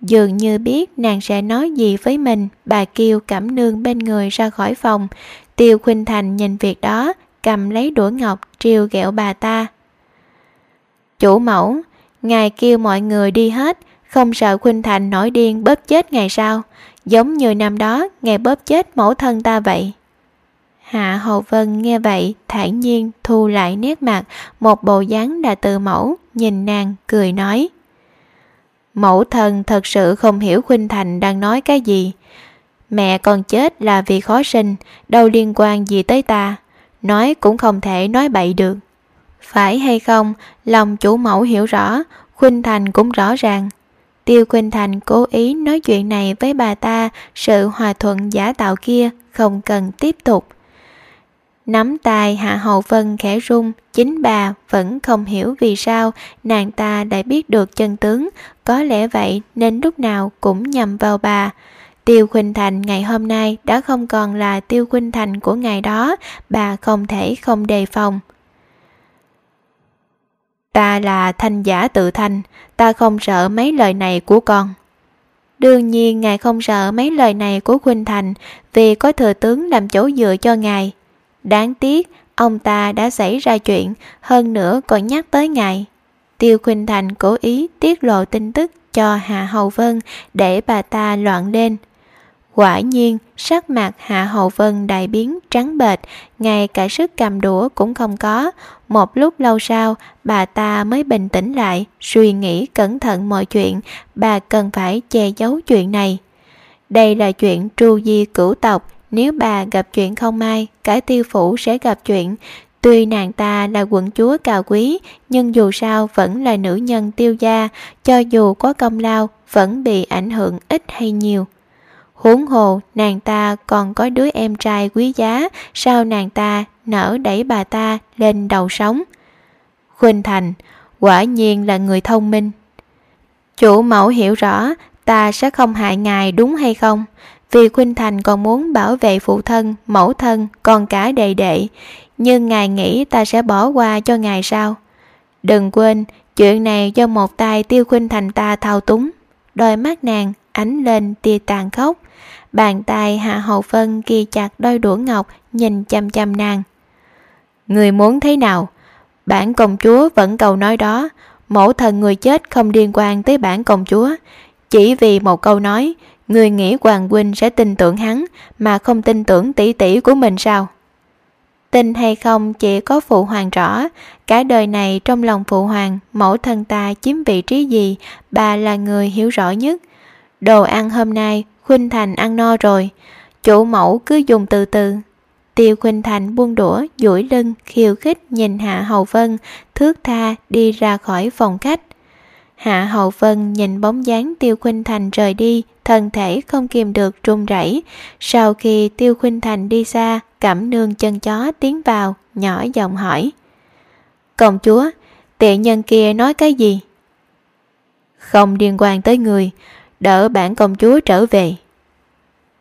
Dường như biết nàng sẽ nói gì với mình, bà kêu cẩm nương bên người ra khỏi phòng. Tiêu Khuynh Thành nhìn việc đó, cầm lấy đũa ngọc triều ghẹo bà ta. Chủ mẫu, ngài kêu mọi người đi hết, không sợ Khuynh Thành nổi điên bóp chết ngày sau, giống như năm đó ngài bóp chết mẫu thân ta vậy. Hạ hầu Vân nghe vậy thản nhiên thu lại nét mặt một bộ dáng đã từ mẫu nhìn nàng cười nói. Mẫu thân thật sự không hiểu Khuynh Thành đang nói cái gì. Mẹ con chết là vì khó sinh Đâu liên quan gì tới ta? Nói cũng không thể nói bậy được. Phải hay không Lòng chủ mẫu hiểu rõ Khuynh Thành cũng rõ ràng Tiêu Khuynh Thành cố ý nói chuyện này với bà ta Sự hòa thuận giả tạo kia Không cần tiếp tục Nắm tay Hạ Hậu Vân khẽ rung, chính bà vẫn không hiểu vì sao nàng ta đã biết được chân tướng, có lẽ vậy nên lúc nào cũng nhầm vào bà. Tiêu Khuynh Thành ngày hôm nay đã không còn là Tiêu Khuynh Thành của ngày đó, bà không thể không đề phòng. Ta là thanh giả tự thanh, ta không sợ mấy lời này của con. Đương nhiên ngài không sợ mấy lời này của Khuynh Thành vì có thừa tướng làm chỗ dựa cho ngài. Đáng tiếc, ông ta đã xảy ra chuyện, hơn nữa còn nhắc tới ngài. Tiêu Khuynh Thành cố ý tiết lộ tin tức cho Hạ Hầu Vân để bà ta loạn lên. Quả nhiên, sắc mặt Hạ Hầu Vân đại biến trắng bệch, ngay cả sức cầm đũa cũng không có. Một lúc lâu sau, bà ta mới bình tĩnh lại, suy nghĩ cẩn thận mọi chuyện, bà cần phải che giấu chuyện này. Đây là chuyện tru di cửu tộc, nếu bà gặp chuyện không may, cái tiêu phủ sẽ gặp chuyện. Tuy nàng ta là quận chúa cao quý, nhưng dù sao vẫn là nữ nhân tiêu gia, cho dù có công lao, vẫn bị ảnh hưởng ít hay nhiều. Huống hồ, nàng ta còn có đứa em trai quý giá, sao nàng ta nở đẩy bà ta lên đầu sóng. Khuynh Thành, quả nhiên là người thông minh. Chủ mẫu hiểu rõ, ta sẽ không hại ngài đúng hay không? vì Khuynh Thành còn muốn bảo vệ phụ thân, mẫu thân, còn cả đệ đệ. Nhưng ngài nghĩ ta sẽ bỏ qua cho ngài sao? Đừng quên, chuyện này do một tay tiêu Khuynh Thành ta thao túng. Đôi mắt nàng ánh lên tia tàn khốc. Bàn tay Hạ Hậu Vân ghi chặt đôi đũa ngọc nhìn chăm chăm nàng. Người muốn thế nào? Bản công chúa vẫn cầu nói đó. Mẫu thần người chết không liên quan tới bản công chúa. Chỉ vì một câu nói, Người nghĩ Hoàng Huynh sẽ tin tưởng hắn mà không tin tưởng tỷ tỷ của mình sao? Tin hay không chỉ có phụ hoàng rõ, cả đời này trong lòng phụ hoàng, mẫu thân ta chiếm vị trí gì, bà là người hiểu rõ nhất. Đồ ăn hôm nay, Khuynh Thành ăn no rồi, chủ mẫu cứ dùng từ từ. Tiêu Khuynh Thành buông đũa, duỗi lưng, khiêu khích nhìn Hạ Hầu Vân, thước tha đi ra khỏi phòng khách. Hạ Hậu Vân nhìn bóng dáng Tiêu Khuynh Thành rời đi, thân thể không kìm được run rẩy. Sau khi Tiêu Khuynh Thành đi xa, Cẩm Nương chân chó tiến vào, nhỏ giọng hỏi. Công chúa, tiện nhân kia nói cái gì? Không liên quan tới người, đỡ bản công chúa trở về.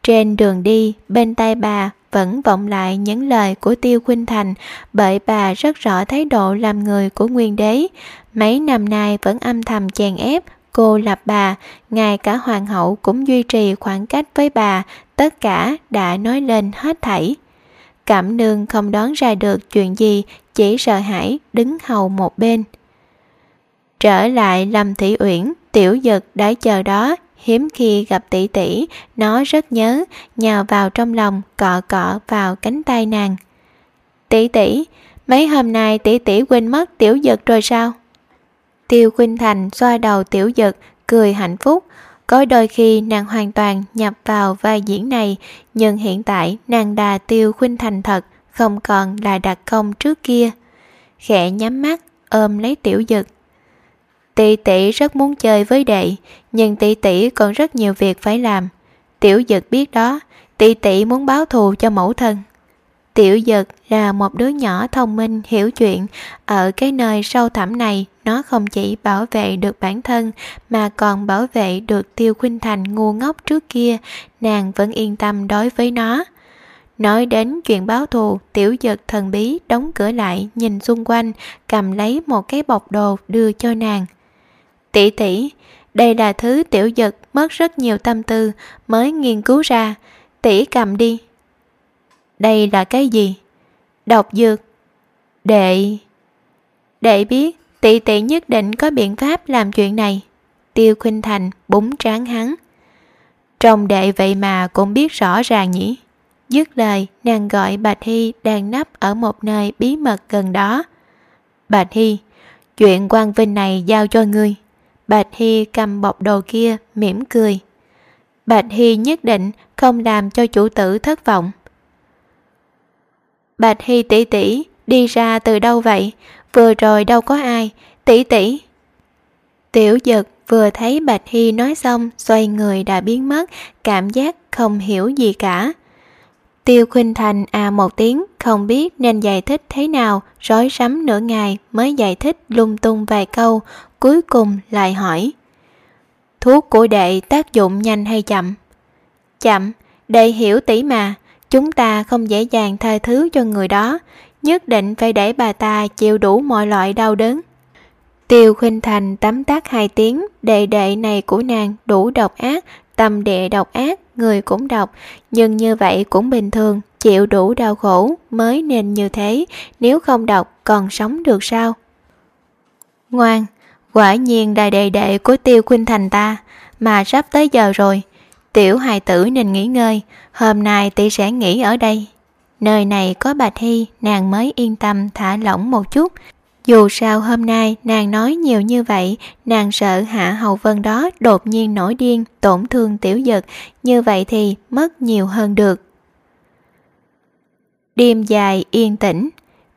Trên đường đi, bên tay bà vẫn vọng lại những lời của Tiêu Khuynh Thành bởi bà rất rõ thái độ làm người của nguyên đế. Mấy năm nay vẫn âm thầm chèn ép, cô lập bà, ngay cả hoàng hậu cũng duy trì khoảng cách với bà, tất cả đã nói lên hết thảy. Cảm nương không đoán ra được chuyện gì, chỉ sợ hãi đứng hầu một bên. Trở lại Lâm Thị Uyển, Tiểu Dật đã chờ đó, hiếm khi gặp tỷ tỷ, nó rất nhớ, nhào vào trong lòng, cọ cọ vào cánh tay nàng. Tỷ tỷ, mấy hôm nay tỷ tỷ quên mất Tiểu Dực rồi sao? Tiêu Khuynh Thành xoa đầu tiểu dực, cười hạnh phúc. Có đôi khi nàng hoàn toàn nhập vào vai diễn này, nhưng hiện tại nàng đà Tiêu Khuynh Thành thật, không còn là đặc công trước kia. Khẽ nhắm mắt, ôm lấy tiểu dực. Tỷ tỷ rất muốn chơi với đệ, nhưng tỷ tỷ còn rất nhiều việc phải làm. Tiểu Dật biết đó, tỷ tỷ muốn báo thù cho mẫu thân. Tiểu Dật là một đứa nhỏ thông minh, hiểu chuyện. Ở cái nơi sâu thẳm này, nó không chỉ bảo vệ được bản thân mà còn bảo vệ được Tiêu Khuynh Thành ngu ngốc trước kia, nàng vẫn yên tâm đối với nó. Nói đến chuyện báo thù, tiểu giật thần bí đóng cửa lại, nhìn xung quanh, cầm lấy một cái bọc đồ đưa cho nàng. Tỷ tỷ, đây là thứ tiểu giật mất rất nhiều tâm tư mới nghiên cứu ra, tỷ cầm đi. Đây là cái gì? Độc dược. Đệ... Đệ biết tỷ tỷ nhất định có biện pháp làm chuyện này. Tiêu Khuynh Thành búng tráng hắn. Trong đệ vậy mà cũng biết rõ ràng nhỉ. Dứt lời, nàng gọi Bạch Hy đang nấp ở một nơi bí mật gần đó. Bạch Hy, chuyện quan vinh này giao cho ngươi. Bạch Hy cầm bọc đồ kia, mỉm cười. Bạch Hy nhất định không làm cho chủ tử thất vọng. Bạch Hy tỷ tỷ đi ra từ đâu vậy? Vừa rồi đâu có ai, tỷ tỷ. Tiểu giật vừa thấy Bạch Hy nói xong, xoay người đã biến mất, cảm giác không hiểu gì cả. Tiêu Khuynh Thành à một tiếng, không biết nên giải thích thế nào, rối rắm nửa ngày mới giải thích lung tung vài câu, cuối cùng lại hỏi. Thuốc của đệ tác dụng nhanh hay chậm? Chậm, đệ hiểu tỷ mà, chúng ta không dễ dàng tha thứ cho người đó, nhất định phải để bà ta chịu đủ mọi loại đau đớn. Tiêu Khuynh Thành tắm tắt hai tiếng, đệ đệ này của nàng đủ độc ác, tâm đệ độc ác, người cũng độc, nhưng như vậy cũng bình thường, chịu đủ đau khổ mới nên như thế, nếu không đọc còn sống được sao? Ngoan, quả nhiên đại đệ đệ của Tiêu Khuynh Thành ta, mà sắp tới giờ rồi, tiểu hài tử nên nghỉ ngơi, hôm nay tỷ sẽ nghỉ ở đây. Nơi này có Bạch thi nàng mới yên tâm thả lỏng một chút, dù sao hôm nay nàng nói nhiều như vậy, nàng sợ Hạ Hầu Vân đó đột nhiên nổi điên, tổn thương tiểu dật, như vậy thì mất nhiều hơn được. Đêm dài yên tĩnh,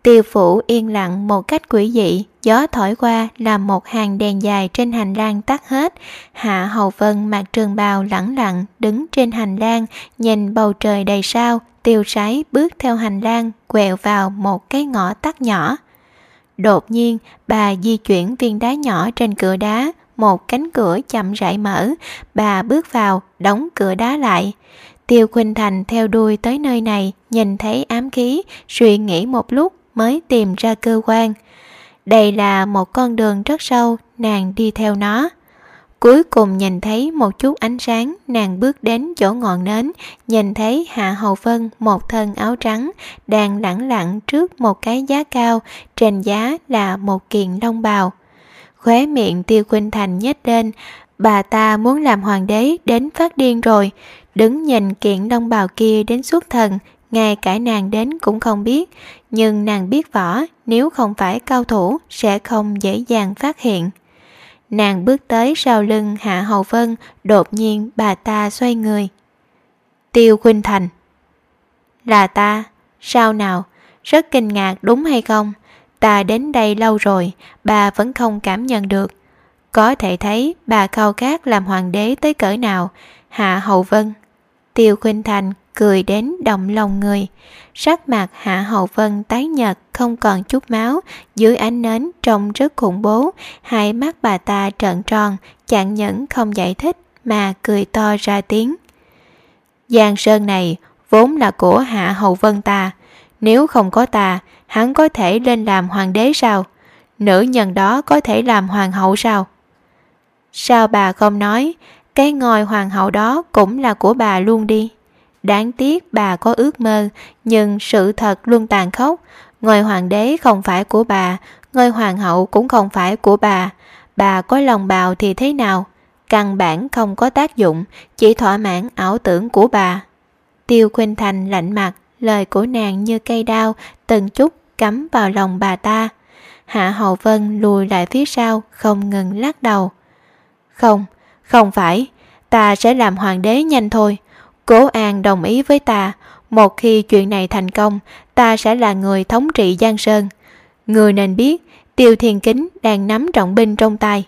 tiêu phủ yên lặng một cách quỷ dị, gió thổi qua làm một hàng đèn dài trên hành lang tắt hết. Hạ Hầu Vân mặc trường bào lẳng lặng đứng trên hành lang, nhìn bầu trời đầy sao, tiêu sái bước theo hành lang, quẹo vào một cái ngõ tắt nhỏ. Đột nhiên, bà di chuyển viên đá nhỏ trên cửa đá, một cánh cửa chậm rãi mở, bà bước vào, đóng cửa đá lại. Tiêu Khuynh Thành theo đuôi tới nơi này, nhìn thấy ám khí, suy nghĩ một lúc mới tìm ra cơ quan. Đây là một con đường rất sâu, nàng đi theo nó. Cuối cùng nhìn thấy một chút ánh sáng, nàng bước đến chỗ ngọn nến, nhìn thấy Hạ Hầu Vân một thân áo trắng, đang lẳng lặng trước một cái giá cao, trên giá là một kiện đông bào. Khóe miệng tiêu khuynh thành nhếch lên, bà ta muốn làm hoàng đế đến phát điên rồi, đứng nhìn kiện đông bào kia đến suốt thần, ngay cả nàng đến cũng không biết, nhưng nàng biết võ, nếu không phải cao thủ sẽ không dễ dàng phát hiện. Nàng bước tới sau lưng Hạ Hầu Vân, đột nhiên bà ta xoay người. Tiêu Khuynh Thành Là ta, sao nào, rất kinh ngạc đúng hay không? Ta đến đây lâu rồi, bà vẫn không cảm nhận được. Có thể thấy bà khao khát làm hoàng đế tới cỡ nào, Hạ Hầu Vân. Tiêu Khuynh Thành cười đến động lòng người. Sắc mặt Hạ Hậu Vân tái nhợt không còn chút máu, dưới ánh nến trông rất khủng bố, hai mắt bà ta trợn tròn, chẳng những không giải thích mà cười to ra tiếng. Giang sơn này vốn là của Hạ Hậu Vân ta, nếu không có ta, hắn có thể lên làm hoàng đế sao? Nữ nhân đó có thể làm hoàng hậu sao? Sao bà không nói, cái ngôi hoàng hậu đó cũng là của bà luôn đi. Đáng tiếc bà có ước mơ, nhưng sự thật luôn tàn khốc. Ngôi hoàng đế không phải của bà, ngôi hoàng hậu cũng không phải của bà. Bà có lòng bào thì thế nào? Căn bản không có tác dụng, chỉ thỏa mãn ảo tưởng của bà. Tiêu Khuynh Thành lạnh mặt, lời của nàng như cây đao, từng chút cắm vào lòng bà ta. Hạ Hậu Vân lùi lại phía sau, không ngừng lắc đầu. Không, không phải, ta sẽ làm hoàng đế nhanh thôi. Cố An đồng ý với ta, một khi chuyện này thành công, ta sẽ là người thống trị Giang Sơn. Người nên biết, Tiêu Thiên Kính đang nắm trọng binh trong tay.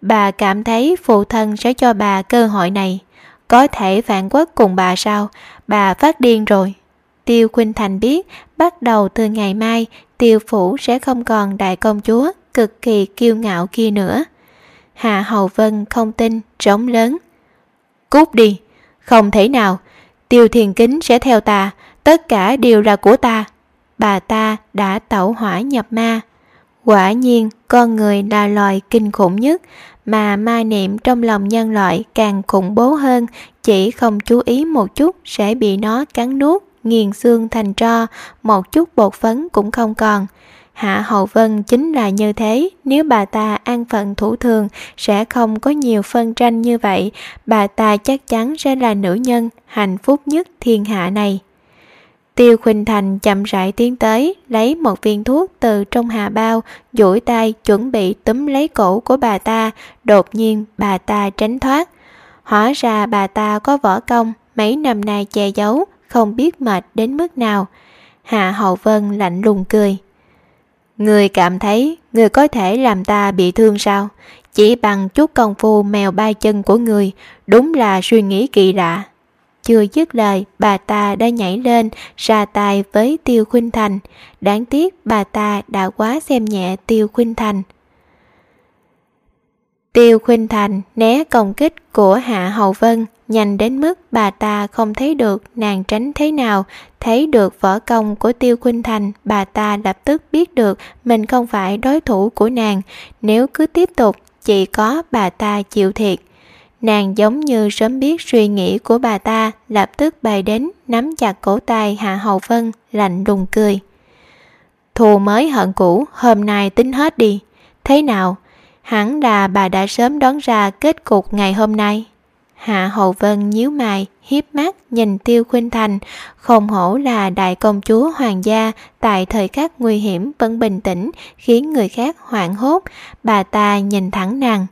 Bà cảm thấy phụ thân sẽ cho bà cơ hội này. Có thể phản quốc cùng bà sao? Bà phát điên rồi. Tiêu Khuynh Thành biết bắt đầu từ ngày mai Tiêu Phủ sẽ không còn đại công chúa cực kỳ kiêu ngạo kia nữa. Hạ Hầu Vân không tin, trống lớn. Cút đi, không thể nào, Tiêu Thiền Kính sẽ theo ta, tất cả đều là của ta. Bà ta đã tẩu hỏa nhập ma. Quả nhiên, con người là loài kinh khủng nhất, mà ma niệm trong lòng nhân loại càng khủng bố hơn, chỉ không chú ý một chút sẽ bị nó cắn nuốt, nghiền xương thành tro, một chút bột phấn cũng không còn. Hạ Hậu Vân chính là như thế, nếu bà ta an phận thủ thường sẽ không có nhiều phân tranh như vậy, bà ta chắc chắn sẽ là nữ nhân hạnh phúc nhất thiên hạ này. Tiêu Khuynh Thành chậm rãi tiến tới, lấy một viên thuốc từ trong hà bao, duỗi tay chuẩn bị túm lấy cổ của bà ta, đột nhiên bà ta tránh thoát. Hóa ra bà ta có võ công, mấy năm nay che giấu, không biết mệt đến mức nào. Hạ Hậu Vân lạnh lùng cười. Người cảm thấy người có thể làm ta bị thương sao? Chỉ bằng chút công phu mèo ba chân của người, đúng là suy nghĩ kỳ lạ. Chưa dứt lời, bà ta đã nhảy lên, ra tay với Tiêu Khuynh Thành. Đáng tiếc bà ta đã quá xem nhẹ Tiêu Khuynh Thành. Tiêu Khuynh Thành né công kích của Hạ Hầu Vân, nhanh đến mức bà ta không thấy được nàng tránh thế nào, thấy được võ công của Tiêu Khuynh Thành, bà ta lập tức biết được mình không phải đối thủ của nàng, nếu cứ tiếp tục chỉ có bà ta chịu thiệt. Nàng giống như sớm biết suy nghĩ của bà ta, lập tức bày đến, nắm chặt cổ tay Hạ Hầu Vân, lạnh lùng cười. Thù mới hận cũ, hôm nay tính hết đi. Thế nào? Hẳn là bà đã sớm đoán ra kết cục ngày hôm nay. Hạ Hầu Vân nhíu mày, hiếp mắt nhìn Tiêu Khuynh Thành, không hổ là đại công chúa hoàng gia tại thời khắc nguy hiểm vẫn bình tĩnh, khiến người khác hoảng hốt, bà ta nhìn thẳng nàng.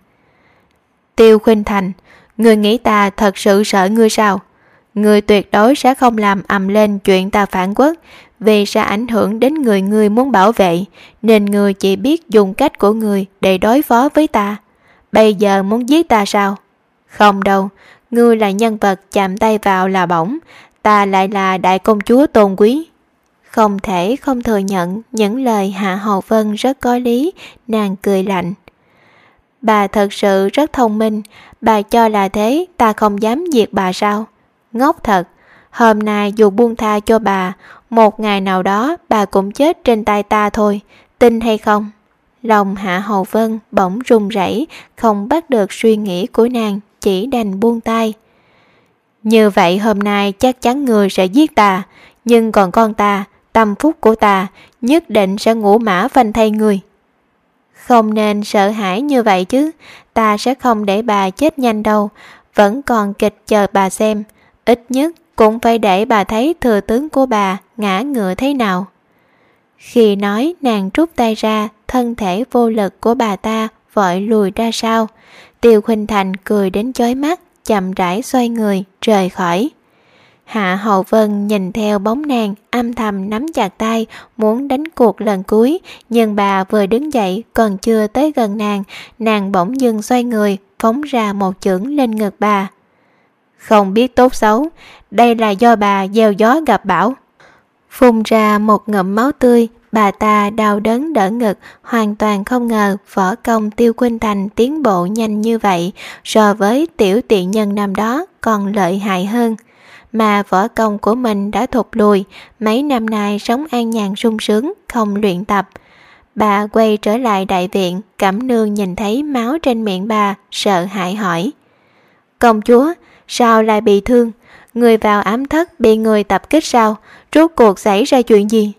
Tiêu Khuynh Thành, người nghĩ ta thật sự sợ ngươi sao? Người tuyệt đối sẽ không làm ầm lên chuyện ta phản quốc, vì sẽ ảnh hưởng đến người người muốn bảo vệ, nên người chỉ biết dùng cách của người để đối phó với ta. Bây giờ muốn giết ta sao? Không đâu, ngươi là nhân vật chạm tay vào là bỏng, ta lại là đại công chúa tôn quý. Không thể không thừa nhận những lời Hạ Hầu Vân rất có lý, nàng cười lạnh. Bà thật sự rất thông minh, bà cho là thế ta không dám diệt bà sao? Ngốc thật, hôm nay dù buông tha cho bà, một ngày nào đó bà cũng chết trên tay ta thôi, tin hay không? Lòng Hạ Hầu Vân bỗng run rẩy, không bắt được suy nghĩ của nàng, chỉ đành buông tay. Như vậy hôm nay chắc chắn người sẽ giết ta, nhưng còn con ta, tâm phúc của ta, nhất định sẽ ngủ mã phanh thay người. Không nên sợ hãi như vậy chứ, ta sẽ không để bà chết nhanh đâu, vẫn còn kịch chờ bà xem, ít nhất cũng phải để bà thấy thừa tướng của bà ngã ngựa thế nào. Khi nói nàng rút tay ra, thân thể vô lực của bà ta vội lùi ra sau. Tiêu Khuynh Thành cười đến chói mắt, chậm rãi xoay người, rời khỏi. Hạ Hậu Vân nhìn theo bóng nàng, âm thầm nắm chặt tay, muốn đánh cuộc lần cuối, nhưng bà vừa đứng dậy còn chưa tới gần nàng, nàng bỗng dưng xoay người, phóng ra một chưởng lên ngực bà. Không biết tốt xấu, đây là do bà gieo gió gặp bão. Phun ra một ngụm máu tươi, bà ta đau đớn đỡ ngực, hoàn toàn không ngờ võ công tiêu quynh thành tiến bộ nhanh như vậy so với tiểu tiện nhân năm đó còn lợi hại hơn. Mà võ công của mình đã thụt lùi, mấy năm nay sống an nhàn sung sướng, không luyện tập. Bà quay trở lại đại viện, cẩm nương nhìn thấy máu trên miệng bà, sợ hãi hỏi. Công chúa, sao lại bị thương? Người vào ám thất bị người tập kích sao? Rốt cuộc xảy ra chuyện gì?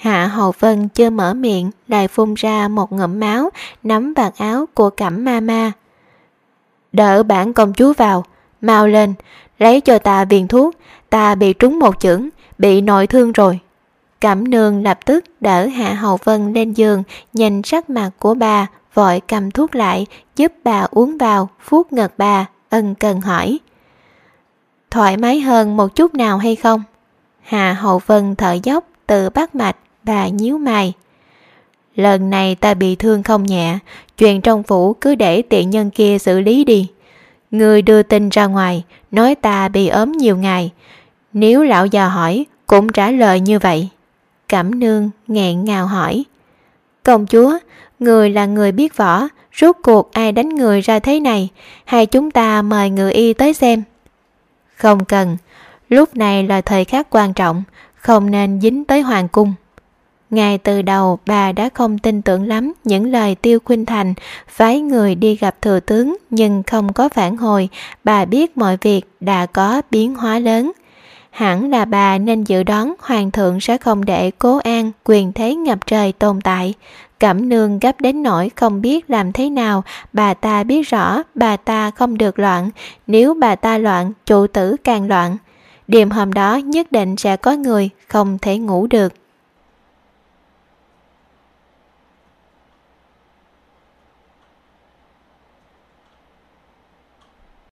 Hạ Hậu Vân chưa mở miệng, lại phun ra một ngụm máu, nắm vạt áo của cẩm ma ma. Đỡ bản công chúa vào, mau lên, lấy cho ta viên thuốc, ta bị trúng một chưởng, bị nội thương rồi. Cẩm nương lập tức đỡ Hạ Hậu Vân lên giường, nhìn sắc mặt của bà, vội cầm thuốc lại, giúp bà uống vào, phút ngực bà, ân cần hỏi. Thoải mái hơn một chút nào hay không? Hạ Hậu Vân thở dốc từ bắt mạch, bà nhíu mày. Lần này ta bị thương không nhẹ, chuyện trong phủ cứ để tiện nhân kia xử lý đi. Người đưa tin ra ngoài, nói ta bị ốm nhiều ngày. Nếu lão già hỏi, cũng trả lời như vậy. Cẩm nương nghẹn ngào hỏi. Công chúa, người là người biết võ, rốt cuộc ai đánh người ra thế này, hay chúng ta mời người y tới xem. Không cần, lúc này là thời khắc quan trọng, không nên dính tới hoàng cung. Ngay từ đầu bà đã không tin tưởng lắm những lời Tiêu Khuynh Thành phái người đi gặp thừa tướng nhưng không có phản hồi, bà biết mọi việc đã có biến hóa lớn. Hẳn là bà nên dự đoán hoàng thượng sẽ không để cố an quyền thế ngập trời tồn tại. Cẩm nương gấp đến nỗi không biết làm thế nào, bà ta biết rõ bà ta không được loạn, nếu bà ta loạn, chủ tử càng loạn. Đêm hôm đó nhất định sẽ có người không thể ngủ được.